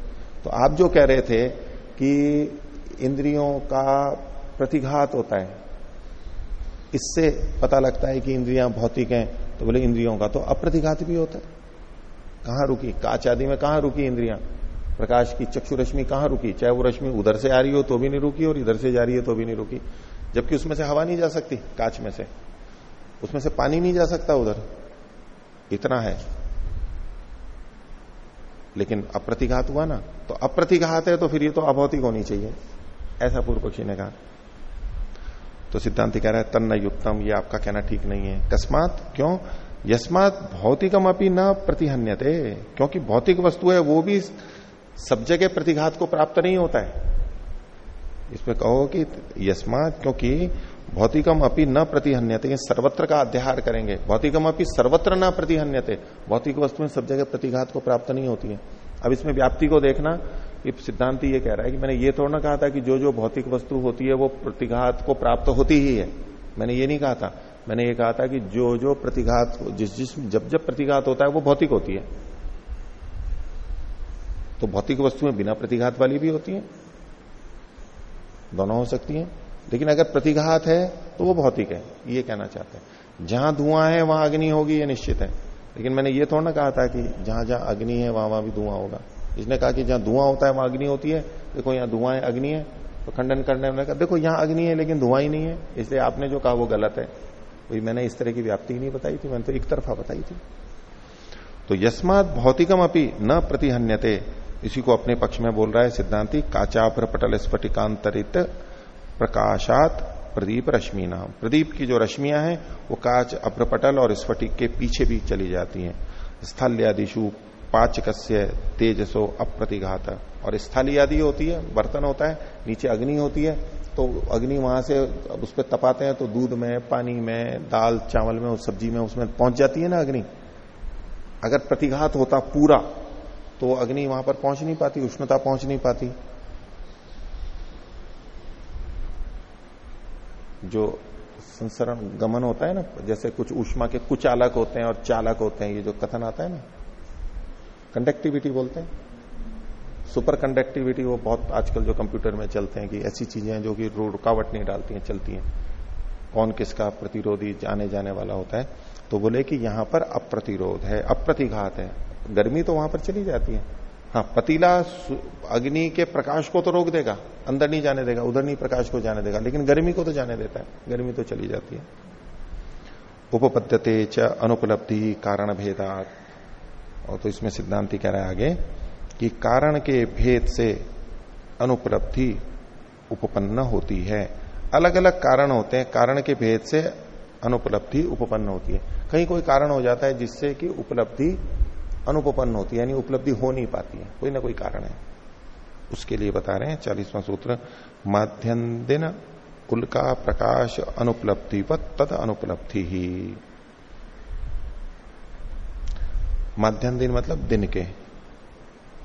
तो आप जो कह रहे थे कि इंद्रियों का प्रतिघात होता है, इससे पता लगता है कि इंद्रियाँ भौतिक हैं तो बोले इंद्रियों का तो अप्रतिघात भी होता है। कहाँ रुकी? काच आदि में कहाँ रुकी इंद्रियाँ? प्रकाश की चक्षु रश्मि कहाँ रुकी? चाहे वो रश्मि उधर से आ रही हो तो भी नहीं रुकी, और इधर से जा रही है तो भी नहीं रुकी। जबकि उसमें से हवा नहीं जा सकती, कांच में से। उसमें से पानी नहीं जा सकता उधर। इतना है। लेकिन अप्रतिघात हुआ ना तो अप्रतिघात है तो फिर ये तो अभौतिक होनी चाहिए। ऐसा पूर्व पक्षी ने कहा। तो सिद्धांत कह रहा है, तन्न युक्तम ये आपका कहना ठीक नहीं है। कस्मात क्यों? यस्मात भौतिकम अपनी न प्रतिहन्यते क्योंकि भौतिक वस्तु है, वो भी सब जगह प्रतिघात को प्राप्त नहीं होता है। इसमें कहो कि यस्मात, क्योंकि भौतिकम अपनी न प्रतिहन्यते सर्वत्र का अध्याहार करेंगे। भौतिकम अपनी सर्वत्र न प्रतिहन्यते। भौतिक वस्तुएँ सब जगह प्रतिघात को प्राप्त नहीं होती है। अब इसमें व्याप्ति को देखना सिद्धांति ये कह रहा है कि मैंने ये थोड़ा ना कहा था कि जो जो भौतिक वस्तु होती है वो प्रतिघात को प्राप्त होती ही है। मैंने ये नहीं कहा था। मैंने ये कहा था कि जो जो प्रतिघात, जिस जिस जब जब प्रतिघात होता है वो भौतिक होती है। तो भौतिक वस्तुएँ बिना प्रतिघात वाली भी होती हैं। दोनों हो सकती हैं। लेकिन अगर प्रतिघात है तो वो भौतिक है, ये कहना चाहते हैं। जहाँ धुआँ है, वहाँ अग्नि होगी, ये निश्चित है। लेकिन मैंने ये थोड़ा ना कहा था कि जहाँ जहाँ अग्नि है, वहाँ वहाँ भी धुआँ होगा। इसने कहा कि जहाँ धुआँ होता है, वहाँ अग्नि होती है। देखो, यहाँ धुआँ है, अग्नि है। तो खंडन करने में कहा, देखो, यहाँ अग्नि है, लेकिन धुआँ ही नहीं है। इसलिए आपने जो कहा, वो गलत है। वही मैंने इस तरह की व्याप्ति नहीं बताई थी, मैंने तो एक तरफा बताई थी। तो यस्मात भौतिकम अपनी न प्रतिहन्यते। इसी को अपने पक्ष में बोल रहा है सिद्धांति काचाभ्र पटल स्फटिकांतरित प्रकाशात प्रदीप रश्मि नाम प्रदीप की जो रश्मियाँ हैं, वो काच अभ्रपटल और स्फटिक के पीछे भी चली जाती हैं। स्थल्यादिशु पाचकस्य तेजसो अप्रतिघात। और स्थली आदि होती है, बर्तन होता है, नीचे अग्नि होती है तो अग्नि वहाँ से अब उस पर तपाते हैं तो दूध में, पानी में, दाल, चावल में उस सब्ज़ी में उसमें पहुँच जाती है ना अग्नि। अगर प्रतिघात होता पूरा तो अग्नि वहाँ पर पहुँच नहीं पाती, उष्णता पहुँच नहीं पाती। जो संसरण गमन होता है ना, जैसे कुछ उष्मा के कुछ चालक होते हैं और चालक होते हैं, ये जो कथन आता है ना कंडक्टिविटी बोलते हैं। सुपर कंडक्टिविटी वो बहुत आजकल जो कंप्यूटर में चलते हैं कि ऐसी चीज़ें हैं जो कि रुकावट नहीं डालती हैं, चलती हैं। कौन किसका प्रतिरोधी जाने जाने वाला होता है? तो बोले कि यहाँ पर अप्रतिरोध है, अप्रतिघात है। गर्मी तो वहाँ पर चली जाती है। हाँ पतीला अग्नि के प्रकाश को तो रोक देगा, अंदर नहीं जाने देगा, उधर नहीं प्रकाश को जाने देगा, लेकिन गर्मी को तो जाने देता है, गर्मी तो चली जाती है। उपपद्यते च अनुपलब्धि कारण भेदात। और तो इसमें सिद्धांति कह रहा है आगे, कि कारण के भेद से अनुपलब्धि उपपन्न होती है। अलग अलग कारण होते हैं, कारण के भेद से अनुपलब्धि उपपन्न होती है। कहीं कोई कारण हो जाता है जिससे कि उपलब्धि अनुपन्न होती है, यानी उपलब्धि हो नहीं पाती है, कोई ना कोई कारण है। उसके लिए बता रहे हैं, चालीसवां सूत्र, माध्यम दिन उल्का प्रकाश अनुपलब्धि व तद अनुपलब्धि ही। माध्यम दिन मतलब दिन के।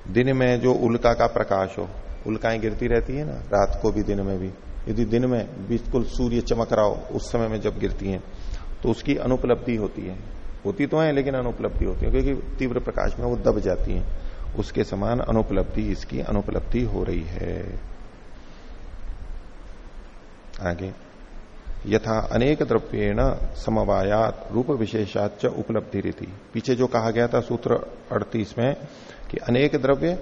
दिन में जो उल्का का प्रकाश हो, उल्काएँ गिरती रहती है ना, रात को भी, दिन में भी। यदि दिन में बिल्कुल सूर्य चमक रहा हो, उस समय में जब गिरती हैं तो उसकी अनुपलब्धि होती है। होती तो है, लेकिन अनुपलब्धि होती है, क्योंकि तीव्र प्रकाश में वो दब जाती है। उसके समान अनुपलब्धि इसकी अनुपलब्धि हो रही है। आगे, यथा अनेक द्रव्येण समवायात रूप विशेषाच उपलब्धि रीति पीछे जो कहा गया था, सूत्र अड़तीस में, कि अनेक द्रव्य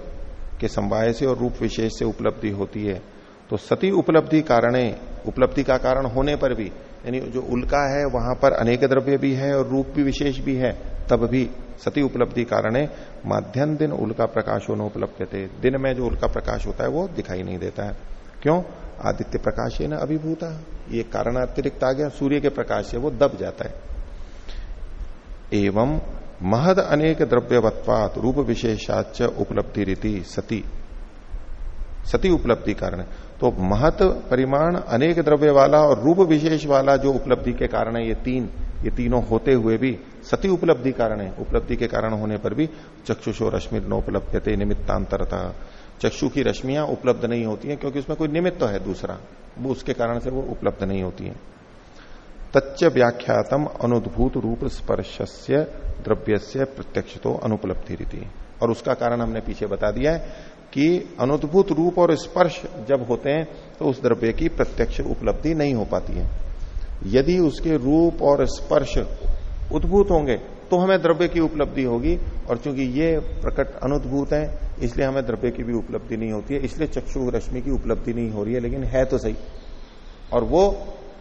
के समवाय से और रूप विशेष से उपलब्धि होती है। तो सती उपलब्धि कारणे, उपलब्धि का कारण होने पर भी यानी जो उल्का है, वहाँ पर अनेक द्रव्य भी है और रूप भी विशेष भी है, तब भी सती उपलब्धि कारण है माध्यम दिन उल्का प्रकाश होने उपलब्ध थे दिन में जो उल्का प्रकाश होता है, वो दिखाई नहीं देता है। क्यों? आदित्य प्रकाश है ना अभिभूता। ये कारण अतिरिक्त आ गया, सूर्य के प्रकाश से वो दब जाता है। एवं महद अनेक द्रव्यवत्वात, रूप विशेषाच उपलब्धि रीति, सती। सती उपलब्धि कारण। तो महत, परिमाण, अनेक द्रव्य वाला और रूप विशेष वाला जो उपलब्धि के कारण है, ये तीन, ये तीनों होते हुए भी सती उपलब्धि कारण है। उपलब्धि के कारण होने पर भी चक्षुषो रश्मि नोपलब्धते निमित्तांतरता। चक्षु की रश्मियाँ उपलब्ध नहीं होती हैं क्योंकि उसमें कोई निमित्त तो है दूसरा। वो उसके कारण से वो उपलब्ध नहीं होती है। तच्च व्याख्यातम अनुद्भूत रूप स्पर्श से द्रव्य से प्रत्यक्ष तो अनुपलब्धि रीति और उसका कारण हमने पीछे बता दिया है कि अनुद्भूत रूप और स्पर्श जब होते हैं तो उस द्रव्य की प्रत्यक्ष उपलब्धि नहीं हो पाती है। यदि उसके रूप और स्पर्श उद्भूत होंगे तो हमें द्रव्य की उपलब्धि होगी, और चूँकि ये प्रकट अनुद्भूत है, इसलिए हमें द्रव्य की भी उपलब्धि नहीं होती है, इसलिए चक्षु रश्मि की उपलब्धि नहीं हो रही है, लेकिन है तो सही। और वो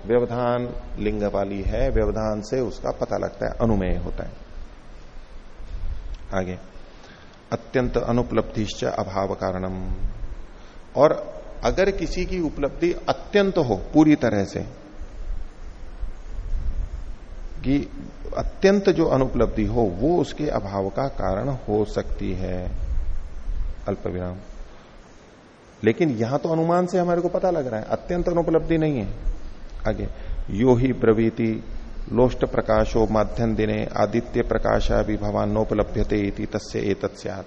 व्यवधान लिंग वाली है, व्यवधान से उसका पता लगता है, अनुमेय होता है। आगे। अत्यंत अनुपलब्धिश्च अभाव कारणम और अगर किसी की उपलब्धि अत्यंत हो, पूरी तरह से, कि अत्यंत जो अनुपलब्धि हो, वो उसके अभाव का कारण हो सकती है अल्प विराम लेकिन यहाँ तो अनुमान से हमारे को पता लग रहा है, अत्यंत अनुपलब्धि नहीं है। आगे, यो ही प्रवृति लोष्ट प्रकाशो माध्यम दिने आदित्य प्रकाशा भी भवान नोपलभ्यते तस्य एतत्स्यात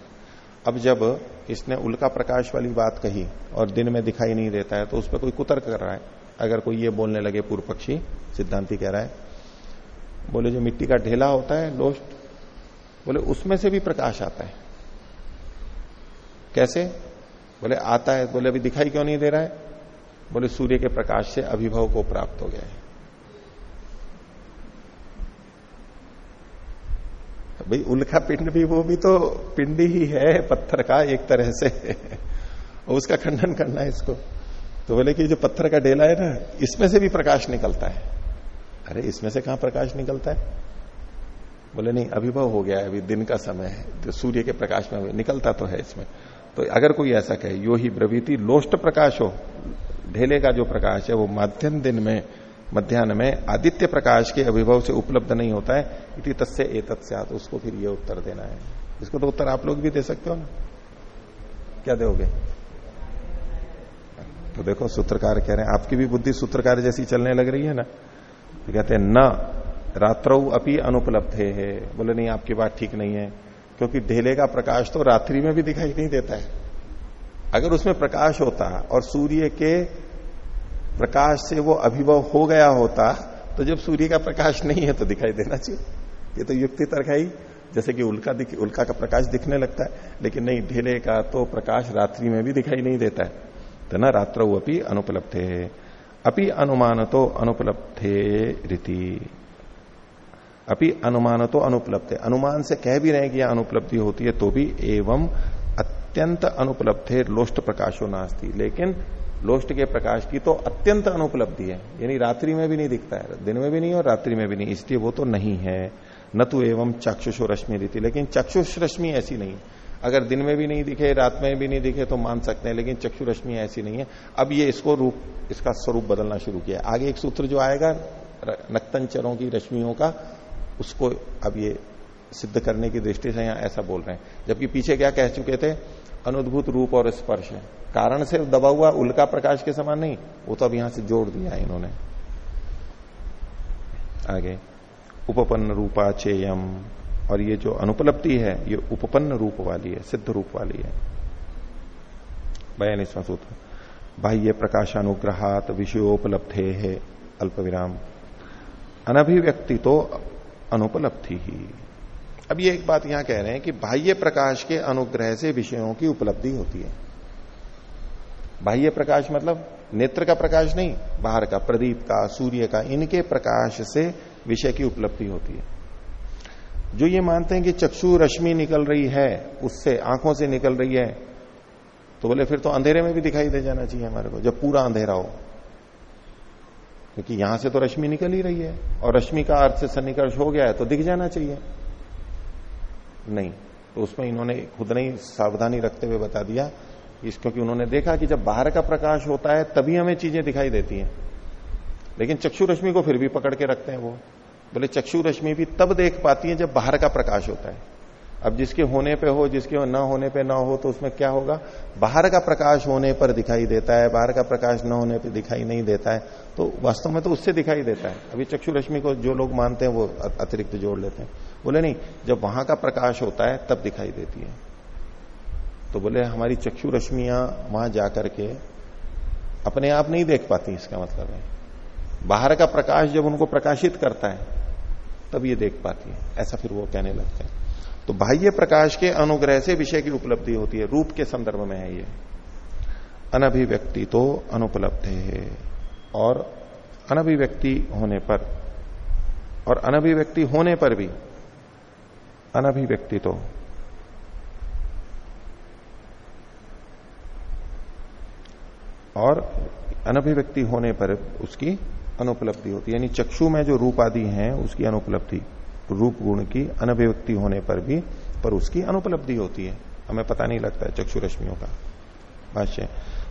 अब जब इसने उल्का प्रकाश वाली बात कही और दिन में दिखाई नहीं देता है तो उस पर कोई कुतर्क कर रहा है। अगर कोई ये बोलने लगे पूर्व पक्षी सिद्धांति कह रहा है, बोले, जो मिट्टी का ढेला होता है लोस्ट बोले, उसमें से भी प्रकाश आता है। कैसे? बोले, आता है। बोले, अभी दिखाई क्यों नहीं दे रहा है? बोले, सूर्य के प्रकाश से अभिभव को प्राप्त हो गया है। भाई, उल्का पिंड भी, वो भी तो पिंड ही है, पत्थर का एक तरह से। उसका खंडन करना है इसको। तो बोले कि जो पत्थर का डेला है ना, इसमें से भी प्रकाश निकलता है। अरे, इसमें से कहा प्रकाश निकलता है? बोले, नहीं, अभिभव हो गया है, अभी दिन का समय है तो सूर्य के प्रकाश में निकलता तो है इसमें। तो अगर कोई ऐसा कहे, यो ही ब्रवीति, लोष्ट प्रकाश हो ढेले का जो प्रकाश है, वो माध्यम दिन में मध्यान्ह में आदित्य प्रकाश के अभिभव से उपलब्ध नहीं होता है, इति तस्य एतत् उसको फिर ये उत्तर देना है। इसको तो उत्तर आप लोग भी दे सकते हो ना? क्या दोगे? तो देखो, सूत्रकार कह रहे हैं, आपकी भी बुद्धि सूत्रकार जैसी चलने लग रही है ना? तो कहते हैं, न, रात्रौ अपनी अनुपलब्ध है। बोले, नहीं, आपकी बात ठीक नहीं है, क्योंकि ढेले का प्रकाश तो रात्रि में भी दिखाई नहीं देता है। अगर उसमें प्रकाश होता और सूर्य के प्रकाश से वो अभिभव हो गया होता तो जब सूर्य का प्रकाश नहीं है तो दिखाई देना चाहिए। ये तो युक्ति तर्क है ही। जैसे कि उल्का दिख, उल्का का प्रकाश दिखने लगता है, लेकिन नहीं, ढेले का तो प्रकाश रात्रि में भी दिखाई नहीं देता है। तो ना रात्र अपनी अनुपलब्ध। है अपि अनुमान तो अनुपलब्धे रीति। अपि अनुमान तो अनुपलब्ध। है अनुमान से कह भी रहे कि यह अनुपलब्धि होती है तो भी एवं अत्यंत अनुपलब्ध है लोष्ट प्रकाशो नास्ती। लेकिन लोष्ट के प्रकाश की तो अत्यंत अनुपलब्धि है। यानी रात्रि में भी नहीं दिखता है, दिन में भी नहीं और रात्रि में भी नहीं। इसलिए वो तो नहीं है। न तो एवं चक्षुषो रश्मि रीति लेकिन चक्षुष रश्मि ऐसी नहीं अगर दिन में भी नहीं दिखे, रात में भी नहीं दिखे तो मान सकते हैं, लेकिन चक्षु रश्मि ऐसी नहीं है। अब ये इसको रूप, इसका स्वरूप बदलना शुरू किया। आगे एक सूत्र जो आएगा नक्तंचरों की रश्मियों का, उसको अब ये सिद्ध करने की दृष्टि से यहाँ ऐसा बोल रहे हैं। जबकि पीछे क्या कह चुके थे? अनुद्भूत रूप और स्पर्श है। कारण से दबा हुआ उल्का प्रकाश के समान नहीं, वो तो अब यहाँ से जोड़ दिया इन्होंने। आगे, उपपन्न रूपा चेयम और ये जो अनुपलब्धि है, ये उपपन्न रूप वाली है, सिद्ध रूप वाली है। बयालीसवां सूत्र, बाह्य प्रकाशानुग्रहात विषयोपलब्धे है अल्प विराम अनभिव्यक्ति तो अनुपलब्धि ही। अब ये एक बात यहाँ कह रहे हैं कि बाह्य प्रकाश के अनुग्रह से विषयों की उपलब्धि होती है। बाह्य प्रकाश मतलब नेत्र का प्रकाश नहीं, बाहर का, प्रदीप का, सूर्य का, इनके प्रकाश से विषय की उपलब्धि होती है। जो ये मानते हैं कि चक्षु रश्मि निकल रही है, उससे आँखों से निकल रही है तो बोले फिर तो अंधेरे में भी दिखाई दे जाना चाहिए हमारे को, जब पूरा अंधेरा हो। क्योंकि यहाँ से तो रश्मि निकल ही रही है, और रश्मि का अर्थ से सन्निकर्ष हो गया है तो दिख जाना चाहिए। नहीं। तो उसमें इन्होंने खुद नहीं सावधानी रखते हुए बता दिया इस, क्योंकि उन्होंने देखा कि जब बाहर का प्रकाश होता है, तभी हमें चीज़ें दिखाई देती हैं। लेकिन चक्षु रश्मि को फिर भी पकड़ के रखते हैं वो। बोले चक्षु रश्मि भी तब देख पाती है जब बाहर का प्रकाश होता है। अब जिसके होने पे हो, जिसके न होने पे ना हो तो उसमें क्या होगा? बाहर का प्रकाश होने पर दिखाई देता है, बाहर का प्रकाश न होने पर दिखाई नहीं देता है। तो वास्तव में तो उससे दिखाई देता है। अभी चक्षु रश्मि को जो लोग मानते हैं, वो अतिरिक्त जोड़ लेते हैं। बोले, नहीं, जब वहाँ का प्रकाश होता है, तब दिखाई देती है। तो बोले, हमारी चक्षु रश्मियाँ वहाँ जाकर के अपने आप नहीं देख पाती इसका मतलब है। बाहर का प्रकाश जब उनको प्रकाशित करता है, तब ये देख पाती है। ऐसा फिर वो कहने लगते हैं। तो बाह्य प्रकाश के अनुग्रह से विषय की उपलब्धि होती है, रूप के संदर्भ में है ये। अनभिव्यक्ति तो अनुपलब्ध है, और अनभिव्यक्ति होने पर, और अनभिव्यक्ति होने पर भी अनभिव्यक्ति तो और अनभिव्यक्ति होने पर उसकी अनुपलब्धि होती है। यानी चक्षु में जो रूप आदि हैं, उसकी अनुपलब्धि, रूप गुण की अनभिव्यक्ति होने पर भी, पर उसकी अनुपलब्धि होती है। हमें पता नहीं लगता है चक्षु रश्मियों का। भाष्य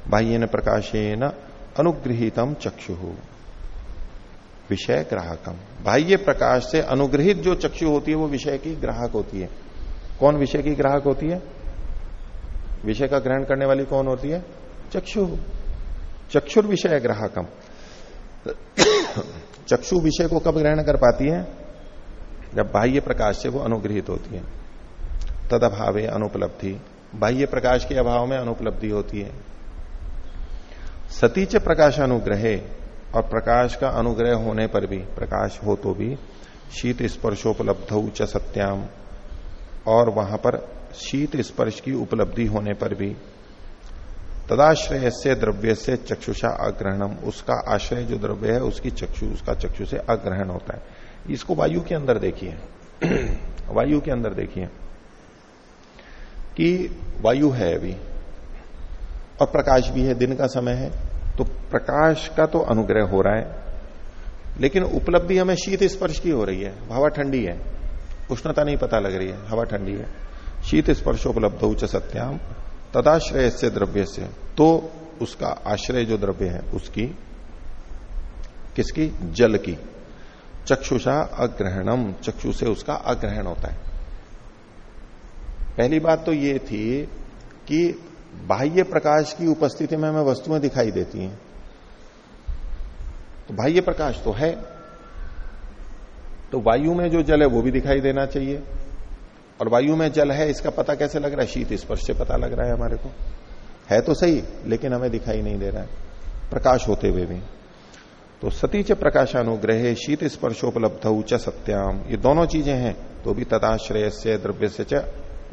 बाह्य प्रकाशे न अनुग्रहितम चक्षु। विषय ग्राहकम। बाह्य प्रकाश से अनुग्रहित जो चक्षु होती है, वो विषय की ग्राहक होती है। कौन विषय की ग्राहक होती है? विषय का ग्रहण करने वाली कौन होती है? चक्षु। चक्षुर विषय ग्राहकम। चक्षु विषय को कब ग्रहण कर पाती है? जब बाह्य प्रकाश से वो अनुग्रहित होती है। तद अभावे अनुपलब्धि। बाह्य प्रकाश के अभाव में अनुपलब्धि होती है। सतीच प्रकाश अनुग्रह। और प्रकाश का अनुग्रह होने पर भी, प्रकाश हो तो भी, शीत स्पर्शोपलब्ध उच्च सत्याम। और वहाँ पर शीत स्पर्श की उपलब्धि होने पर भी तदाश्रय से द्रव्य से चक्षुषा अग्रहणम। उसका आश्रय जो द्रव्य है, उसकी चक्षु, उसका चक्षु से अग्रहण होता है। इसको वायु के अंदर देखिए। वायु के अंदर देखिए कि वायु है अभी, और प्रकाश भी है, दिन का समय है। तो प्रकाश का तो अनुग्रह हो रहा है, लेकिन उपलब्धि हमें शीत स्पर्श की हो रही है, हवा ठंडी है, उष्णता नहीं पता लग रही है, हवा ठंडी है। शीत स्पर्श उपलब्ध उच्च सत्याम तदाश्रय से द्रव्य से तो उसका आश्रय जो द्रव्य है, उसकी किसकी? जल की। चक्षुषा अग्रहणम, चक्षु से उसका अग्रहण होता है। पहली बात तो ये थी कि बाह्य प्रकाश की उपस्थिति में हमें वस्तुएँ दिखाई देती हैं। तो बाह्य प्रकाश तो है। तो वायु में जो जल है वो भी दिखाई देना चाहिए। और वायु में जल है, इसका पता कैसे लग रहा है? शीत स्पर्श से पता लग रहा है हमारे को। है तो सही, लेकिन हमें दिखाई नहीं दे रहा है। प्रकाश होते हुए भी। तो सतीच प्रकाशानुग्रह, शीत स्पर्शोपलब्ध उच्च सत्याम। ये दोनों चीज़ें हैं तो भी तदाश्रय से द्रव्य से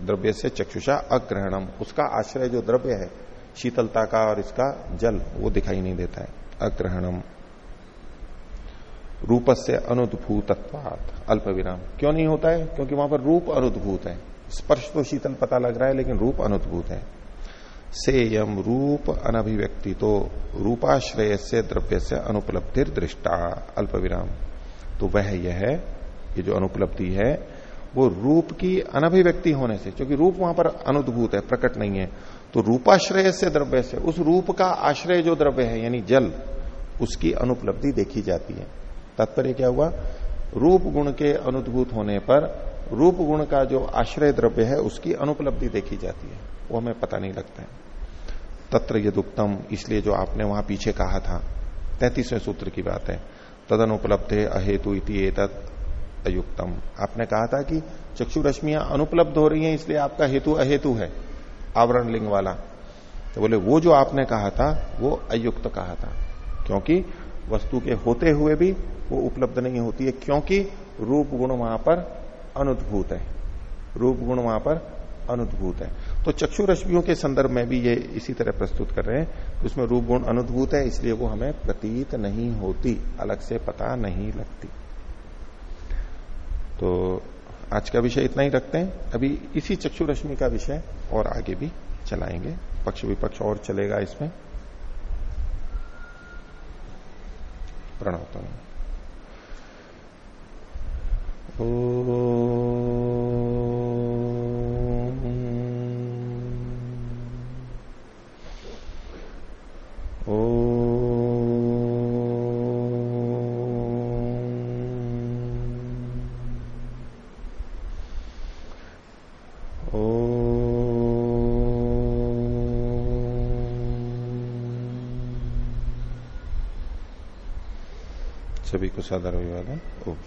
द्रव्य से चक्षुषा अग्रहणम। उसका आश्रय जो द्रव्य है, शीतलता का और इसका जल, वो दिखाई नहीं देता है। अग्रहणम। रूप से अनुद्भूतत्वात। अल्प विराम क्यों नहीं होता है? क्योंकि वहाँ पर रूप अनुद्भूत है। स्पर्श तो शीतल पता लग रहा है, लेकिन रूप अनुद्भूत है। सेयम रूप अनभिव्यक्ति तो रूपाश्रय से द्रव्य से अनुपलब्धि दृष्टा अल्प विराम तो वह यह है, ये जो अनुपलब्धि है वो रूप की अनभिव्यक्ति होने से, क्योंकि रूप वहाँ पर अनुद्भूत है, प्रकट नहीं है तो रूपाश्रय से द्रव्य से, उस रूप का आश्रय जो द्रव्य है, यानी जल, उसकी अनुपलब्धि देखी जाती है। तात्पर्य क्या हुआ? रूप गुण के अनुद्भूत होने पर, रूप गुण का जो आश्रय द्रव्य है, उसकी अनुपलब्धि देखी जाती है। वो हमें पता नहीं लगता है। तत्र यदुक्तम, इसलिए जो आपने वहाँ पीछे कहा था, तैतीसवें सूत्र की बात है। तद अनुपलब्ध अहेतु इति अयुक्तम। आपने कहा था कि चक्षु रश्मियाँ अनुपलब्ध हो रही हैं, इसलिए आपका हेतु अहेतु है, आवरण लिंग वाला। तो बोले, वो जो आपने कहा था, वो अयुक्त कहा था। क्योंकि वस्तु के होते हुए भी वो उपलब्ध नहीं होती है, क्योंकि रूप गुण वहाँ पर अनुद्भूत है। रूप गुण वहाँ पर अनुद्भूत है। तो चक्षु रश्मियों के संदर्भ में भी ये इसी तरह प्रस्तुत कर रहे हैं तो उसमें रूप गुण अनुद्भूत है, इसलिए वो हमें प्रतीत नहीं होती, अलग से पता नहीं लगती। तो आज का विषय इतना ही रखते हैं। अभी इसी चक्षु रश्मि का विषय और आगे भी चलाएँगे। पक्ष विपक्ष और चलेगा इसमें। प्रणवतम ओ सभी को अभिवादन विवादन ओम